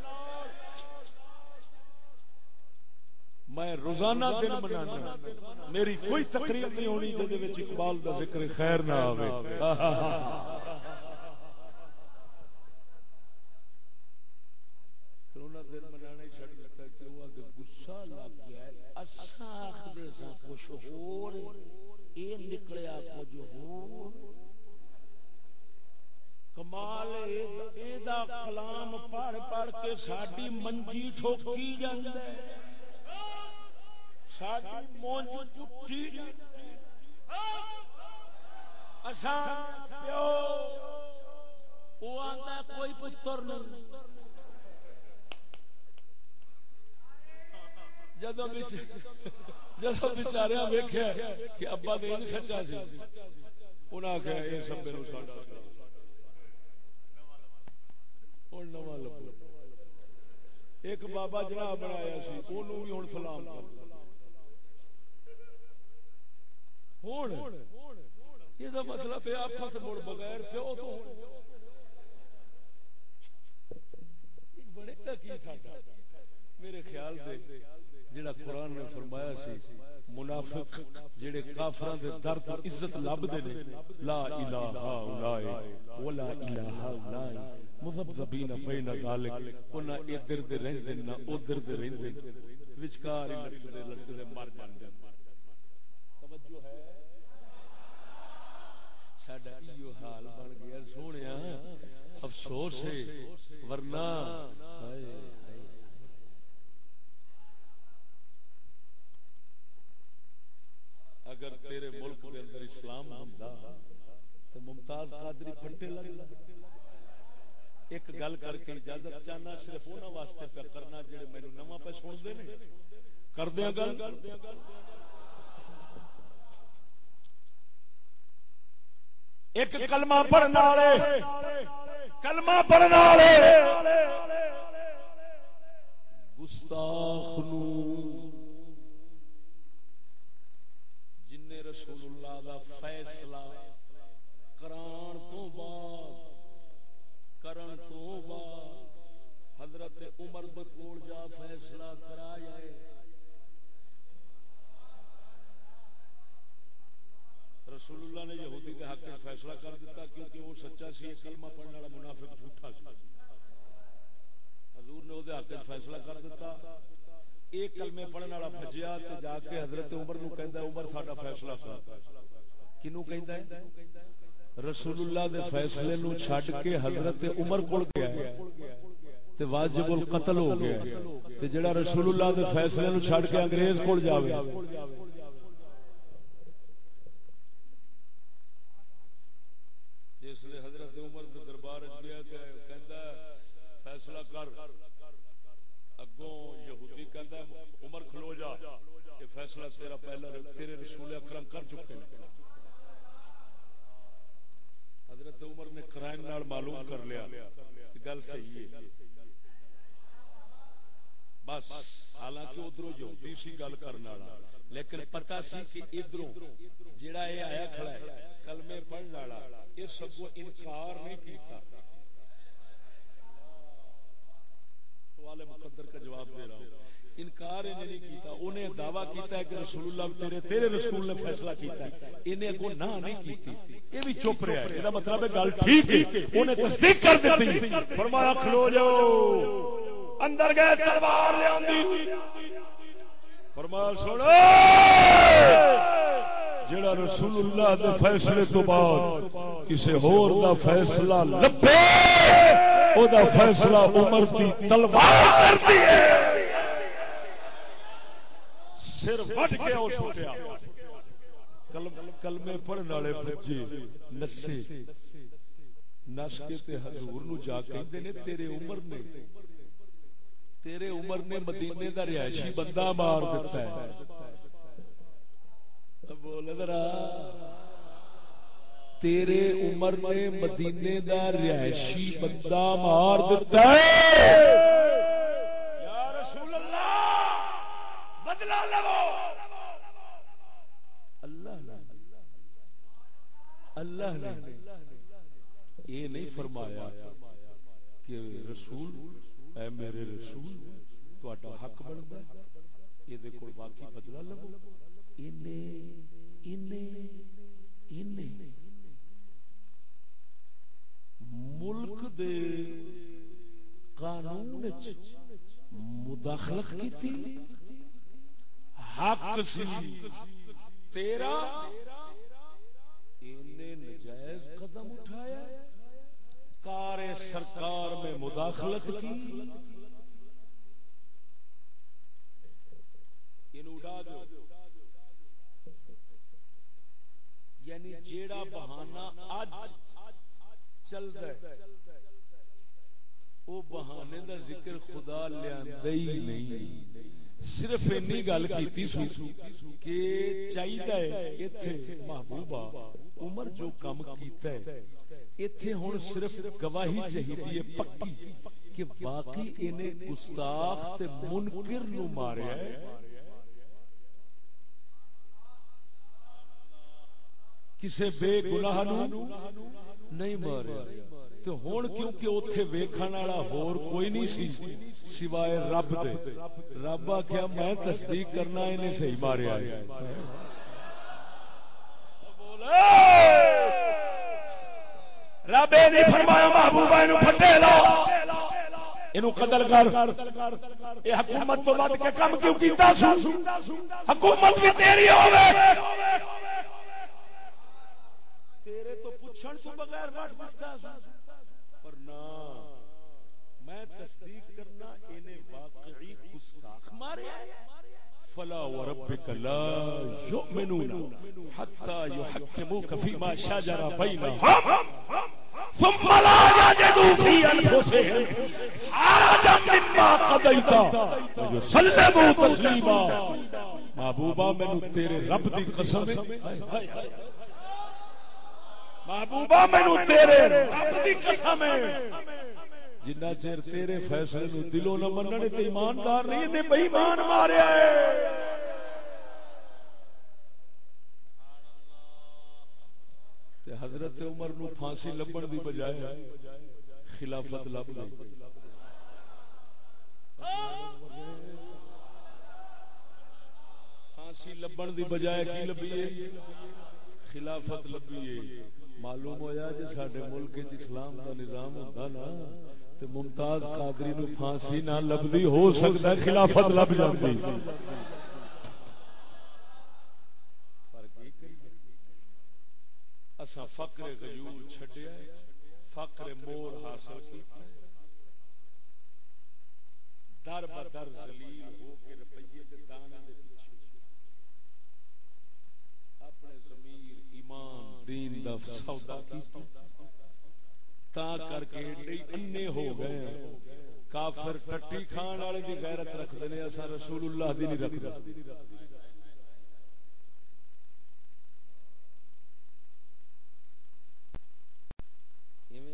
میں روزانہ دن منانا میری کوئی تقریر نہیں ہونی جہد اقبال کا ذکر خیر نہ *laughs* آئے نکلیا کچھ ہو کمال کلام پڑھ پڑھ کے ساری منجی ٹھوکی جائے کوئی پتر نہیں جب ویخیا کہ ابا دے سچا سی انہیں آخیا یہ سب میرے ساڈا نواں ایک بابا جناب بنایا سی انہوں بھی ہوں سلام کر۔ یہ مطلب ہے آپس مڑ بغیر پیو تو بڑے میرے خیال دے جڑا قرآن نے فرمایا سی، منافق جڑے کافراں دے در تو عزت لب دے نے، لا الہ الا ولا الہ الا مذبذبین بین ذلک انہاں ادھر دے رہندے، نہ ادھر دے رہندے۔ وچکار ہی لٹتے لٹتے مر جاندے توجہ ہے؟ ساڈا ایو حال بن گیا سونے افسوس ہے، ورنہ۔ ہائے۔ اگر تیرے ملک کے اندر اسلام ہوندا تو ممتاز قادری پھٹے لگ ایک گل کر کے اجازت چاہنا، صرف انہاں واسطے پہ کرنا جڑے مینوں نواں پہ سن دے نے۔ کر دیا گل؟ ایک کلمہ پڑھنے والے، کلمہ پڑھنے والے۔ گستاخ نو رسول اللہ دا فیصلہ کران تو بعد کرن تو بعد حضرت عمر بکول جا فیصلہ کرا جائے رسول اللہ نے یہودی کے حق میں فیصلہ کر دیتا کیونکہ وہ سچا سی کلمہ پڑھنے والا منافق جھوٹا سی۔ حضور نے وہ حق فیصلہ کر دیتا ایک کلمے پڑھنے والا بجیا تو جا کے حضرت عمر نو کہندا ہے، عمر، ساڈا فیصلہ کر کینو کہندا ہے؟ رسول اللہ دے فیصلے نو چھڈ کے حضرت عمر کول گیا ہے۔ تے واجب القتل ہو گیا تے جڑا رسول اللہ دے فیصلے نو چھڈ کے انگریز کول جاوے۔ جس لیے حضرت عمر دے دربار وچ گیا تے کہندا فیصلہ کر۔ اگوں یہودی کہندا عمر کھلو جا، کہ فیصلہ تیرا پہلا تیرے رسول اکرم کر چکے ہیں حضرت عمر نے کرائم نال معلوم کر لیا گل صحیح ہے۔ بس، حالانکہ ادھر یہودی سی گل کرنے والا، لیکن پتہ سی کہ ادھر جڑا یہ آیا کھڑا ہے، کلمے پڑھنے والا، یہ سب کو انکار نہیں کیتا۔ سوال مقدر کا جواب دے رہا ہوں۔ انکار نہیں کیتا، انہیں دعویٰ کیتا ہے کہ رسول اللہ تیرے تیرے رسول نے فیصلہ کیتا ہے۔ انہیں اگو نہ نہیں کیتی یہ بھی چپ رہا ہے۔ یہ مطلب ہے گل ٹھیک ہے۔ انہیں تصدیق کر دیتی فرمایا، کھلو جاؤ۔ اندر گئے، تلوار لے آندی۔ فرمایا، سنو۔ جڑا رسول اللہ دے فیصلے تو بعد کسی ہور دا فیصلہ لبے، او دا فیصلہ عمر دی تلوار کرتی ہے۔ سر وٹ کے او چھوٹیا کلمے پڑھن والے بچے، نسے۔ نس کے تے حضور نو جا کہندے نے، تیرے عمر نے۔ تیرے عمر نے مدینے دا رہائشی بندہ مار دیتا ہے۔ بول ذرا۔ تیرے عمر نے مدینے دا رہائشی بندہ مار دیتا ہے۔ بدلا لو اللہ اللہ نے یہ نہیں فرمایا کہ رسول، اے میرے رسول تو حق بنتا ہے۔ یہ کو باقی بدلا لو ملک دے قانون مداخلت کی حق سی۔ تیرا نجائز قدم اٹھایا۔ کار سرکار میں مداخلت کی۔ یعنی جیڑا بہانا اج چل رہا وہ بہانے دا ذکر خدا لیا نہیں۔ صرف اینی گل کیتی سو کہ چاہیدا ہے ایتھے محبوبہ عمر جو کم کیتا ہے، ایتھے ہن صرف گواہی چاہیے پکی کہ واقعی انہیں گستاخ تے منکر نو ماریا ہے۔ کسے بے گناہ نو نہیں ماریا تو ہوں کیونکہ اتنے ویکن والا ہور کوئی نہیں سی، سوائے رب دے۔ رب آخیا میں تصدیق کرنا انہیں صحیح ماریا رب نہیں فرمایا، محبوبہ پھٹے لا۔ یہ قدر کر۔ یہ حکومت تو ود کے کم کیوں کیتا سو؟ حکومت بھی تیری ہوے تیرے تو پوچھن تو بغیر وٹ دیتا پر نہ میں تصدیق کرنا انہیں واقعی گستاخ مارے فلا وربك لا يؤمنون حتى يحكموك فيما شجر بينهم ثم لا يجدوا في انفسهم حرجا مما قضيت ويسلموا تسليما محبوبا مینو تیرے رب دی قسم ہے۔ محبوبا مینو تیرے رب دی قسم ہے جنہ چیر تیرے فیصلے نو دلوں نہ مننے تے ایماندار نہیں نے بے ایمان ماریا ہے۔ تے حضرت عمر نو پھانسی لبن دی بجائے خلافت لب گئی پھانسی لبن دی بجائے کی لبی ہے خلافت لبی ہے معلوم ہویا جی سڈے ملک اسلام کا نظام ہوتا نا تو ممتاز قادری نو پھانسی نہ لبدی ہو سکتا خلافت لب جاتی اسا فقر غیور چھڈیا فقر مور حاصل کیتا در بدر ذلیل ہو کے روپیے دے دانے دے پیچھے اپنے ضمیر ایمان دین دا سودا کیتا۔ تا کر کے ایڈے انے ہو گئے کافر ٹٹی کھان والے دی غیرت رکھتے نے اسا رسول اللہ دی نہیں رکھتے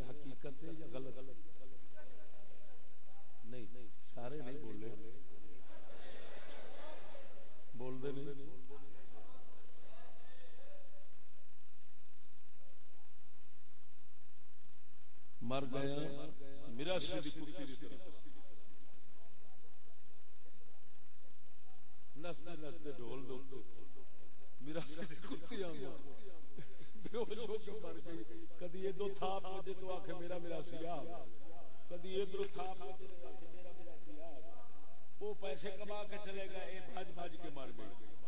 حقیقت ہے یا غلط نہیں سارے نہیں بولے بول دے نہیں مر گیا، میرا نستے نستے ڈول دو میرا کدی ادو تھاپ بجے تو آخ میرا میرا سیا کدی ادھر تھاپ بجے تو آخ میرا میرا سیا وہ پیسے کما کے چلے گا یہ بج کے مر گئی۔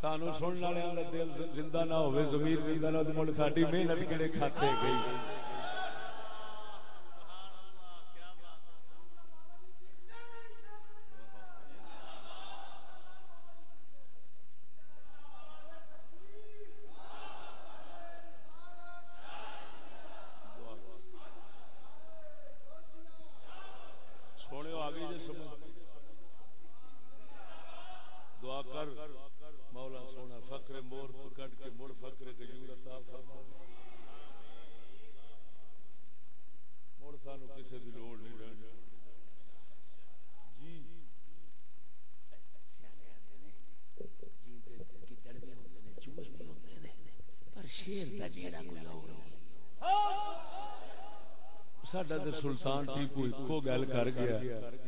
سانو سننے والوں کا دل زندہ نہ ہوئے، زمین زندہ نہ ہو محنت کہڑے کھاتے گئی سونے آ گئی جی سمجھ دعا کر مولا سونا فقر مور تو کٹ کے مڑ فقر گجور عطا فرما مڑ سانو کسی دی لوڑ نہیں رہنی جی ساڈا تے سلطان کو ایکو گل کر گیا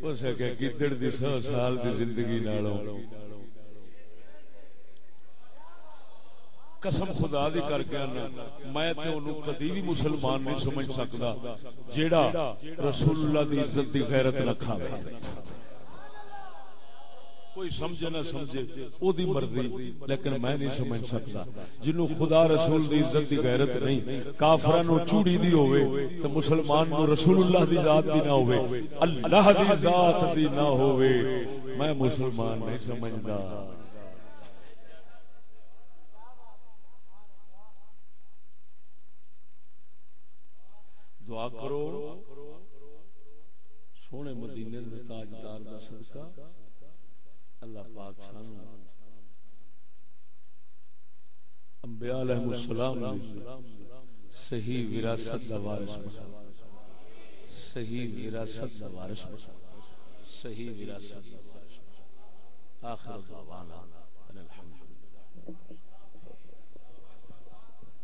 اس کہ گدڑ دی سو سال دی زندگی نالوں۔ قسم خدا دی کر کے آنا، میں تے اونوں کبھی بھی مسلمان نہیں سمجھ سکدا، جیڑا رسول اللہ دی عزت دی غیرت نہ کھاوے کوئی سمجھے نہ سمجھے او دی مرضی لیکن میں نہیں سمجھ سکتا۔ جنوں خدا رسول دی عزت دی غیرت نہیں کافراں نو چوڑی دی ہوے تے مسلمان نو رسول اللہ دی ذات دی نہ ہوے اللہ دی ذات دی نہ ہوے میں مسلمان نہیں سمجھدا دعا کرو سونے مدینے میں تاجدار دا صدقہ۔ اللہ پاک سانو انبیاء علیہ السلام صحیح وراثت دا وارث بنا۔ صحیح وراثت دا وارث بنا۔ صحیح وراثت دا وارث بنا۔ آخر دعوانا ان الحمدللہ۔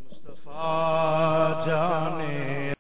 مصطفیٰ جان